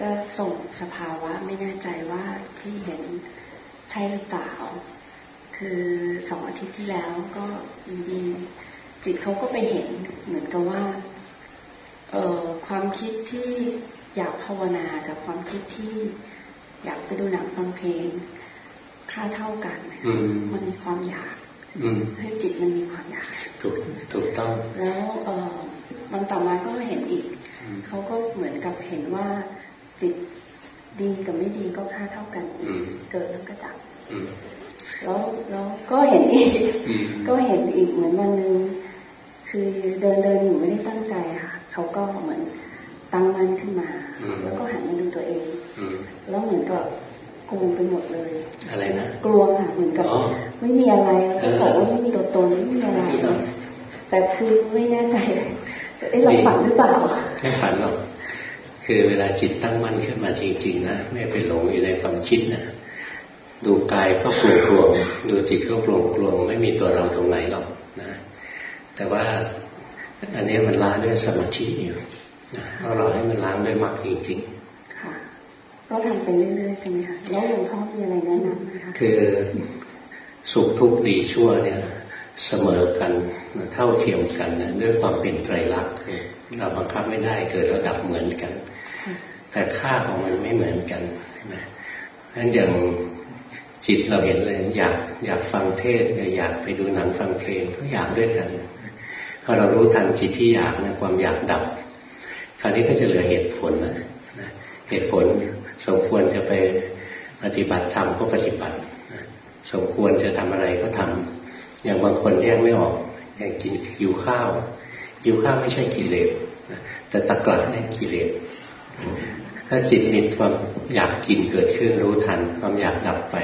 จะส่งสภาวะไม่แน่ใจว่าที่เห็นใช่หรือเปล่า คือสองอาทิตย์ที่แล้วก็อยู่ดีจิตเขาก็ไปเห็นเหมือนกับว่าเออความคิดที่อยากภาวนากับความคิดที่อยากไปดูหนังฟังเพลงค่าเท่ากันมันมีความอยากให้จิตมันมีความอยากถูกถูกต้อง แล้วเออมันต่อมาก็เห็นอีกเขาก็เหมือนกับเห็นว่า จิตดีกับไม่ดีก็ค่าเท่ากันเกิดแล้วก็ดับแล้วแล้วก็เห็นอีกก็เห็นอีกเหมือนวันนึงคือเดินเดินอยู่ไม่ได้ตั้งใจค่ะเขาก็เหมือนตั้งมั่นขึ้นมา แล้วก็หันมาดูตัวเองแล้วเหมือนกับกลัวไปหมดเลย อะไรนะกลัวค่ะเหมือนกับ ไม่มีอะไรแล้วบอกว่าไม่มีตัวตนไม่มีอะไรแต่คือไม่แน่ใจเอ๊ะเราฝันหรือเปล่าไม่ฝันหรอก คือเวลาจิตตั้งมั่นขึ้นมาจริงๆนะไม่ไปหลงอยู่ในความคิดนะดูกายก็กลวงกลวงดูจิตก็กลวงกลวงไม่มีตัวเราตรงไหนหรอกนะแต่ว่าอันนี้มันล้างด้วยสมาธิอยู่เพราะเราให้มันล้างด้วยมรรคจริงๆค่ะก็ทำไปเรื่อยๆใช่ไหมคะแล้วหลวงพ่อมีอะไรแนะนำไหมคะคือสุขทุกข์ดีชั่วเนี่ยเสมอกันเท่าเทียมกันนะด้วยความเป็นไตรลักษณ์เราบังคับไม่ได้เกิดระดับเหมือนกัน แต่ค่าของมันไม่เหมือนกันนะนั้นอย่างจิตเราเห็นเลยอยากอยากฟังเทศอยากไปดูหนังฟังเพลงก็อยากด้วยกันพอเรารู้ทันจิตที่อยากนะความอยากดับ คราวนี้ก็จะเหลือเหตุผลนะเหตุผลสมควรจะไปปฏิบัติธรรมก็ปฏิบัติสมควรจะทำอะไรก็ทำอย่างบางคนแยกไม่ออกอย่างกินหิวข้าวหิวข้าวไม่ใช่กิเลสแต่ตะกรันี่กิเลส ถ้าจิตมีความอยากกินเกิดขึ้นรู้ทัน ความอยากดับไป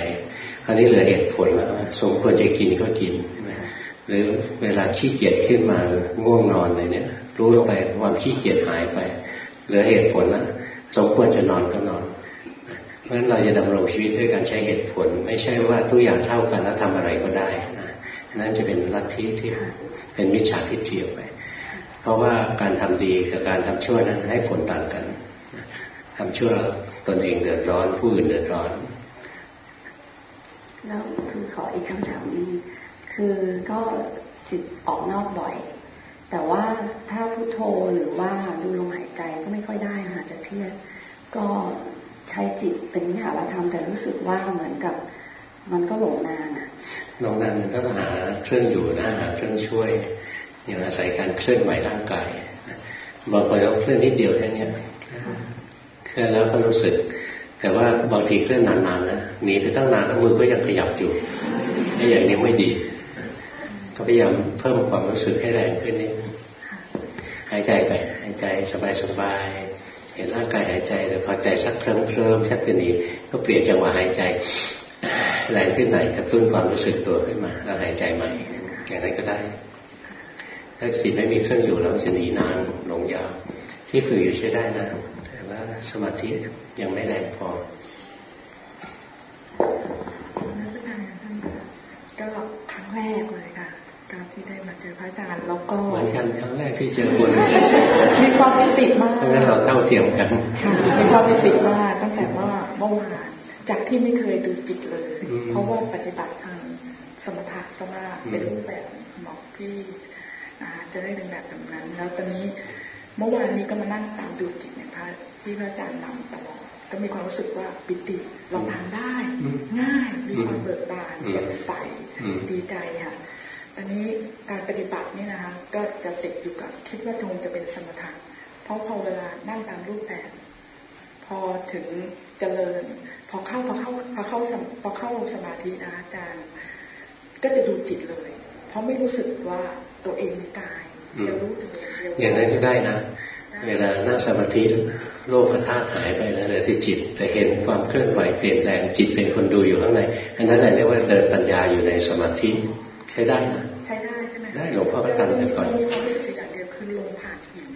คราวนี้เหลือเหตุผลแล้วสมควรจะกินก็กินหรือเวลาขี้เกียจขึ้นมาง่วงนอนอะไรเนี่ย รู้ลงไปความขี้เกียจหายไป เหลือเหตุผลแล้วสมควรจะนอนก็นอน เพราะฉะนั้นเราจะดำรงชีวิตด้วยการใช้เหตุผล ไม่ใช่ว่าทุกอย่างเท่ากันแล้วทำอะไรก็ได้นะนั่นจะเป็นลัทธิที่เป็นมิจฉาทิฏฐิไป เพราะว่าการทำดีกับการทำชั่วนั้นให้ผลต่างกัน ทำชั่วตนเองเดือดร้อน ผู้อื่นเดือดร้อน แล้วคือขออีกคำถามนึงคือก็จิตออกนอกบ่อย แต่ว่าถ้าพุโทโธหรือว่าดูลมหายใจก็ไม่ค่อยได้ค่ะจะเครียดก็ใช้จิตเป็นวิหารธรรมแต่รู้สึกว่าเหมือนกับ มันก็หลงนานอะหลงนานก็ต้องหาเครื่องอยู่นะหาเครื่องช่วยอย่างอาศัยการเคลื่อนไหวร่างกายบางคนเราเคลื่อนนิดเดียวแค่นี้ เคลื่อนแล้วก็รู้สึก แต่ว่าบางทีเคลื่อนนานๆนะหนีไปตั้งนานแล้วมือก็ยังขยับอยู่ไอ้อย่างนี้ไม่ดี ก็พยายามเพิ่มความรู้สึกให้แรงขึ้นนิดหายใจไปหายใจสบายๆเห็นร่างกายหายใจแต่พอใจชักเคลิ้มเคลิ้มชักจะหนีก็เปลี่ยนจังหวะหายใจแรงขึ้นไหนกระตุ้นความรู้สึกตัวขึ้นมาแล้วหายใจใหม่อย่างไรก็ได้ ถ้าจิตไม่มีเครื่องอยู่แล้วจะหนีนานลงยาวที่ฝึกอยู่ใช้ได้นะ ว่าสมาธิยังไม่แรงพอก็ครั้งแรกเลยค่ะการที่ได้มาเจอพระอาจารย์แล้วก็เหมือนกันครั้งแรกที่เจอคนมีความติดมากเพราะงั้นเราเท่าเทียมกันค่ะมีความติดมากตั้งแต่ว่าเมื่อวานจากที่ไม่เคยดูจิตเลย เพราะว่าปฏิบัติทางสมถะสมาเป็นรูปแบบหมอกที่จะได้เป็นแบบแบบนั้น แล้วตอนนี้เมื่อวานนี้ก็มานั่งตามดูจิตเนี่ยพระ ที่พระอาจารย์นำตลอดก็มีความรู้สึกว่าปิติเราทำได้ ง่ายมีความเบิกบานแจ่มใสดีใจค่ะตอนนี้การปฏิบัตินี่นะคะก็จะติดอยู่กับคิดว่าจงจะเป็นสมถะเพราะพอเวลานั่งตามรูปแบบพอถึงเจริญ พอเข้าพอเข้าพอเข้าพอเข้าสมาธินะอาจารย์ก็จะดูจิตเลย เพราะไม่รู้สึกว่าตัวเองมีกายจะรู้ตัวเองอย่างนั้นก็ได้นะ เวลานั่งสมาธิโลกธาตุหายไปแล้วเลยที่จิตจะเห็นความเคลื่อนไหวเปลี่ยนแปลงจิตเป็นคนดูอยู่ข้างในอันนั้นเรียกว่าเดินปัญญาอยู่ในสมาธิใช้ได้นะใช้ได้ใช่ไหมได้หลวงพ่อก็ทำแต่ก่อนมีความรู้สึกอย่างเดียวคือลมผ่านหิน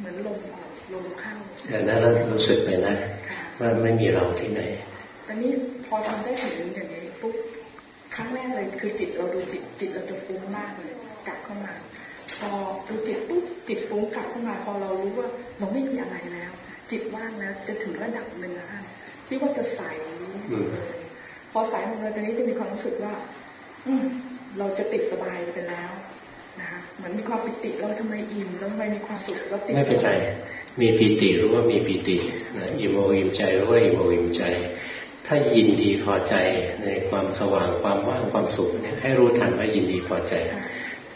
เหมือนลมออกลมเข้าแต่นั้นรู้สึกไปนะว่าไม่มีเราที่ไหนตอนนี้พอทำได้ถึงอย่างนี้ปุ๊บครั้งแรกเลยคือจิตเราดูจิตจิตเราจะฟุ้งมากเลยกลับเข้ามา พอดูจิตปุ๊บจิตฟุ้งกลับเข้ามา พอเรารู้ว่าเราไม่มีอะไรแล้ว จิตว่างแล้วจะถึงระดับหนึ่งนะที่ว่าจะใสพอใสลงเลยตอนนี้จะมีความรู้สึกว่า อืเราจะติดสบายไปแล้วนะคะเหมือนมีความปิติเราทำไมอิ่มแล้วทำไมมีความสุขแล้วติดไม่เป็นไรมีปิติรู้ว่ามีปิตินะอิ่มอกอิ่มใจรู้ว่าอิ่มอกอิ่มใจ ถ้ายินดีพอใจในความสว่างความว่างความสุขเนี่ยให้รู้ทันว่ายินดีพอใจ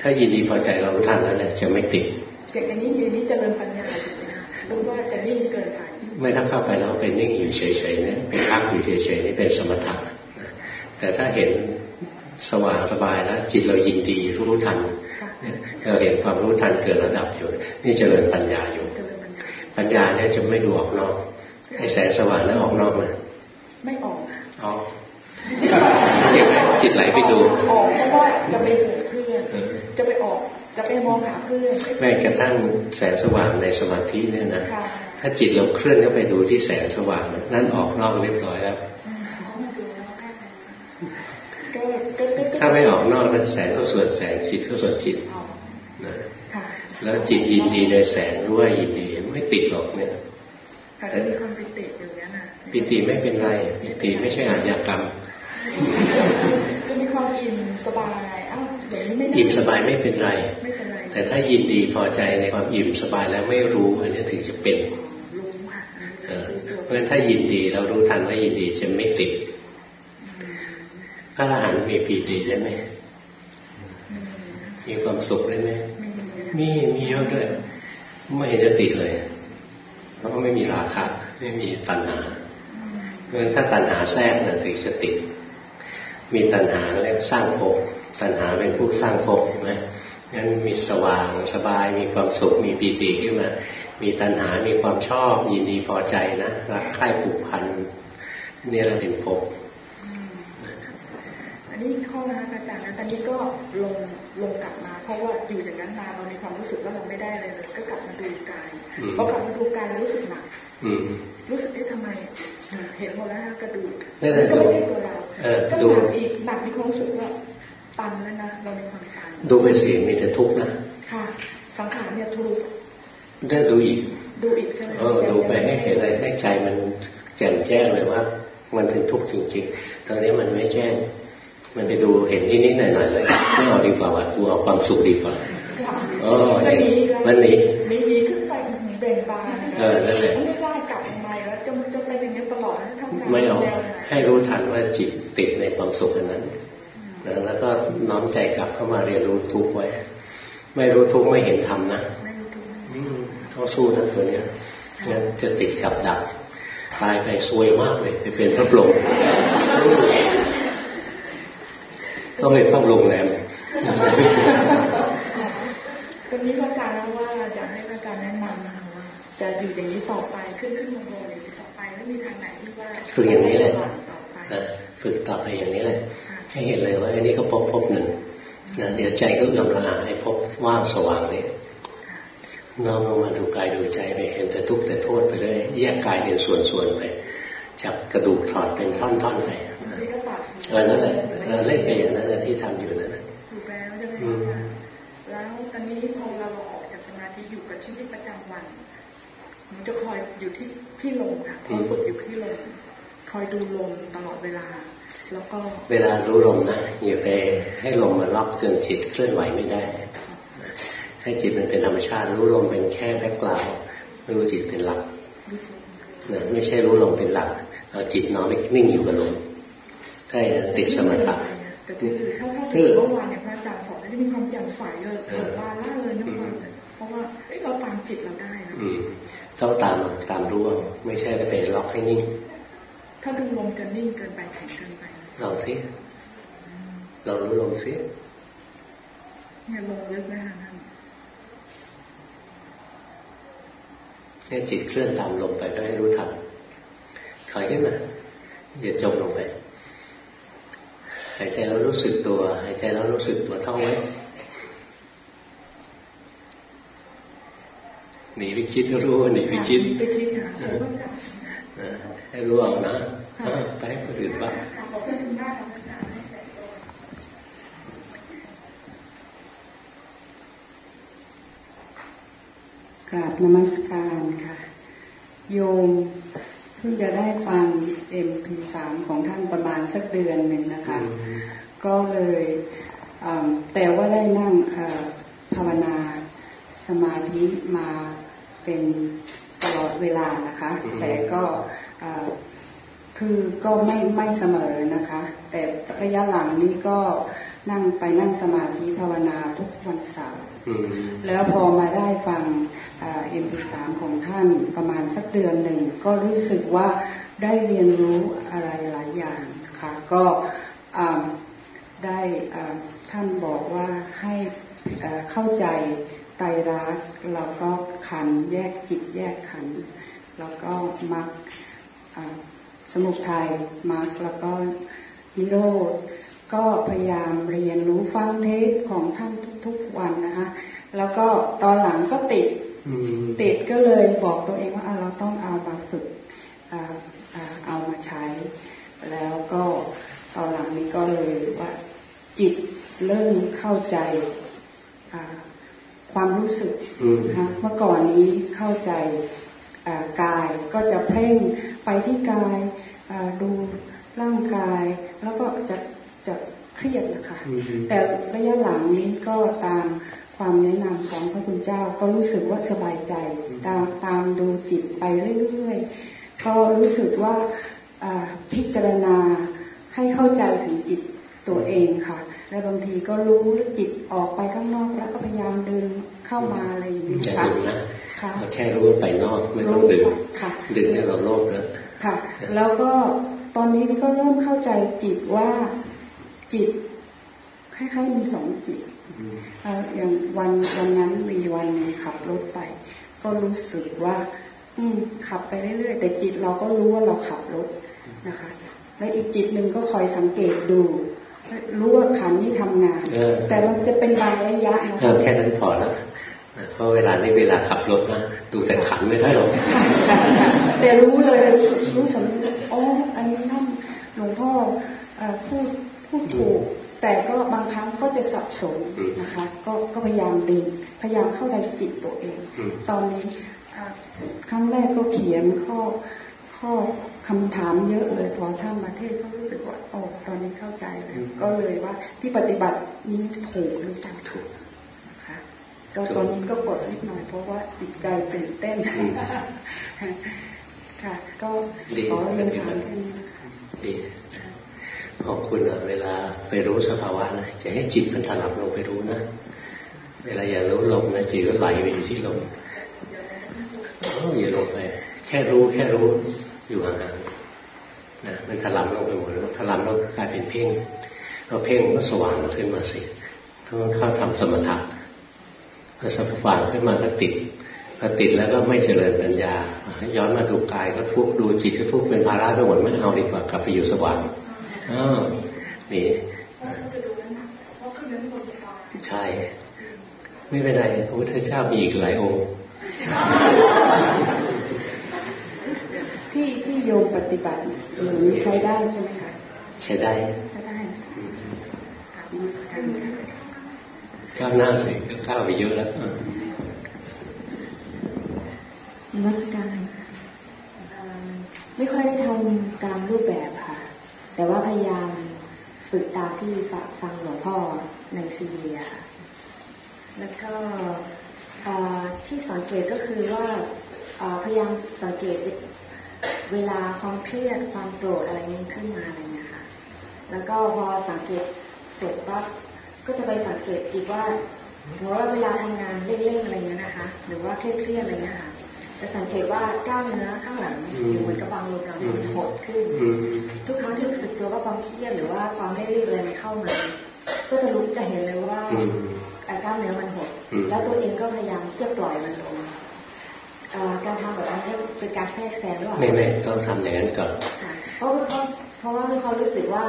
ถ้ายินดีพอใจเรารู้ทันแล้วเนี่ยจะไม่ติดอย่างนี้อย่างนี้เจริญปัญญาถูกไหมคะรู้ว่าจะนิ่งเกินไปไม่ถ้าเข้าไปแล้วเป็นนิ่งอยู่เฉยๆเนี่ยเป็นพักอยู่เฉยๆนี่เป็นสมถะแต่ถ้าเห็นสว่างสบายแล้วจิตเรายินดีรู้ทันเราเห็นความรู้ทันเกิดระดับอยู่นี่เจริญปัญญาอยู่ ปัญญาเนี่ยจะไม่ดูออกนอกไอ้แสงสว่างนั้นออกนอกเลยไม่ออกออกจิตไหลไปดูออกเพราะว่าจะไปเพื่อน จะไปออก จะไปมองหาเพื่อนแม้กระทั่งแสงสว่างในสมาธิเนี่ยนะถ้าจิตเราเคลื่อนเข้าไปดูที่แสงสว่างนั่นออกนอกเรียบร้อยแล้วถ้าไม่ออกนอกนั้นแสงก็ส่วนแสงจิตก็ส่วนจิตนะแล้วจิตยินดีในแสงรู้ว่ายินดีไม่ติดหรอกเนี่ยแต่มีความปิติอยู่เนี้ยนะปิติไม่เป็นไรปิติไม่ใช่อาญากรรมจะมีความอิ่มสบายอ้าว อย่างนี้ไม่อิ่มสบายไม่เป็นไร แต่ถ้ายินดีพอใจในความอิ่มสบายแล้วไม่รู้อันนี้ถึงจะเป็นเพราะฉะนั้นถ้ายินดีเรารู้ทันว่ายินดีจะไม่ติดพระอรหันต์มีปีติได้ไหมมีความสุขได้ไหมมีมีเยอะด้วยไม่เห็นจะติดเลยเพราะไม่มีราคะไม่มีตัณหาเพราะฉะนั้นถ้าตัณหาแทรกนะถึงจะติด มีตัณหาเรียกสร้างภพ ตัณหาเป็นผู้สร้างภพใช่ไหมงั้นมีสว่างสบาย มีความสุขมีปีติขึ้นมา มีตัณหา มีความชอบยินดีพอใจนะรักใคร่ผูกพันนี่เราเป็นภพอันนี้ข้อนะคะอาจารย์นะตอนนี้ก็ลงลงกลับมา เพราะว่าอยู่อย่างนั้นมาเรามีความรู้สึกว่าเราไม่ได้เลยก็กลับมาดูกายพอกลับมาดูกายแล้วรู้สึกหนักรู้สึกได้ทำไมเห็นหมดแล้วกระดูกก็ไม่ใช่ตัวเราก็หนักอีกหนักมีความรู้สึกว่า ตันแล้วนะเราในความตันดูไปสิมีแต่ทุกข์นะค่ะ สังขารเนี่ยทุกข์ได้ดูอีก ดูอีกใช่ไหมเออดูไปให้เห็นอะไรให้ใจมันแจ่มแจ้งเลยว่า มันเป็นทุกข์จริงๆตอนนี้มันไม่แจ้ง มันไปดูเห็นนิดๆหน่อยๆเลยไม่เอาดีกว่าว่าดูเอาความสุขดีกว่าเออมันนี้มีมีขึ้นไปเบ่งบานเออนั่นแหละไม่ได้กลับมาแล้วจะจะไปอย่างนี้ตลอดทำงานไม่เอาให้รู้ทันว่าจิตติดในความสุขนั้น แล้วก็น้อมใจกลับเข้ามาเรียนรู้ทุกไว้ ไม่รู้ทุกไม่เห็นธรรมนะต้องสู้นะตัวเนี้ยงั้นจะติดกับดับตายไปซวยมากเลยจะเป็นพระพรหมต้องไปเข้าโรงแรมตอนนี้พระอาจารย์ว่าอยากให้พระอาจารย์แนะนำนะคะว่าจะอยู่อย่างนี้ต่อไปขึ้นขึ้นลงลงอย่างนี้ต่อไปแล้วมีทางไหนที่ว่าฝึกอย่างนี้แหละฝึกต่อไปอย่างนี้แหละ ให้เห็นเลยว่าอันนี้ก็พบพบหนึ่งนะเดี๋ยวใจก็เอื้อมละอาให้พบว่างสว่างเลยน้อมลงมาดูกายดูใจไปเห็นแต่ทุกข์แต่โทษไปเลยแยกกายเป็นส่วนๆไปจับกระดูกถอดเป็นท่อนๆไปเออนั่นแหละเราเล่นไปอย่างนั้นที่ทำอยู่นั่นถูกแล้วใช่ไหมคะแล้วตอนนี้พอเราออกจากสมาธิอยู่กับชีวิตประจำวันมันจะคอยอยู่ที่ที่ลมค่ะคอยฝึกอยู่ที่ลมคอยดูลมตลอดเวลา แล้วก็เวลารู้ลมนะอย่าไปให้ลมมาล็อกจนจิตเคลื่อนไหวไม่ได้ ให้จิตมันเป็นธรรมชาติรู้ลมเป็นแค่แบ็กกราวไม่รู้จิตเป็นหลักนะไม่ใช่รู้ลมเป็นหลักเอาจิตน้อมไปนิ่งอยู่กับลมใช่ติดสมถะแต่คือถ้าถ้าเมื่อวานเนี่ยพระอาจารย์สอนได้มีความแจ่มใสเลยเกิดว่าล่าเลยนะเพราะว่าเราตามจิตเราได้นะต้องตามตามรู้ไม่ใช่ไปล็อกให้นิ่งถ้าดูลมจะนิ่งเกินไปแข็งเกิน ไปลองสิเรารู้ลมสิเนี่ยลงลึกไหมคะท่านเนี่ยจิตเคลื่อนตามลงไปก็ให้รู้ทันถอยขึ้นมาอย่าจมลงไปหายใจแล้วรู้สึกตัวหายใจแล้วรู้สึกตัวท่องไว้หนีไปคิดก็รู้ว่าหนีไปคิดให้รู้เอานะ ไปให้คนอื่นบ้างกราบนมัสการค่ะ โยมเพิ่งจะได้ฟังเอ็มพีสามของท่านประมาณสักเดือนหนึ่งนะคะ ก็เลยแต่ว่าได้นั่งภาวนาสมาธิมาเป็นตลอดเวลานะคะ แต่ก็ คือก็ไม่ไม่เสมอนะคะ แต่ระยะหลังนี้ก็นั่งไปนั่งสมาธิภาวนาทุกวันเสาร์แล้วพอมาได้ฟังเอ็มพีสามของท่านประมาณสักเดือนหนึ่ง ก็รู้สึกว่าได้เรียนรู้อะไรหลายอย่างค่ะ ก็ได้ท่านบอกว่าให้เข้าใจไตรรักแล้วก็ขันแยกจิตแยกขัน แล้วก็มักส มุทัยมักแล้วก็นิโรธก็พยายามเรียนรู้ฟังเทศของท่านทุกๆวันนะคะ แล้วก็ตอนหลังก็ติดติดก็เลยบอกตัวเองว่าเราต้องเอามาฝึกเอามาใช้ แล้วก็ตอนหลังนี้ก็เลยว่าจิตเริ่มเข้าใจความรู้สึกนะคะเมื่อก่อนนี้เข้าใจกายก็จะเพ่งไปที่กาย ดูร่างกาย แล้วก็จะจะเครียดนะคะ แต่ระยะหลังนี้ก็ตามความแนะนำของพระคุณเจ้าก็รู้สึกว่าสบายใจ ตามตามดูจิตไปเรื่อยๆก็รู้สึกว่าพิจารณาให้เข้าใจถึงจิตตัวเองค่ะ และบางทีก็รู้จิตออกไปข้างนอกแล้วก็พยายามดึงเข้ามาอะไรอย่างนี้ค่ะค่ะแค่รู้ไปนอกไม่ต้องดึงดึงให้เราโลภแล้ว ค่ะ แล้วก็ตอนนี้ก็เริ่มเข้าใจจิตว่าจิตคล้ายๆมีสองจิตอย่างวันวันนั้นมีวันนึงขับรถไป ก็รู้สึกว่า อืมขับไปเรื่อยๆ แต่จิตเราก็รู้ว่าเราขับรถนะคะ และอีกจิตหนึ่งก็คอยสังเกตดูรู้ว่าขันนี้ทำงาน แต่มันจะเป็นบางระยะนะแค่นั้นพอแล้ว เพราะเวลานี้เวลาขับรถนะดูแต่ขันไม่ได้หรอกแต่รู้เลยรู้สำนึกอ๋ออันนี้ท่านหลวงพ่อพูดพูดถูก แต่ก็บางครั้งก็จะสับสนนะคะ ก็ก็พยายามดึงพยายามเข้าใจจิตตัวเอง ตอนนี้ครั้งแรกก็เขียนข้อข้อคำถามเยอะเลยพอท่านมาเทศก็รู้สึกว่าโอ้ตอนนี้เข้าใจแล้วก็เลยว่าที่ปฏิบัตินี้ถูกหรือจังถูกนะคะ ก็ตอนนี้ก็ปวดนิดหน่อยเพราะว่าจิตใจตื่นเต้นค่ะ ก็ขอเรียนถามแค่นี้นะคะขอบคุณเวลาไปรู้สภาวะนะจะให้จิตมันถลับลงไปรู้นะเวลาอย่ารู้ลมนะจิตก็ไหลไปอยู่ที่ลมอย่าลงไป แค่รู้แค่รู้อยู่ห่างๆนะมันถลำลงไปหมดแล้วถลำแล้วกลายเป็นเพ่งเราเพ่งก็สว่างขึ้นมาสิต้องเข้าทำสมถะ พอสว่างขึ้นมาก็ติดพอติดแล้วก็ไม่เจริญปัญญา ย้อนมาดูกายก็ทุกดูจิตก็ทุกเป็นภาระไปหมดไม่เอาดีกว่ากลับไปอยู่สว่างอ้าวนี่ใช่ ไม่เป็นไรพระพุทธเจ้ามีอีกหลายองค์ที่ที่โยมปฏิบัติหรือใช้ได้ใช่ไหมคะ ใช้ได้ใช้ได้ ก้าวหน้าสิก้าวไปเยอะแล้วมัสการไม่ค่อยได้ทำตามรูปแบบค่ะ แต่ว่าพยายามฝึกตามที่ฟังหลวงพ่อในซีเรียค่ะแล้วก็ที่สังเกตก็คือว่าพยายามสังเกตเวลาความเครียดความโกรธอะไรนี้ขึ้นมาอะไรเงี้ยค่ะ แล้วก็พอสังเกตเสร็จปั๊บ ก็จะไปสังเกตอีกว่าสมมติว่าเวลาทำงานเร่งๆอะไรเงี้ยนะคะ หรือว่าเครียดๆอะไรเงี้ยค่ะจะสังเกตว่ากล้ามเนื้อข้างหลังอยู่เหมือนกับบางลมเรามันหดขึ้น ทุกครั้งที่รู้สึกตัวว่าความเครียดหรือว่าความไม่รีบอะไรมันเข้ามาก็จะรู้จะเห็นเลยว่าไอ้กล้ามเนื้อมันหด แล้วตัวเองก็พยายามที่จะปล่อยมันลงการทำแบบนี้เป็นการแทรกแซงหรือเปล่าไม่ไม่ต้องทำอย่างนั้นก่อนเพราะเพราะเพราะว่ามีความรู้สึกว่า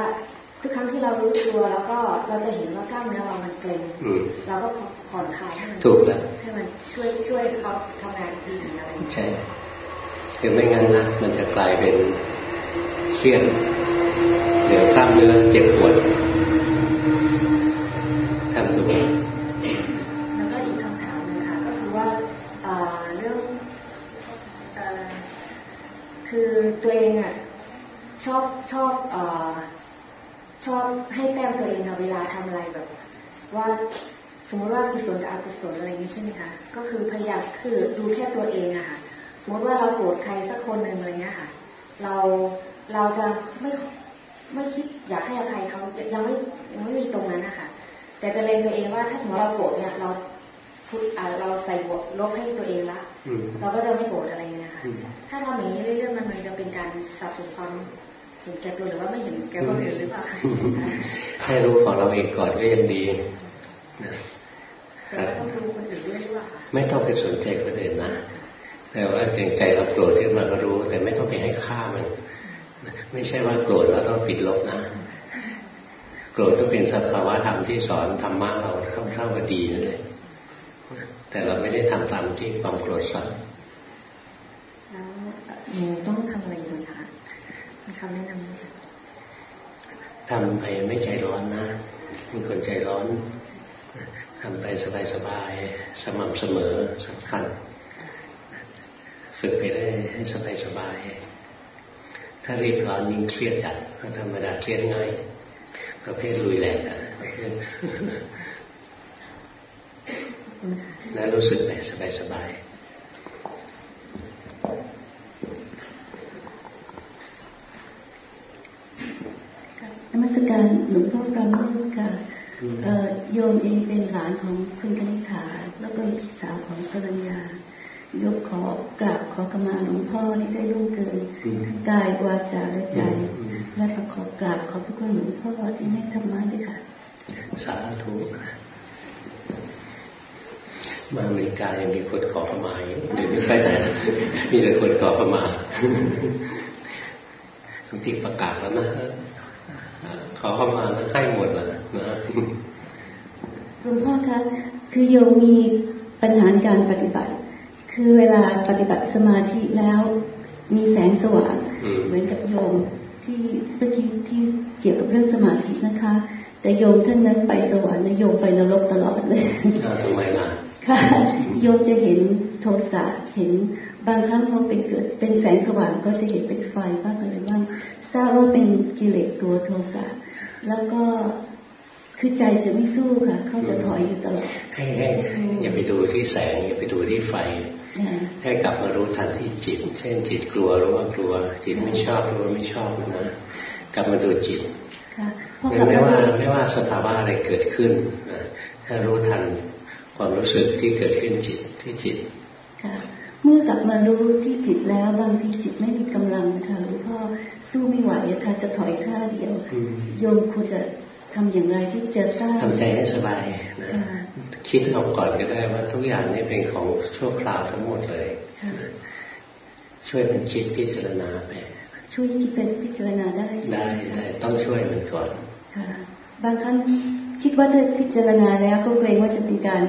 ทุกครั้งที่เรารู้ตัวแล้วก็เราจะเห็นว่ากล้ามเนื้อเรามันเกร็งเราก็ผ่อนคลายให้มันถูกแล้วให้มันช่วยช่วยเขาทำงานทีอะไรใช่คือไม่งั้นนะมันจะกลายเป็นเครียดเดี๋ยวกล้ามเนื้อเจ็บปวดทำถูกแล้วก็อีกคำถามนึงค่ะก็คือว่าเรื่องคือตัวเองอะชอบชอบอ ชอบให้แต้มตัวเองเวลาทำอะไรแบบ ว่าสมมติว่ากุศลกับอกุศลอะไรนี้ใช่ไหมคะ ก็คือพยายามคือดูแค่ตัวเองอะค่ะ สมมติว่าเราโกรธใครสักคนหนึ่งอะไรเงี้ยค่ะ เราเราจะไม่ไม่คิดอยากให้อภัยเขายังไม่ยังไม่มีตรงนั้นนะคะแต่จะเลงตัวเองว่าถ้าสมมติเราโกรธเนี่ยเราพุทเราใส่บวกลบให้ตัวเองละเราก็จะไม่โกรธอะไรเงี้ยนะคะถ้าทำอย่างนี้เรื่อยๆมันมันจะเป็นการสะสมความ เห็นแก่ตัวหรือว่าไม่เห็นแก่คนอื่นหรือเปล่าให้รู้ของเราเองก่อนก็ยังดีแต่ต้องรู้คนอื่นด้วยหรือเปล่าไม่ต้องไปสนใจคนอื่นนะแต่ว่าเใจเราโกรธที่มันก็รู้ แต่ไม่ต้องไปให้ค่ามัน ไม่ใช่ว่าโกรธแล้วต้องปิดลบนะโกรธต้องเป็นสภาวะธรรมที่สอนธรรมะเราเข้าเข้าก็ดีนั่นเลยแต่เราไม่ได้ทำตามที่ความโกรธสอนแล้วหนูต้องทำอะไรอยู่ คะมีคำแนะนำทำไปไม่ใจร้อนนะมีคนใจร้อนทำไปสบายๆสม่ำเสมอสำคัญฝึกไปได้ให้สบายๆถ้ารีบร้อนยิ่งเครียดจัดธรรมดาเครียดง่ายประเภทลุยแหลกนะประเภทแล้วรู้สึกไปสบายๆน มัสการหลวงพ่อประโมทค่ะโยมเองเป็นหลานของคุณกนิษฐาแล้วก็พี่สาวของสรัญญายกขอกราบขอกมาหลวงพ่อที่ได้ร่วงเกินกายวาจาและใจ และก็ขอกราบขอบพระคุณหลวงพ่อที่ให้ธรรมะด้วยค่ะ สาธุมาอเมริกายังมีคนขอขมาอยู่เดี๋ยวนี้ไปไหนมีแต่คนขอขมาบางทีประกาศแล้วนะ ขอเข้ามาแล้วให้หมดแล้วนะหลวงพ่อคะคือโยมมีปัญหาการปฏิบัติ คือเวลาปฏิบัติสมาธิแล้ว มีแสงสว่างเหมือนกับโยมที่เมื่อกี้ที่เกี่ยวกับเรื่องสมาธินะคะ แต่โยมท่านนั้นไปสวรรค์โยมไปนรกตลอดเลยทำไมล่ะค่ะโยมจะเห็นโทสะเห็นบางครั้งพอเป็นเกิดเป็นแสงสว่างก็จะเห็นเป็นไฟบ้างอะไรบ้างทราบว่าเป็นกิเลสตัวโทสะ แล้วก็คือใจจะไม่สู้ค่ะ เขาจะถอยอยู่ตลอดให้ให้อย่าไปดูที่แสง อย่าไปดูที่ไฟ ให้กลับมารู้ทันที่จิต เช่นจิตกลัวรู้ว่ากลัว จิตไม่ชอบรู้ว่าไม่ชอบนะกลับมาดูจิตไม่ว่าไม่ว่าสภาวะอะไรเกิดขึ้นนะถ้ารู้ทันความรู้สึกที่เกิดขึ้นจิตที่จิตเมื่อกลับมารู้ที่จิตแล้วบางทีจิตไม่มีกำลังค่ะหลวงพ่อ สู้ไม่ไหวค่ะจะถอยข้าเดียวโยมควรจะทำอย่างไรที่จะสร้างทำใจให้สบายนะคิดเอาก่อนก็ได้ว่าทุกอย่างนี้เป็นของชั่วคราวทั้งหมดเลย ช่วยมันคิดพิจารณาไปช่วยคิดเป็นพิจารณาได้ ได้ได้ต้องช่วยมันก่อนบางครั้งคิดว่าถ้าพิจารณาแล้วก็เกรงว่าจะเป็นการ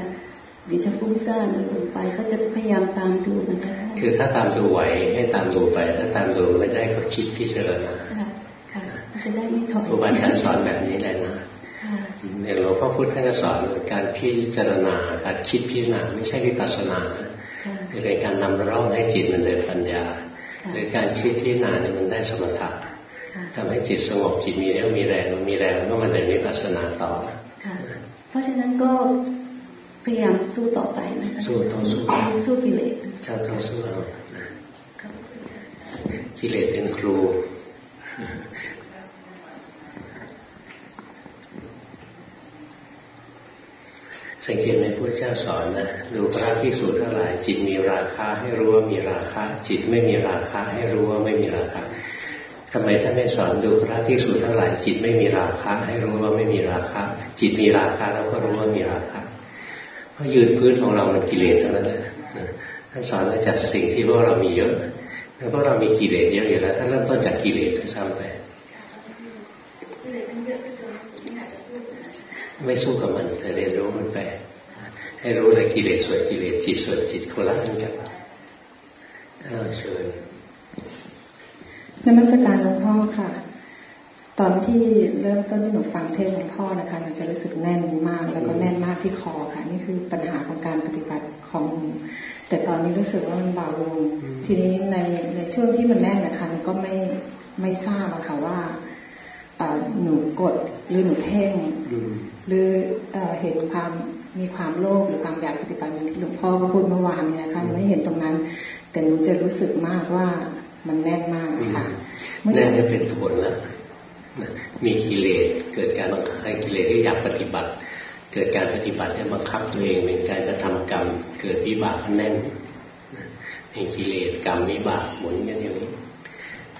เดี๋ยวจะฟุ้งซ่านลงไปเขาจะพยายามตามดูนะคะคือถ้าตามดูไหวให้ตามดูไป ถ้าตามดูไม่ได้ก็คิดพิจารณาค่ะจะได้ไม่ถอยครูบาอาจารย์สอนแบบนี้เลยนะอย่างหลวงพ่อพุทธท่านก็สอนการพิจารณาการคิดพิจารณาไม่ใช่วิปัสสนานะคือเป็นการนำร่องให้จิตมันเดินปัญญาหรือการคิดพิจารณาเนี่ยมันได้สมถะทำให้จิตสงบจิตมีแล้วมีแรงมีแรงก็มันเดินวิปัสสนาต่อเพราะฉะนั้นก็พพ ยายามสู้ต่อไปนะคะสู้ต่อสู้สู้กิเลสชาต่อสู้เอากิเลสเป็นครูสังเกตไหมพระเจ้าสอนนะดูพระภิกษุเท่าไหร่จิตมีราคาให้รู้ว่ามีราคาจิตไม่มีราคาให้รู้ว่าไม่มีราคาทำไมท่านไม่สอนดูพระภิกษุเท่าไหร่จิตไม่มีราคาให้รู้ว่าไม่มีราคาจิตมีราคาแล้วก็รู้ว่ามีราคา เพราะยืนพื้นของเรามันกิเลสทั้งนั้นเลยท่านสอนมาจากสิ่งที่พวกเรามีเยอะแล้วพวกเรามีกิเลสเยอะอยู่แล้วท่านเริ่มต้นจากกิเลสซ้ำไปไม่สู้กับมันแต่เรียนรู้มันไป ให้รู้เลยกิเลสส่วนกิเลสจิตส่วนจิตโคละอันกันเชิญนมัสการหลวงพ่อค่ะ ตอนที่เริ่มต้นที่หนูฟังเทศหลวงพ่อนะคะหนูจะรู้สึกแน่นมาก แล้วก็แน่นมากที่คอค่ะ นี่คือปัญหาของการปฏิบัติของหนูแต่ตอนนี้รู้สึกว่ามันเบาลงทีนี้ในในช่วงที่มันแน่นนะคะมันก็ไม่ไม่ทราบอะค่ะว่าหนูกดหรือหนูเพ่งหรือเห็นความมีความโลภหรือความอยากปฏิบัติอย่างที่หลวงพ่อก็พูดเมื่อวานเนี่ยค่ะไม่เห็นตรงนั้น แต่หนูจะรู้สึกมากว่ามันแน่นมากค่ะแน่จะเป็นผลแล้ว มีกิเลสเกิดการบังคับกิเลสที่อยากปฏิบัติ เกิดการปฏิบัติที่บังคับตัวเองเป็นการกระทำกรรม เกิดวิบากแน่นเป็นกิเลสกรรมวิบากหมุนกันอย่างนี้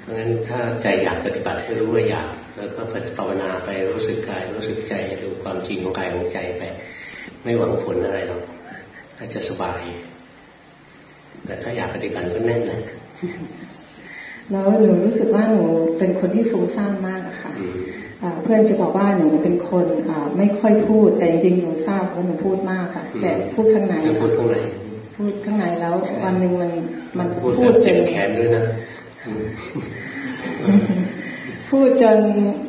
เพราะฉะนั้นถ้าใจอยากปฏิบัติให้รู้ว่าอยากแล้วก็ภาวนาไปรู้สึกกายรู้สึกใจดูความจริงของกายของใจไป ไม่หวังผลอะไรหรอกอาจจะสบาย แต่ถ้าอยากปฏิบัติก็แน่นนะ แล้วหนูรู้สึกว่าหนูเป็นคนที่ฟุ้งซ่านมากอะค่ะเพื่อนจะบอกว่าหนูเป็นคนไม่ค่อยพูด แต่จริงๆหนูทราบว่าหนูพูดมากค่ะ แต่พูดข้างในพูดข้างในพูดข้างในแล้ววันหนึ่งมันมันพูดจนแขนด้วยนะพูดจน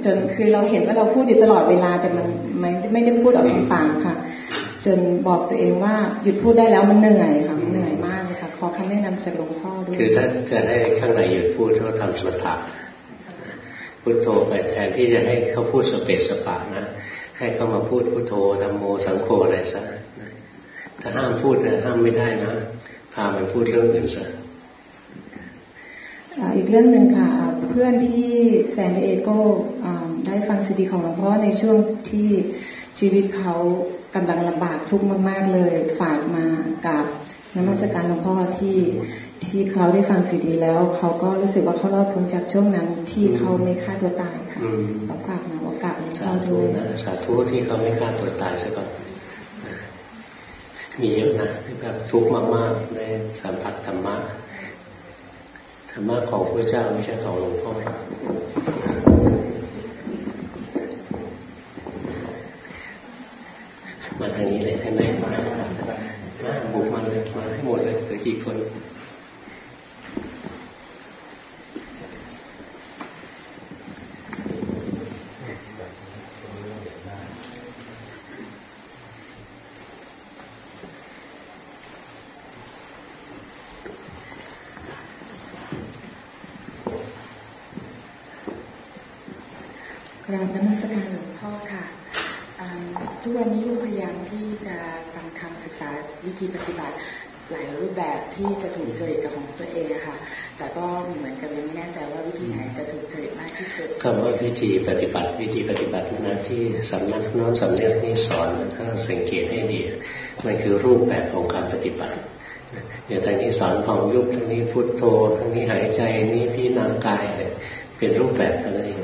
จนคือเราเห็นว่าเราพูดอยู่ตลอดเวลาแต่มันไม่ไม่ได้พูดออกทางปากค่ะ จนบอกตัวเองว่าหยุดพูดได้แล้วมันเหนื่อยค่ะมันเหนื่อยมากเลยค่ะขอคำแนะนำจากหลวงพ่อด้วย คือถ้าจะให้ข้างในหยุดพูดเขาทำสมถะพุทโธไปแทนที่จะให้เขาพูดสเปสสปะนะ ให้เขามาพูดพุทโธธรรมโมสังโฆอะไรซะถ้าห้ามพูดนะห้ามไม่ได้นะพามันพูดเรื่องอื่นซะอีกเรื่องหนึ่งค่ะ เพื่อนที่แซนเอโกได้ฟังซีดีของหลวงพ่อในช่วงที่ชีวิตเขากำลังลำบากทุกข์มาก ๆ เลย ฝากมากับนักมัสการหลวงพ่อที่ ที่เขาได้ฟังซีดีแล้ว เขาก็รู้สึกว่าเขารอดพ้นจากช่วงนั้นที่เขาไม่ฆ่าตัวตายค่ะเขาฝากมาโอกาสหลวงพ่อด้วยสาธุที่เขาไม่ฆ่าตัวตายซะก่อนมีเยอะนะที่แบบทุกข์มากๆในสัมผัสธรรมะธรรมะของพระเจ้าไม่ใช่ของหลวงพ่อมาทางนี้เลยให้แม่มามาบุกมาเลยมาให้หมดเลยเหลือกี่คน ที่จะฟังธีปฏิบัติหลายรูปแบบที่จะถูกจริตกับของตัวเองค่ะ แต่ก็เหมือนกับยังไม่แน่ใจว่าวิธีไหนจะถูกจริตมากที่สุดคำว่าวิธีปฏิบัติ วิธีปฏิบัตินั้นที่สำนักน้องสำเนียกนี่สอนถ้าสังเกตให้ดีมันคือรูปแบบของการปฏิบัติอย่างทางนี้สอนของยุบทางนี้พุทโธทางนี้หายใจนี้พี่นางกายเป็นรูปแบบเท่านั้นเอง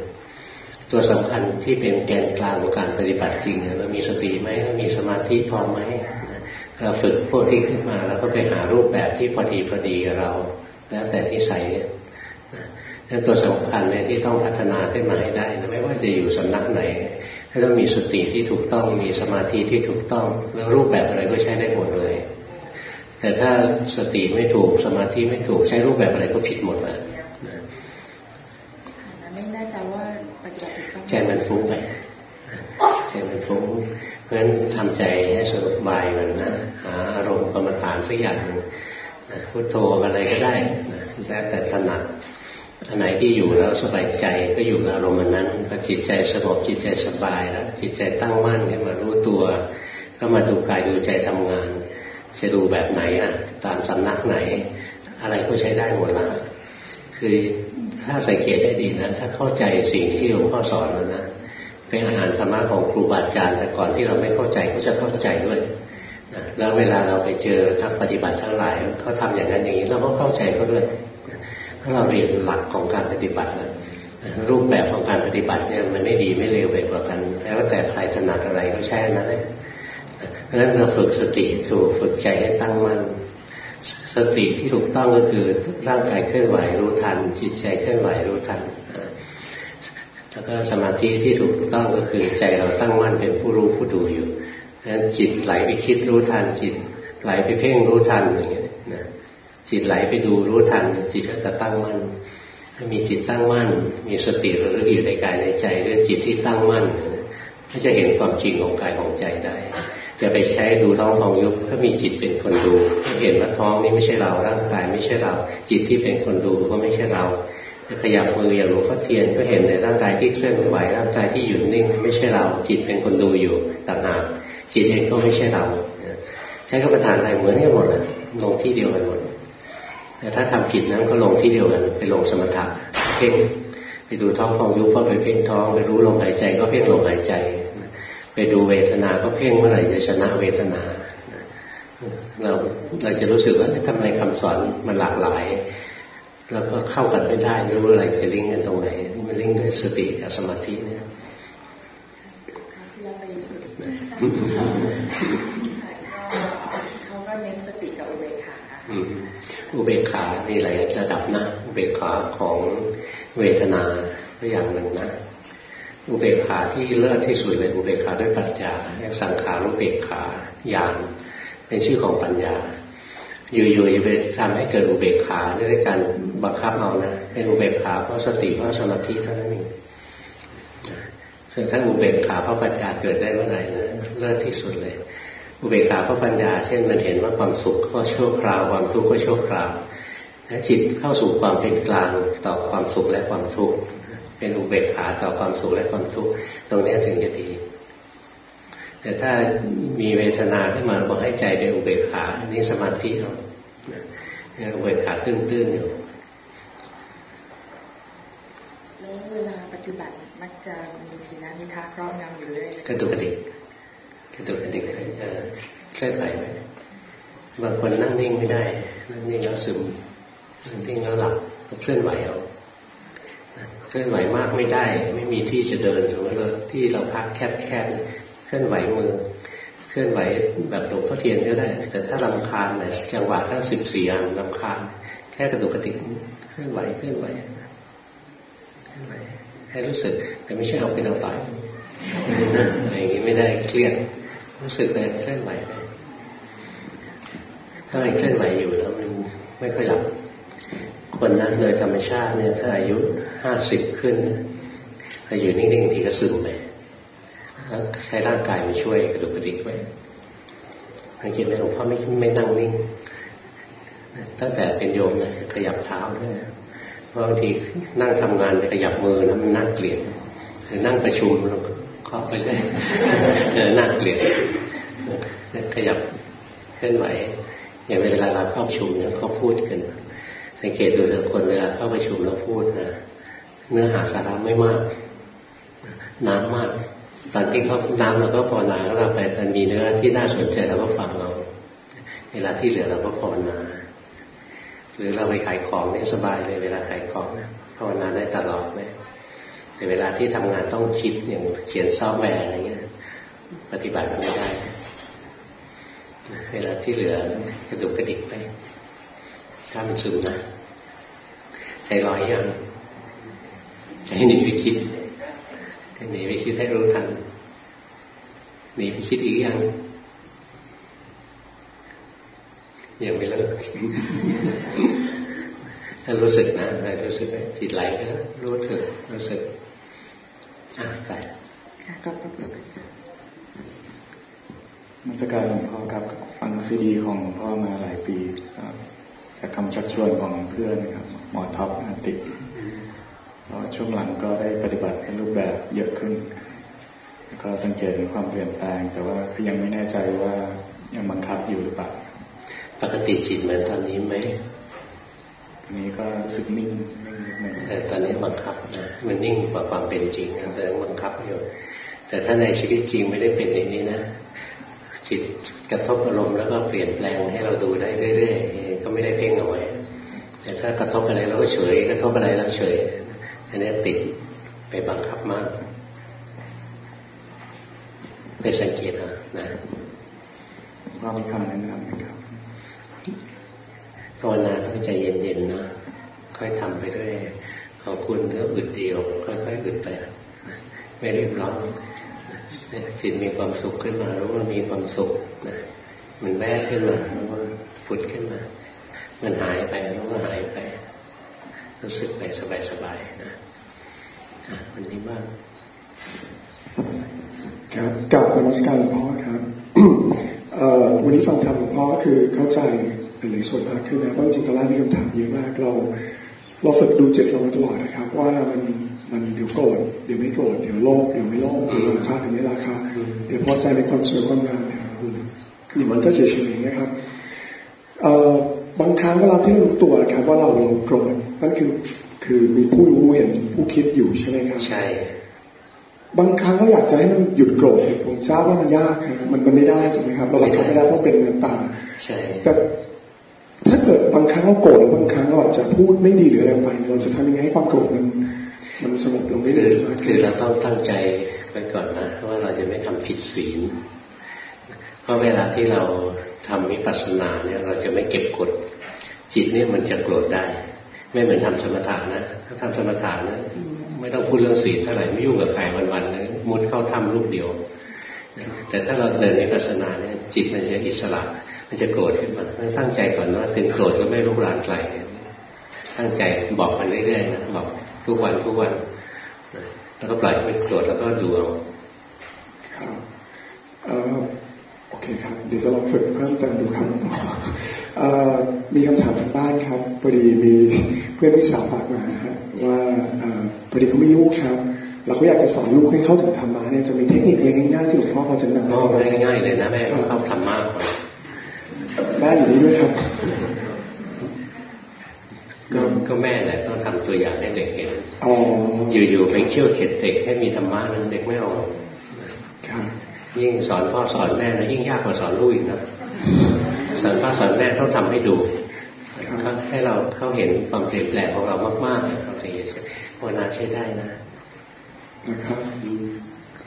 ตัวสำคัญที่เป็นแกนกลางของการปฏิบัติจริงเรามีสติไหมเรามีสมาธิพอไหมเราฝึกพวกที่ขึ้นมาแล้วก็ไปหารูปแบบที่พอดีพอดีกับเรา แล้วแต่ที่ใส่เนี่ยนั่นตัวสำคัญเลยที่ต้องพัฒนาขึ้นมาให้ได้นะไม่ว่าจะอยู่สำนักไหนต้องมีสติที่ถูกต้องมีสมาธิที่ถูกต้องแล้วรูปแบบอะไรก็ใช้ได้หมดเลย แต่ถ้าสติไม่ถูกสมาธิไม่ถูกใช้รูปแบบอะไรก็ผิดหมดเลยไม่แน่ใจว่า ใจมันฟุ้งไปใจมันฟุ้งเพราะฉะนั้นทำใจให้สงบบายมันนะหาอารมณ์กรรมฐานสักอย่างหนึ่งพุทโธอะไรก็ได้แล้วแต่ถนัดอันไหนที่อยู่แล้วสบายใจก็อยู่กับอารมณ์นั้นพอจิตใจสงบจิตใจสบายแล้วจิตใจตั้งมั่นขึ้นมารู้ตัว ก็มาดูกายดูใจทำงาน จะดูแบบไหนอะ ตามสำนักไหน อะไรก็ใช้ได้หมดละคือ ถ้าสังเกตได้ดีนะ ถ้าเข้าใจสิ่งที่หลวงพ่อสอนแล้วนะเป็นอาหารธรรมะของครูบาอาจารย์แต่ก่อนที่เราไม่เข้าใจก็จะเข้าใจด้วยแล้วเวลาเราไปเจอทักปฏิบัติทั้งหลายเขาทำอย่างนั้นอย่างนี้เราก็เข้าใจเขาด้วยถ้าเราเรียนหลักของการปฏิบัตินะรูปแบบของการปฏิบัติเนี่ยมันไม่ดีไม่เลวไปกว่ากันแล้วแต่ใครถนัดอะไรก็ใช่นั้นเลยเพราะฉะนั้นเราฝึกสติถูกฝึกใจให้ตั้งมั่น สติที่ถูกต้องก็คือร่างกายเคลื่อนไหวรู้ทัน จิตใจเคลื่อนไหวรู้ทันแล้วก็สมาธิที่ถูกต้องก็คือใจเราตั้งมั่นเป็นผู้รู้ผู้ดูอยู่นั้นจิตไหลไปคิดรู้ทัน จิตไหลไปเพ่งรู้ทันอย่างเงี้ยนะจิตไหลไปดูรู้ทัน จิตก็จะตั้งมั่นถ้ามีจิตตั้งมั่น มีสติระลึกอยู่ในกายในใจด้วยจิตที่ตั้งมั่นก็จะเห็นความจริงของกายของใจได้ จะไปใช้ดูท้องของยุบก็มีจิตเป็นคนดูก็เห็นว่าท้องนี้ไม่ใช่เราร่างกายไม่ใช่เรา จิตที่เป็นคนดูก็ไม่ใช่เราจะขยับมืออย่างหลวงพ่อเทียนก็เห็นในร่างกายที่เคลื่อนไหวร่างกายที่หยุดนิ่งไม่ใช่เรา จิตเป็นคนดูอยู่ต่างหากจิตเองก็ไม่ใช่เราใช้กรรมฐานอะไรเหมือนกันหมดเลยลงที่เดียวกันหมดแต่ถ้าทำผิดนั้นก็ลงที่เดียวกันไปลงสมถะเพ่งไปดูท้องฟองยุบก็ไปเพ่งท้องไปรู้ลมหายใจก็เพ่งลมหายใจ ไปดูเวทนาก็เพ่งเมื่อไหร่จะชนะเวทนา เราเราจะรู้สึกว่าทำไมคำสอนมันหลากหลาย แล้วก็เข้ากันไม่ได้ไม่รู้อะไรจะลิงก์กันตรงไหนมันลิงก์ด้วยสติกับสมาธิเนี่ยเขาก็เน้นสติกับอุเบกขาอุเบกขามีหลายระดับนะอุเบกขาของเวทนาตัวอย่างหนึ่งนะ อุเบกขาที่เลิศที่สุดเลยอุเบกขาด้วยปัญญาเรียกสังขารุเบกขาญาณเป็นชื่อของปัญญา อยู่ๆจะไปทำให้เกิดอุเบกขาด้วยการบังคับเอานะเป็นอุเบกขาเพราะสติเพราะสมาธิเท่านั้นเองส่วนถ้าอุเบกขาเพราะปัญญาเกิดได้เมื่อไหร่นะเลิศที่สุดเลย อุเบกขาเพราะปัญญา เช่นมันเห็นว่าความสุขก็ชั่วคราวความทุกข์ก็ชั่วคราวและจิตเข้าสู่ความเป็นกลางต่อความสุขและความทุกข์ เป็นอุเบกขาต่อความสุขและความทุกข์ตรงนี้ถึงจะดี แต่ถ้ามีเวทนาขึ้นมาบอกให้ใจเป็นอุเบกขาอันนี้สมาธิเราอุเบกขาตื้นๆอยู่แล้วเวลาปฏิบัติมักจะมีทีนั้นนิทาครอบงำอยู่เลยกระตุกกระดิกกระตุกกระดิกจะเคลื่อนไหวไหมบางคนนั่งนิ่งไม่ได้ นั่งนิ่งแล้วซึมนั่งนิ่งแล้วหลับก็เคลื่อนไหวเอาเค ลื่อนไหวมากไม่ได้ ไม่มีที่จะเดินสมมติเราที่เราพักแคบแคบเคลื่อนไหวมือ เคลื่อนไหวแบบหลวงพ่อเทียนก็ได้ แต่ถ้าลำคาญเนี่ยจังหวะทั้งสิบสี่อันลำคาญแค่กระตุกกระดิกเคลื่อนไหวเคลื่อนไหวเคลื่อนไหวให้รู้สึก แต่ไม่ใช่เอาเป็นเอาตายอะไรอย่างนี้ไม่ได้เครียดรู้สึกไปเคลื่อนไหวถ้ามันเคลื่อนไหวอยู่แล้วมันไม่ค่อยหลับ คนนั้นโดยธรรมชาติเนี่ยถ้าอายุห้าสิบขึ้นถ้าอยู่นิ่งๆทีก็ซึมไปใช้ร่างกายมาช่วยกระดุกกระดิกไว้สังเกตไหมหลวงพ่อไม่ไม่นั่งนิ่ง ตั้งแต่เป็นโยมนะขยับเท้าด้วยเพราะบางทีนั่งทำงานขยับมือนะมันน่าเกลียดหรือนั่งประชุมเราเคาะไปเลยน่าเกลียดขยับเคลื่อนไหวอย่างเวลาเราเข้าประชุมเนี่ยเขาพูดกัน สังเกตดูแต่คนเวลาเข้าประชุมแล้วพูดนะเนื้อหาสาระไม่มาก น้ำมาก ตอนที่เขาน้ำเราก็ภาวนาเราไปมันมีเนื้อที่น่าสนใจเราก็ฟังเรา เวลาที่เหลือเราก็ภาวนาหรือเราไปขายของเนี่ยสบายเลย เวลาขายของภาวนาได้ตลอดไหมแต่เวลาที่ทำงานต้องคิดอย่างเขียนซอฟต์แวร์อะไรเงี้ย ปฏิบัติไม่ได้ เวลาที่เหลือกระดุกกระดิกไป ถ้ามันซึมนะใจลอยยังใจหนีไปคิดใจหนีไปคิดให้รู้ทันหนีไปคิดอีกยังยังไม่เลิกถ้ารู้สึกนะรู้สึกจิตไหลไปแล้วรู้สึกรู้สึกอะไปก็มัสการหลวงพ่อครับ ฟังซีดีของหลวงพ่อมาหลายปี จากคำชักชวนของเพื่อนครับ หมอท็อปอันติเพราะช่วงหลังก็ได้ปฏิบัติในรูปแบบเยอะขึ้น ก็สังเกตเห็นความเปลี่ยนแปลง แต่ว่ายังไม่แน่ใจว่ายังบังคับอยู่หรือเปล่าปกติจิตเหมือนตอนนี้ไหมตอนนี้ก็รู้สึกนิ่งแต่ตอนนี้บังคับนะมันนิ่งกว่าความเป็นจริงแสดงบังคับอยู่แต่ถ้าในชีวิตจริงไม่ได้เป็นอย่างนี้นะ จิตกระทบอารมณ์แล้วก็เปลี่ยนแปลงให้เราดูได้เรื่อยๆก็ไม่ได้เพ่งเอาไว้แต่ถ้ากระทบอะไรเราก็เฉยกระทบอะไรเราเฉยอันนี้ติดไปบังคับมากไปสังเกตนะนะว่ามีคำแนะนำไหมครับภาวนาต้องใจเย็นๆนะค่อยทำไปเรื่อยของคุณก็อึดเดียวค่อยๆอึดไปไม่รีบร้อน จิตมีความสุขขึ้นมา รู้ว่ามีความสุขนะมันแวบขึ้นมารู้ว่าผุดขึ้นมา มันหายไปรู้ว่าหายไป รู้สึกไปสบายๆนะวันนี้บ้างครับกลับนมัสการหลวงพ่อครับวันนี้ฟังธรรมหลวงพ่อคือเข้าใจในส่วนมากขึ้นนะเพราะจริงๆตอนแรกมีคำถามเยอะมากเรา เราฝึกดูจิตเรามาตลอดนะครับ ว่ามัน มันเดี๋ยวโกรธเดี๋ยวไม่โกรธเดี๋ยวโลภเดี๋ยวไม่โลภเดี๋ยวราคาเดี๋ยวไม่ราคาเดี๋ยวพอใจในความสวยความงามนะครับคือมันก็เฉยๆนะครับบางครั้งเวลาที่รู้ตัวครับว่าเราเราโกรธนั่นคือคือมีผู้รู้เห็นผู้คิดอยู่ใช่ไหมครับใช่บางครั้งก็อยากจะให้มันหยุดโกรธผมทราบว่ามันยากครับมันมันไม่ได้ถูกไหมครับเราบังคับไม่ได้เพราะเป็นเงินตาใช่แต่ถ้าเกิดบางครั้งเราโกรธบางครั้งเราอาจจะพูดไม่ดีหรืออะไรไปเราจะทำยังไงให้ความโกรธมัน มันสงบลงไม่ได้คือเราต้องตั้งใจไว้ก่อนนะว่าเราจะไม่ทำผิดศีล เพราะเวลาที่เราทำวิปัสสนาเนี่ยเราจะไม่เก็บกด จิตเนี่ยมันจะโกรธได้ ไม่เหมือนทำสมถะนะ ถ้าทำสมถะนะไม่ต้องพูดเรื่องศีลเท่าไหร่ไม่ยุ่งกับใครวันๆเลยมุดเข้าทำรูปเดียว แต่ถ้าเราเดินในปัสนาเนี่ยจิตมันจะอิสระมันจะโกรธขึ้นมาตั้งใจก่อนว่าถึงโกรธก็ไม่รุกรานไกลตั้งใจบอกมันเรื่อยๆนะบอก ทุกวันทุกวันแล้วก็ปล่อยไม่โกรธแล้วก็ดูเอาโอเคครับ เดี๋ยวจะลองฝึกเพิ่มเติมดูครับมีคำถามทางบ้านครับพอดีมีเพื่อนพี่สาวฝากมาฮะว่าพอดีเขาไม่ยุ่งครับเราก็อยากจะสอนลูกให้เข้าถึงธรรมะเนี่ยจะมีเทคนิคอะไรง่ายๆที่หลวงพ่อพอจะแนะนำได้ง่ายๆเลยนะแม่เข้าธรรมะก่อนแม่อยู่นี่ด้วยครับ ก็แม่แหละต้องทำตัวอย่างให้เด็กเห็นอยู่ๆไปเชี่ยวเข็ดเด็กให้มีธรรมะนั้นเด็กไม่ออกยิ่งสอนพ่อสอนแม่นะยิ่งยากกว่าสอนลูกอีกนะสอนพ่อสอนแม่ต้องทำให้ดูให้เราเข้าเห็นความเปลี่ยนแปลงของเรามากๆเราถึงจะภาวนาใช้ได้นะนะครับ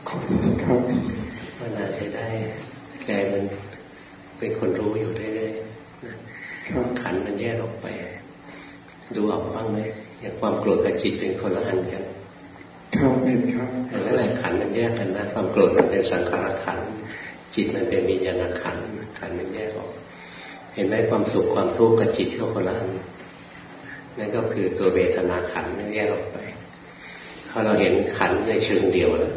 ขอบคุณครับภาวนาใช้ได้ใจมันเป็นคนรู้อยู่เรื่อยๆขันมันแยกออกไป ดูออกบ้างไหมอย่างความโกรธกับจิตเป็นคนละอันกันครับเป็นครับนั่นแหละขันมันแยกกันนะ ความโกรธมันเป็นสังขารขันจิตมันเป็นวิญญาณขันขันมันแยกออก เห็นไหมความสุขความทุกข์กับจิตก็คนละอันนั่นก็คือตัวเวทนาขันแยกออกไปพอเราเห็นขันในเชิงเดียวแล้ว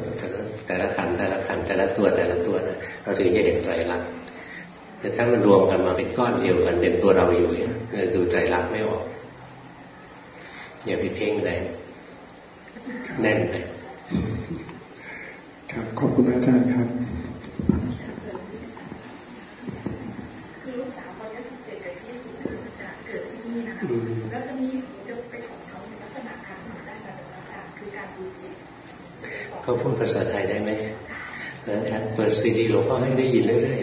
แต่ละขันแต่ละขันแต่ละตัวแต่ละตัวนะเราถึงจะเห็นไตรลักษณ์แต่ถ้ามันรวมกันมาเป็นก้อนเดียวกันเป็นตัวเราอยู่เนี่ยดูใจรักไม่ออก อย่าไปเพ่งแรงแน่นไปครับขอบคุณอาจารย์ครับคือลูกสาวเขาจะสิบเจ็ดกับยี่สิบจะเกิดที่นี่นะคะแล้วจะมีจะไปของเขาในลักษณะการได้แบบอาจารย์คือการดูจิตเขาพูดภาษาไทยได้ไหมแล้วเปิดซีดีหลวงพ่อให้ได้ยินเรื่อย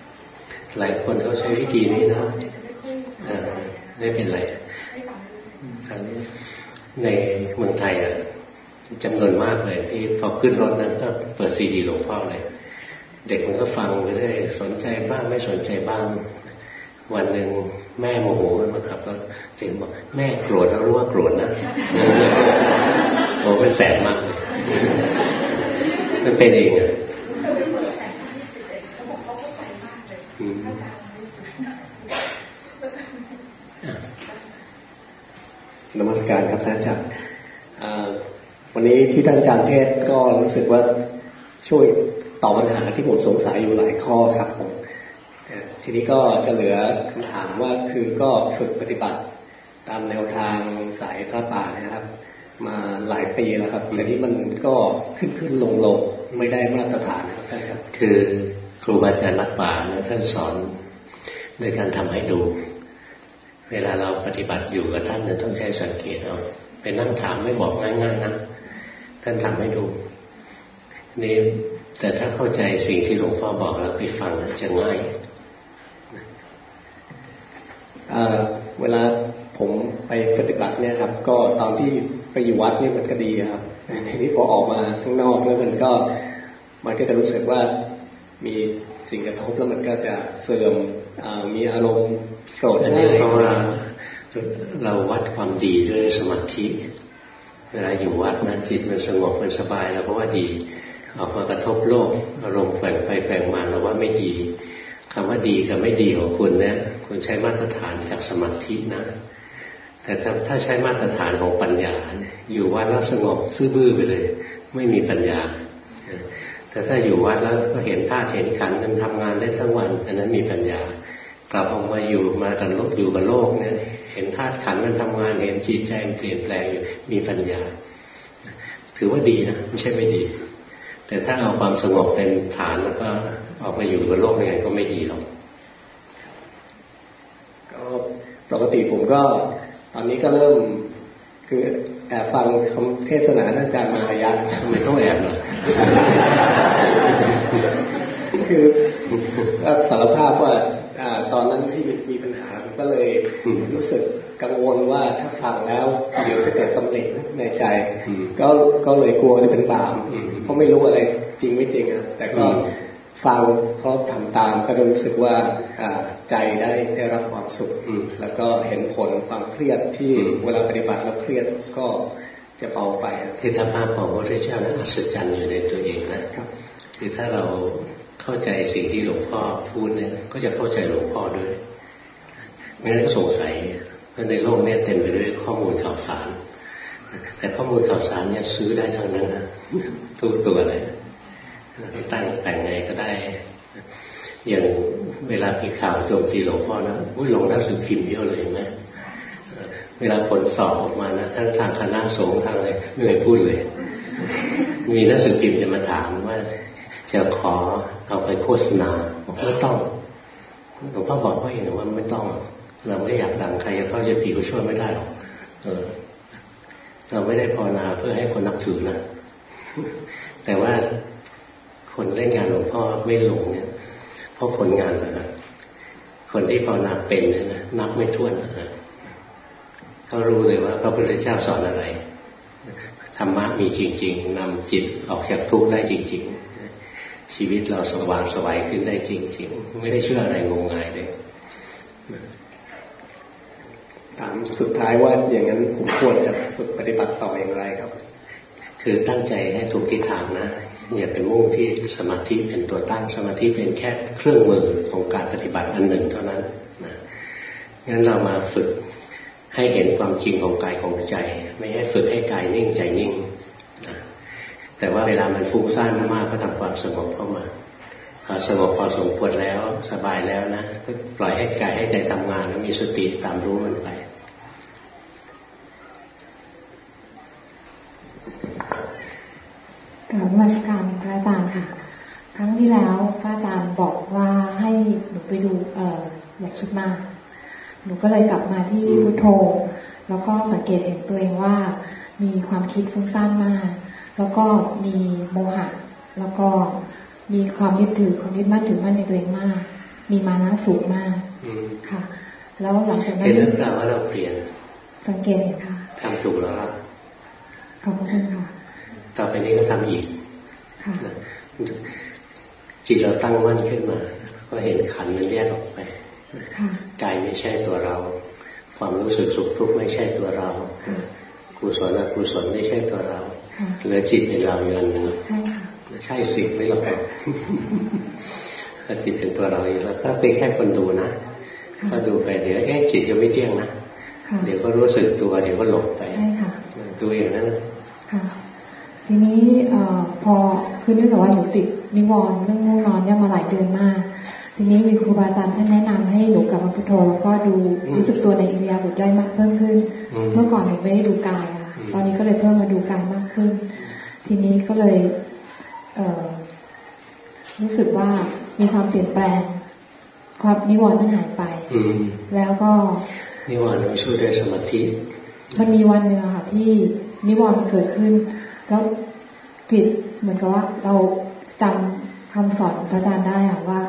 ๆหลายคนเขาใช้วิธีนี้นะไม่เป็นไร ครั้นี้ในเมืองไทยอะจำนวนมากเลยที่พอขึ้นรถนั้นก็เปิดซีดีหลวงพ่อเลย เด็กมันก็ฟังไปเรื่อยสนใจบ้างไม่สนใจบ้าง วันหนึ่งแม่โมโหมาขับก็เด็กบอกแม่โกรธแล้วรู้ว่าโกรธนะโอ้เป็นแสบมากมันเป็นเองอะ นมัสการครับท่านอาจารย์วันนี้ที่ท่านอาจารย์เทศก็รู้สึกว่าช่วยตอบปัญหาที่ผมสงสัยอยู่หลายข้อครับผมทีนี้ก็จะเหลือคำถามว่าคือก็ฝึกปฏิบัติ ตามแนวทางสายพระป่านะครับ มาหลายปีแล้วครับแต่นี้มันก็ขึ้นขึ้นลงลงไม่ได้มาตรฐานครับท่านครับ คือครูบาอาจารย์รักป่าท่านสอนโดยการทำให้ดู เวลาเราปฏิบัติอยู่กับท่านเนี่ยต้องใช้สังเกตเอาเป็นนั่งถามไม่บอกง่ายๆนะท่านทำให้ดูนี่แต่ถ้าเข้าใจสิ่งที่หลวงพ่อบอกแล้วไปฟังจะง่ายเวลาผมไปปฏิบัติเนี่ยครับ ก็ตอนที่ไปอยู่วัดนี่มันก็ดีครับทีนี้พอออกมาข้างนอกแล้วมันก็ มันก็จะรู้สึกว่ามีสิ่งกระทบแล้วมันก็จะเสื่อม มีอารมณ์โกรธอันนี้เพราะว่าเราวัดความดีด้วยสมาธิเวลาอยู่วัดนะจิตมันสงบมันสบายเราก็ว่าดีออกมากระทบโลกอารมณ์แฝงไปแฝงมาเราว่าไม่ดีคำว่าดีกับไม่ดีของคุณเนี่ยคุณใช้มาตรฐานจากสมาธินะ แต่ถ้าถ้าใช้มาตรฐานของปัญญา อยู่วัดแล้วสงบซื่อบื้อไปเลย ไม่มีปัญญา แต่ถ้าอยู่วัดแล้วก็เห็นธาตุเห็นขันธ์มันทำงานได้ทั้งวันอันนั้นมีปัญญา กลับออกมาอยู่มากันโลกอยู่กับโลกเนี่ยเห็นธาตุขันธ์มันทำงานเห็นจิตใจเปลี่ยนแปลงอยู่มีปัญญา ถือว่าดีนะไม่ใช่ไม่ดี แต่ถ้าเอาความสงบเป็นฐานแล้วก็ออกมาอยู่บนโลกยังไงก็ไม่ดีหรอกก็ปกติผมก็ ตอนนี้ก็เริ่มคือแอบฟังคำเทศนาอาจารย์มาระยะทำไมต้องแอบล่ะคือสารภาพว่า ตอนนั้นที่มีปัญหาก็เลยรู้สึกกังวลว่าถ้าฟังแล้วเดี๋ยวจะเกิดตำหนิในใจก็ก็เลยกลัวจะเป็นบาปเพราะไม่รู้อะไรจริงไม่จริงอะแต่ก็ฟังเพราะทำตามก็รู้สึกว่าใจได้ได้รับความสุขแล้วก็เห็นผลความเครียดที่เวลาปฏิบัติแล้วเครียดก็จะเบาไปคือธรรมะของพระพุทธเจ้านั้นอัศจรรย์อยู่ในตัวเองนะครับคือถ้าเรา เข้าใจสิ่งที่หลวงพ่อพูดเนี่ย ก็จะเข้าใจหลวงพ่อด้วยไม่งั้นก็สงสัยเพราะในโลกนี้เต็มไปด้วยข้อมูลข่าวสาร แต่ข้อมูลข่าวสารเนี่ยซื้อได้ทั้งนั้นนะทุกตัวเลยตั้งแต่งไงก็ได้ อย่างเวลามีข่าวโจมตีหลวงพ่อนะอุ้ยลงหนังสือพิมพ์เยอะเลยไหมเวลาผลสอบออกมานะทั้งทางคณะสงฆ์ทางอะไรไม่เคยพูดเลย มีนักสืบพิมพ์จะมาถามว่า จะขอเอาไปโฆษณาบอกไม่ต้องหลวงพ่อบอกว่าอย่างว่าไม่ต้อง เราไม่อยากดังใครจะเข้าจะผีก็ช่วยไม่ได้หรอกเออ เราไม่ได้ภาวนาเพื่อให้คนนับถือนะแต่ว่าคนเล่นงานหลวงพ่อไม่หลงเนี่ยเพราะผลงานนะคนที่ภาวนาเป็นเนี่ยนะนับไม่ถ้วนนะเขารู้เลยว่าพระพุทธเจ้าสอนอะไรธรรมะมีจริง ๆนำจิตออกจากทุกข์ได้จริง ๆ ชีวิตเราสว่างสวัยขึ้นได้จริง ๆ ไม่ได้เชื่ออะไรงมงายเลยถามสุดท้ายว่าอย่างนั้นผมควรจะฝึกปฏิบัติต่ออย่างไรครับ คือตั้งใจให้ถูกทิศทางนะอย่าเป็นมุ่งที่สมาธิเป็นตัวตั้งสมาธิเป็นแค่เครื่องมือของการปฏิบัติอันหนึ่งเท่านั้นนะงั้นเรามาฝึกให้เห็นความจริงของกายของใจ ไม่ให้ฝึกให้กายนิ่งใจนิ่ง แต่ว่าเวลามันฟุ้งซ่านมากก็ทำความสงบเข้ามาพอสงบพอสมควรแล้วสบายแล้วนะก็ปล่อยให้กายให้ใจทำงานแล้วมีสติตามรู้มันไปกลับมาการพระอาจารย์ค่ะ ครั้งที่แล้วพระอาจารย์บอกว่าให้หนูไปดูเอออย่าคิดมาก หนูก็เลยกลับมาที่พุทโธ แล้วก็สังเกตเห็นตัวเองว่ามีความคิดฟุ้งซ่านมาก แล้วก็มีโมหะ แล้วก็มีความยึดถือความยึดมั่นถือมั่นในตัวเองมาก มีมานะสูงมากค่ะ แล้วหลังจากนั้นเห็นหรือเปล่าว่าเราเปลี่ยน สังเกตเห็นค่ะทำถูกแล้วครับขอบคุณค่ะต่อไปนี้ก็ทำอีกค่ะจิตเราตั้งมั่นขึ้นมา ก็เห็นขันมันแยกออกไปกายไม่ใช่ตัวเรา ความรู้สึกสุขทุกข์ไม่ใช่ตัวเรากุศลอกุศลไม่ใช่ตัวเรา เหลือจิตเป็นเราอย่างนึงใช่ค่ะใช่สิไม่หรอกถ้าจิตเป็นตัวเราอยู่แล้วก็เป็นแค่คนดูนะก็ดูไปเดี๋ยวแค่จิตก็ไม่เที่ยงนะเดี๋ยวก็รู้สึกตัวเดี๋ยวก็หลงไปดูอย่างนั้นค่ะทีนี้อพอคือเนื่องจากว่าหนูติดนิวรณ์เรื่องง่วงนอนเนี่ยมาหลายเดือนมาก ทีนี้มีครูบาอาจารย์ท่านแนะนำให้หนูกลับมาพุทโธแล้วก็ดูรู้สึกตัวในอิริยาบถย่อยมากเพิ่มขึ้น เมื่อก่อนหนูไม่ได้ดูกาย ตอนนี้ก็เลยเพิ่มมาดูกายมากขึ้น ทีนี้ก็เลยเออว่ามีความเปลี่ยนแปลง ความนิวรณ์มันหายไปอืมแล้วก็นิวรณ์มันช่วยด้วยสมาธิมันมีวันหนึ่งอะค่ะที่นิวรณ์มันเกิดขึ้น แล้วจิตเหมือนกับว่าเราจำคำสอนของพระอาจารย์ได้อะว่า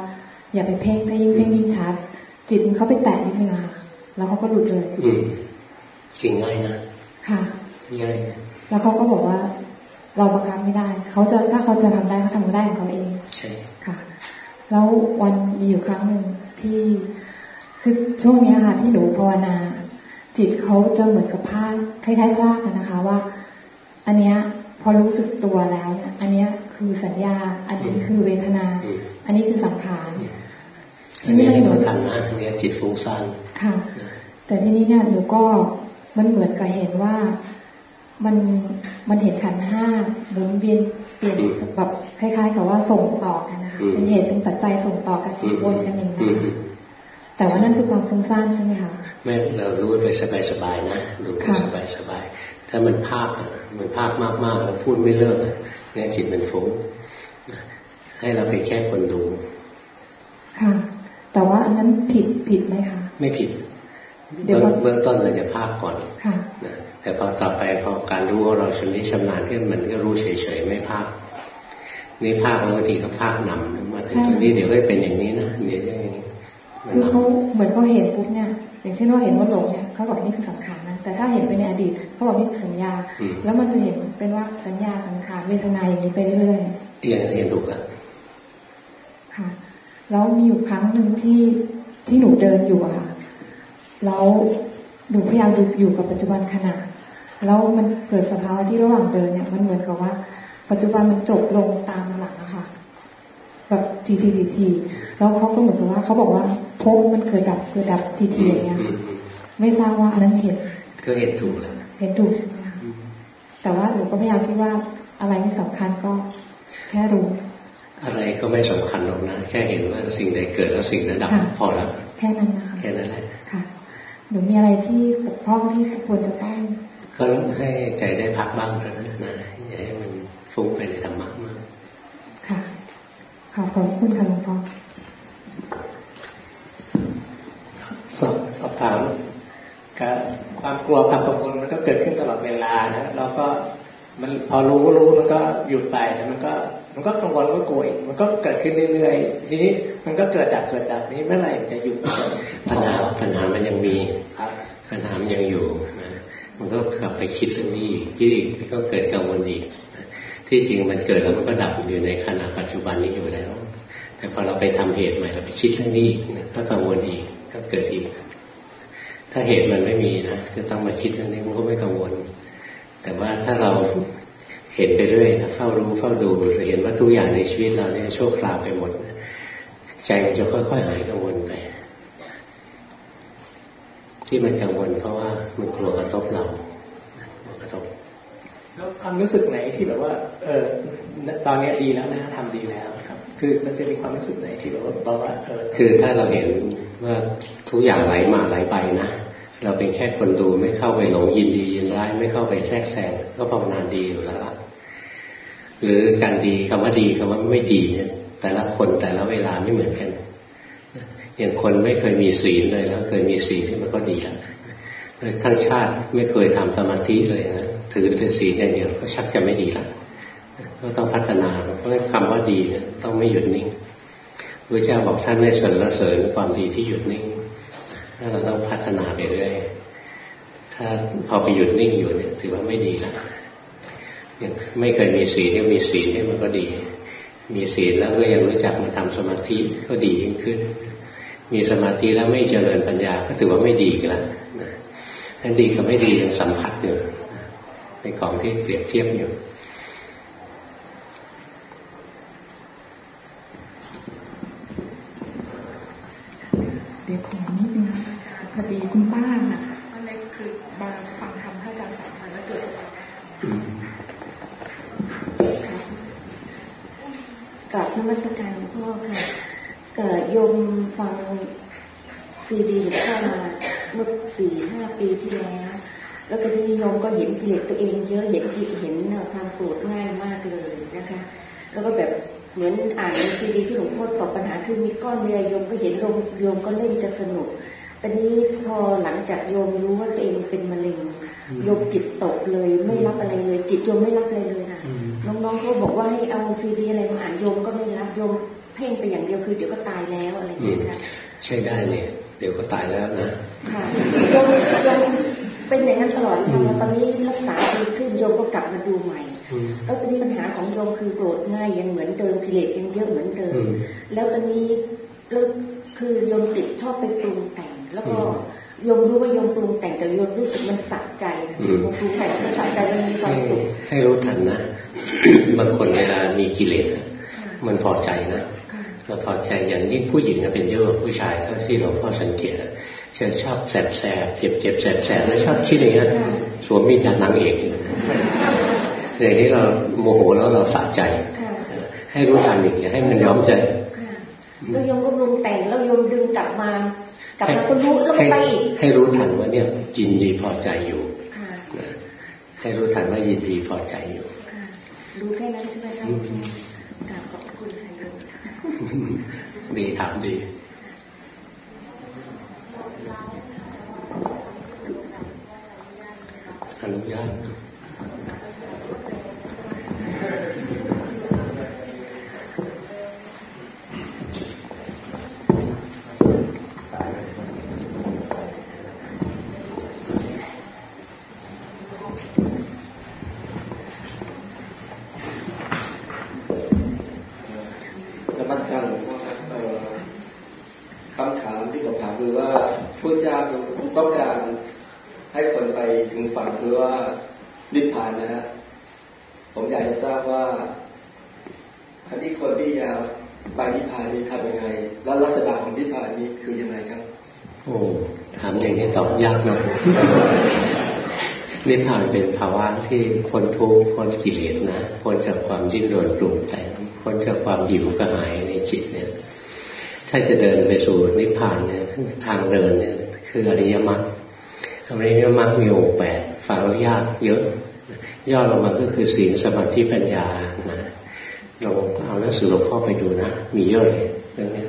อย่าไปเพ่งถ้ายิ่งเพ่งยิ่งชัด จิตมันเขาไปแตะนิดนึงอะค่ะแล้วเขาก็หลุดเลย อืมจริงง่ายนะค่ะ ง่ายแล้วเขาก็บอกว่า เราบังคับไม่ได้ เขาจะถ้าเขาจะทำได้เขาทำได้ของเขาเองใช่ค่ะ แล้ววันมีอยู่ครั้งหนึ่งที่คือช่วงเนี้ยค่ะที่หนูภาวนา จิตเขาจะเหมือนกับภาคคล้ายๆภาคนะคะ ว่า อันเนี้ยพอรู้สึกตัวแล้วเนี่ยอันเนี้ยคือสัญญา อันนี้คือเวทนา อันนี้คือสังขารอันนี้ให้เราทันนะอันนี้จิตฟุ้งซ่านค่ะ แต่ทีนี้เนี่ยหนูก็มันเหมือนกับเห็นว่า มันมันเห็นขันธ์ห้าหมุนเวียนเปลี่ยนแบบคล้ายๆกับว่าส่งต่อกันนะคะเป็นเหตุเป็นปัจจัยส่งต่อกันวนกันอย่างนี้นแต่ว่านั่นคือความฟุ้งซ่านใช่ไหมคะไม่เรารู้ไปสบายๆนะรู้ไปสบายๆถ้ามันภาคอะมันภาคมากๆแล้วพูดไม่เลิกอะเนี่ยจิตมันฟุ้งให้เราเป็นแค่คนดู ค่ะ แต่ว่าอันนั้นผิดผิดไหมคะ ไม่ผิด เดี๋ยวเบื้องต้นเราจะภาคก่อน ค่ะนะ แต่พอต่อไปพอการรู้ว่าเราชำนิชำนาญขึ้นมันก็รู้เฉยๆไม่ภาคนี่ภาคแล้วบางทีก็ภาคนำมาถึงตรงนี้เดี๋ยวก็เป็นอย่างนี้นะเดี๋ยวอย่างนี้มันคือเขาเหมือนเขาเห็นปุ๊บเนี่ยอย่างเช่นว่าเห็นว่าหลงเนี่ยเขาบอกนี่คือสังขารนะแต่ถ้าเห็นไปในอดีตเขาบอกนี่คือสัญญา แล้วมันจะเห็นเป็นว่าสัญญาสังขารเวทนาอย่างนี้ไปเรื่อยเรียนเรียนถูกแล้วๆค่ะ แล้วมีอยู่ครั้งหนึ่งที่ที่หนูเดินอยู่อะค่ะแล้วหนูพยายามดูอยู่กับปัจจุบันขณะ แล้วมันเกิดสภาวะที่ระหว่างเดินเนี่ย มันเหมือนกับว่า ปัจจุบันมันจบลงตามหลังอะค่ะ แบบทีทีทีทีแล้วเขาก็เหมือนกับว่าเขาบอกว่าพบมันเกิดดับเกิดดับทีทีอย่างเงี้ยไม่ทราบว่าอันนั้นเห็นก็เห็นถูกแล้วเห็นถูกใช่ไหมคะแต่ว่าหนูก็พยายามคิดว่าอะไรไม่สำคัญก็แค่รู้ อะไรก็ไม่สำคัญหรอกนะแค่เห็นว่าสิ่งใดเกิดแล้วสิ่งนั้นดับค่ะพอแล้วแค่นั้นนะคะแค่นั้นแหละค่ะหนูมีอะไรที่ปกพร่องที่ควรจะต้อง ก็ให้ใจได้พักบ้างเท่านั้นนะอย่าให้มันฟุ้งไปในธรรมะมากค่ะขอบคุณค่ะหลวงพ่อสอบสอบถามการความกลัวความกังวลมันก็เกิดขึ้นตลอดเวลานะเราก็มันพอรู้รู้มันก็หยุดไปแล้วมันก็ มันก็กังวลก็กลัวอีกมันก็เกิดขึ้นเรื่อยๆทีนี้มันก็เกิดดับเกิดดับนี้เมื่อไหร่มันจะหยุดปัญหาปัญหามันยังมีครับปัญหามันยังอยู่นะ มันก็กลับไปคิดเรื่องนี้อีกคิดอีกมันก็เกิดกังวลอีกที่จริงมันเกิดแล้วมันก็ดับอยู่ในขณะปัจจุบันนี้อยู่แล้ว แต่พอเราไปทำเหตุใหม่เราไปคิดเรื่องนี้อีกนะก็กังวลอีกก็เกิดอีก ถ้าเหตุมันไม่มีนะจะต้องมาคิดเรื่องนี้มันก็ไม่กังวล แต่ว่าถ้าเราเห็นไปเรื่อยเฝ้ารู้เฝ้าดูจะเห็นว่าทุกอย่างในชีวิตเราเนี่ยโชคคราวไปหมด ใจมันจะค่อยๆหายกังวลไป ที่มันกังวลเพราะว่ามันกลัวกระทบเรากลัวกระทบแล้วความรู้สึกไหนที่แบบว่า เออตอนนี้ดีแล้วนะทำดีแล้วครับ คือมันจะมีความรู้สึกไหนที่แบบว่าบอกว่าเออคือถ้าเราเห็นว่าทุกอย่างไหลมาไหลไปนะเราเป็นแค่คนดูไม่เข้าไปหลงยินดียินร้ายไม่เข้าไปแทรกแซงก็ภาวนาดีอยู่แล้วล่ะหรือการดีคำว่าดีคำว่าไม่ดีเนี่ย แต่ละคนแต่ละเวลาไม่เหมือนกัน อย่างคนไม่เคยมีศีลเลยแล้ว เคยมีศีลที่มันก็ดีแล้วทั้งชาติไม่เคยทำสมาธิเลยนะถือแต่ศีลอย่างเดียวก็ชักจะไม่ดีละก็ต้องพัฒนาเพราะคำว่าดีเนี่ยต้องไม่หยุดนิ่งพระเจ้าบอกท่านไม่สรรเสริญความดีที่หยุดนิ่งถ้าเราต้องพัฒนาไปเรื่อยถ้าพอไปหยุดนิ่งอยู่เนี่ย ถือว่าไม่ดีละยังไม่เคยมีศีลเนี่ยมีศีลเนี่ยมันก็ดี มีศีลแล้วก็ยังรู้จักมาทำสมาธิก็ดียิ่งขึ้น มีสมาธิแล้วไม่เจริญปัญญา ก็ถือว่าไม่ดีกันละนะนั่นดีกับไม่ดียังสัมผัสอยู่เป็นของที่เปรียบเทียบอยู่เดี๋ยวขอนิดนึงนะพอดีคุณป้าน่ะก็เลยคือมาฟังธรรมพระอาจารย์สอนมาแล้วเกิดอะไรกราบนมัสการหลวงพ่อค่ะเกิดโยม ฟังซีดีหลวงพ่อมาเมื่อสี่ห้าปีที่แล้ว แล้วก็ที่โยมก็เห็นกิเลสตัวเองเยอะเห็นกิเห็นความโกรธง่ายมากเลยนะคะ แล้วก็แบบเหมือนอ่านในซีดีที่หลวงพ่อตอบปัญหาคือมีก้อนเนื้อโยมก็เห็นโยมโยมก็เล่นจะสนุกตอนนี้พอหลังจากโยมรู้ว่าตัวเองเป็นมะเร็งโยมจิตตกเลย ไม่รับอะไรเลย จิตโยมไม่รับอะไรเลยนะน้องๆเขาบอกว่าให้เอาซีดีอะไรมาอ่านโยมก็ไม่รับโยม เพ่งไปอย่างเดียวคือเดี๋ยวก็ตายแล้วอะไรอย่างเงี้ยใช่ได้เนี่ยเดี๋ยวก็ตายแล้วนะค่ะโยมโยมเป็นอย่างนั้นตลอดเลยตอนนี้รักษาดีขึ้นโยมก็กลับมาดูใหม่แล้วตอนนี้ปัญหาของโยมคือโกรธง่ายยังเหมือนเดิมกิเลสยังเยอะเหมือนเดิม แล้วตอนนี้แล้วคือโยมติดชอบไปปรุงแต่ง แล้วก็โยมรู้ว่าโยมปรุงแต่งแต่โยมรู้สึกมันสะใจโยมปรุงแต่งมันสะใจมันมีความสุขให้รู้ทันนะบางคนเวลามีกิเลสมันพอใจนะ เราพอใจอย่างนี้ผู้หญิงก็เป็นเยอะผู้ชายเท่าที่เราพ่อสังเกตจะชอบแสบแสบเจ็บเจ็บแสบแสบแล้วชอบคิดอย่างนี้สวมมีดนางเอกอย่างนี้เราโมโหแล้วเราสะใจ ให้รู้ทันอีกอย่าให้มันย้อมใจเรายมก็รุงแต่งแล้วยมดึงกลับมากลับมาก็รู้แล้วไปอีกให้รู้ทันว่าเนี่ยยินดีพอใจอยู่ให้รู้ทันว่ายินดีพอใจอยู่รู้แค่นั้นใช่ไหมครับกราบขอบคุณค่ะโยม ดีถามดี อนุญาตนิพพานนะฮะผมอยากจะทราบว่าอันที่คนที่จะไปนิพพานนี้ทำยังไง แล้วลักษณะของนิพพานนี้คือยังไงครับ โอ้ถามอย่างนี้ตอบยาก นิพพานเป็นภาวะที่พ้นทุกข์พ้นกิเลสนะพ้นจากความดิ้นรนปรุงแต่งพ้นจากความหิวกระหายในจิตเนี่ย ถ้าจะเดินไปสู่นิพพานเนี่ยทางเดินเนี่ย คืออริยมรรคอริยมรรคมีองค์แปดฟังแล้วยากเยอะ ย่อลงมาก็คือศีลสมาธิปัญญานะเราเอาหนังสือหลวงพ่อไปดูนะมีเยอะเลยเรื่องนี้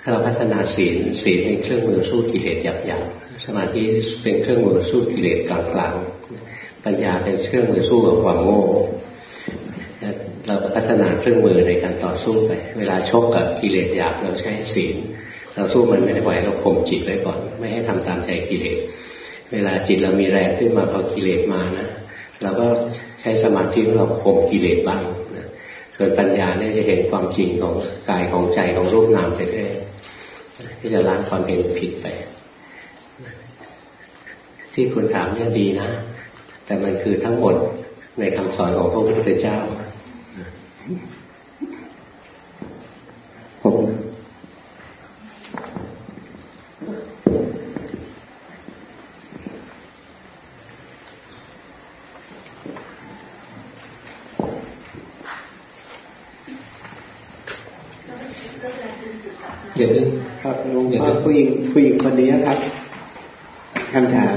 ถ้าเราพัฒนาศีลศีลเป็นเครื่องมือสู้กิเลสหยาบๆ มาธิเป็นเครื่องมือสู้กิเลสกลางๆ ปัญญาเป็นเครื่องมือสู้กับความโง่เราพัฒนาเครื่องมือในการต่อสู้ไป เวลาชกกับกิเลสหยาบเราใช้ศีล เราสู้มันไม่ไหวเราข่มจิตไว้ก่อน ไม่ให้ทำตามใจกิเลส เวลาจิตเรามีแรงขึ้นมาพอกิเลสมานะเราก็ใช้สมาธิของเราข่มกิเลสบ้างนะส่วนปัญญาเนี่ยจะเห็นความจริงของกายของใจของรูปนามไปเรื่อยที่จะล้างความเห็นผิดไป ที่คุณถามเนี่ยดีนะ แต่มันคือทั้งหมดในคำสอนของพระพุทธเจ้า ผมเดี๋ยวครับลวงพ่อผู้หญิงผู้หญิงคนนี้ครับคำถาม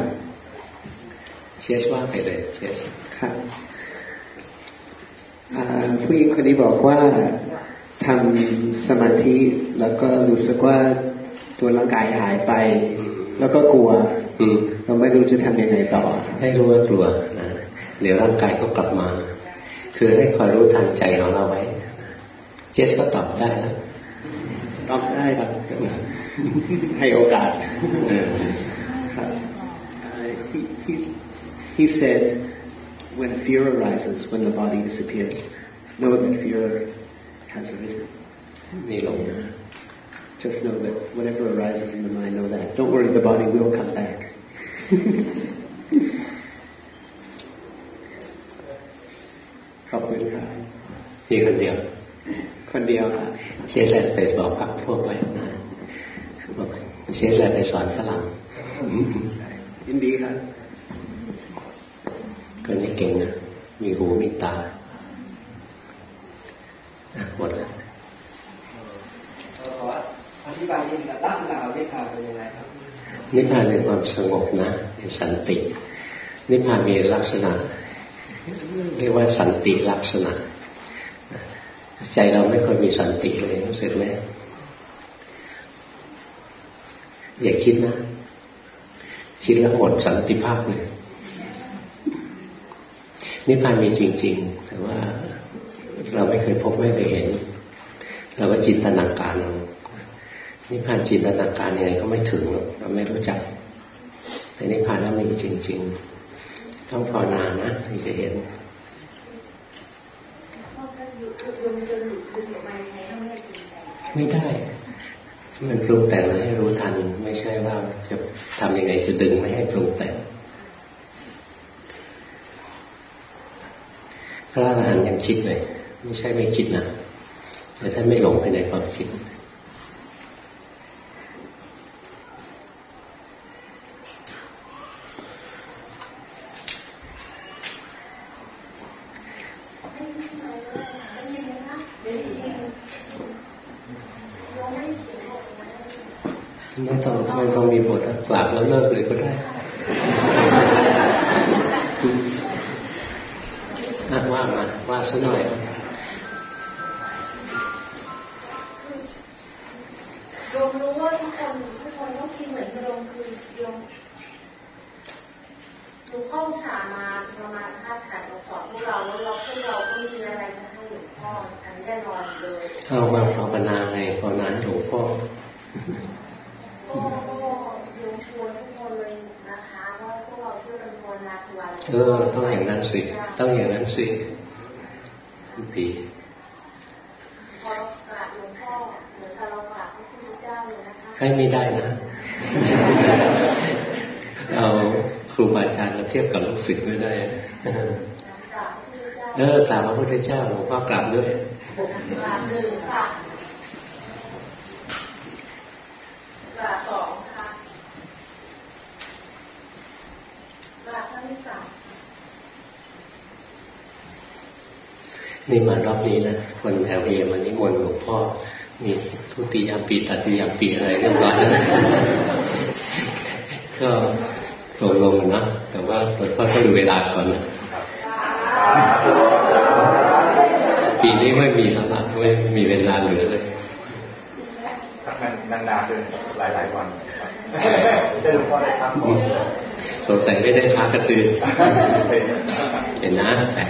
เชียชว่าไปเลยเชียชครับผู้หญิงคนนี้บอกว่าทำสมาธิแล้วก็รู้สึกว่าตัวร่างกายหายไป แล้วก็กลัวเราไม่รู้จะทำยังไงต่อ ให้รู้ว่ากลัวนะเดี๋ยวร่างกายก็กลับมา คือให้คอยรู้ทันใจของเราไว้ เจสก็ตอบได้แล้วตอบได้ครับให้โอกาส he said when fear arises when the body disappears know that fear has arisen นี่ลงนะ just know that whatever arises in the mind know that don't worry the body will come back ขอบคุณครับมีคนเดียวคนเดียวค่ะเชสแลนไปบอกพักพวกไว้นะบอกเชสแลนไปสอนฝรั่งยินดีครับ คนนี้เก่งนะ มีหูมีตาหมดแล้วอธิบายนิดลักษณะของนิพพานเป็นยังไงครับ นิพพานเป็นความสงบนะเป็นสันติ นิพพานมีลักษณะ เรียกว่าสันติลักษณะ ใจเราไม่ค่อยมีสันติเลยรู้สึกไหมอย่าคิดนะ คิดแล้วหมดสันติภาพเลย นิพพานมีจริง ๆ แต่ว่าเราไม่เคยพบไม่เคยเห็น เราก็จินตนาการนิพพานจินตนาการยังไงก็ไม่ถึงเราไม่รู้จัก แต่นิพพานแล้วมีจริง ๆ ต้องภาวนานะถึงจะเห็นไม่ได้ มันปรุงแต่งให้รู้ทัน ไม่ใช่ว่าจะทำยังไงจะดึงไม่ให้ปรุงแต่ง พระอรหันต์ยังคิดเลย ไม่ใช่ไม่คิดนะแต่ท่านไม่หลงไปในความคิดไม่ต้องไม่ต้องมีบทกลับแล้วเลิก ธเจ้าเลยนะคะให้ไม่ได้นะ เอาครูบาอาจารย์มาเทียบกับลูกศิษย์ไม่ได้เออกราบพระพุทธเจ้าหลวงพ่อกราบด้วยกราบหนึ่งค่ะกราบสองค่ะกราบครั้งที่สาม นี่มารอบนี้นะคนแถวเอมันนิมนต์หลวงพ่อ มีทุติยามปีตัติยามปีอะไรเรียบร้อยแล้วก็ลงลงนะแต่ว่าหลวงพ่อต้องดูเวลาก่อนนะปีนี้ไม่มีแล้วนะไม่มีเวลาเหลือเลยนานๆเลยหลายๆวันได้หลวงพ่อได้พักสงสัยไม่ได้พักกระตือเห็นนะแต่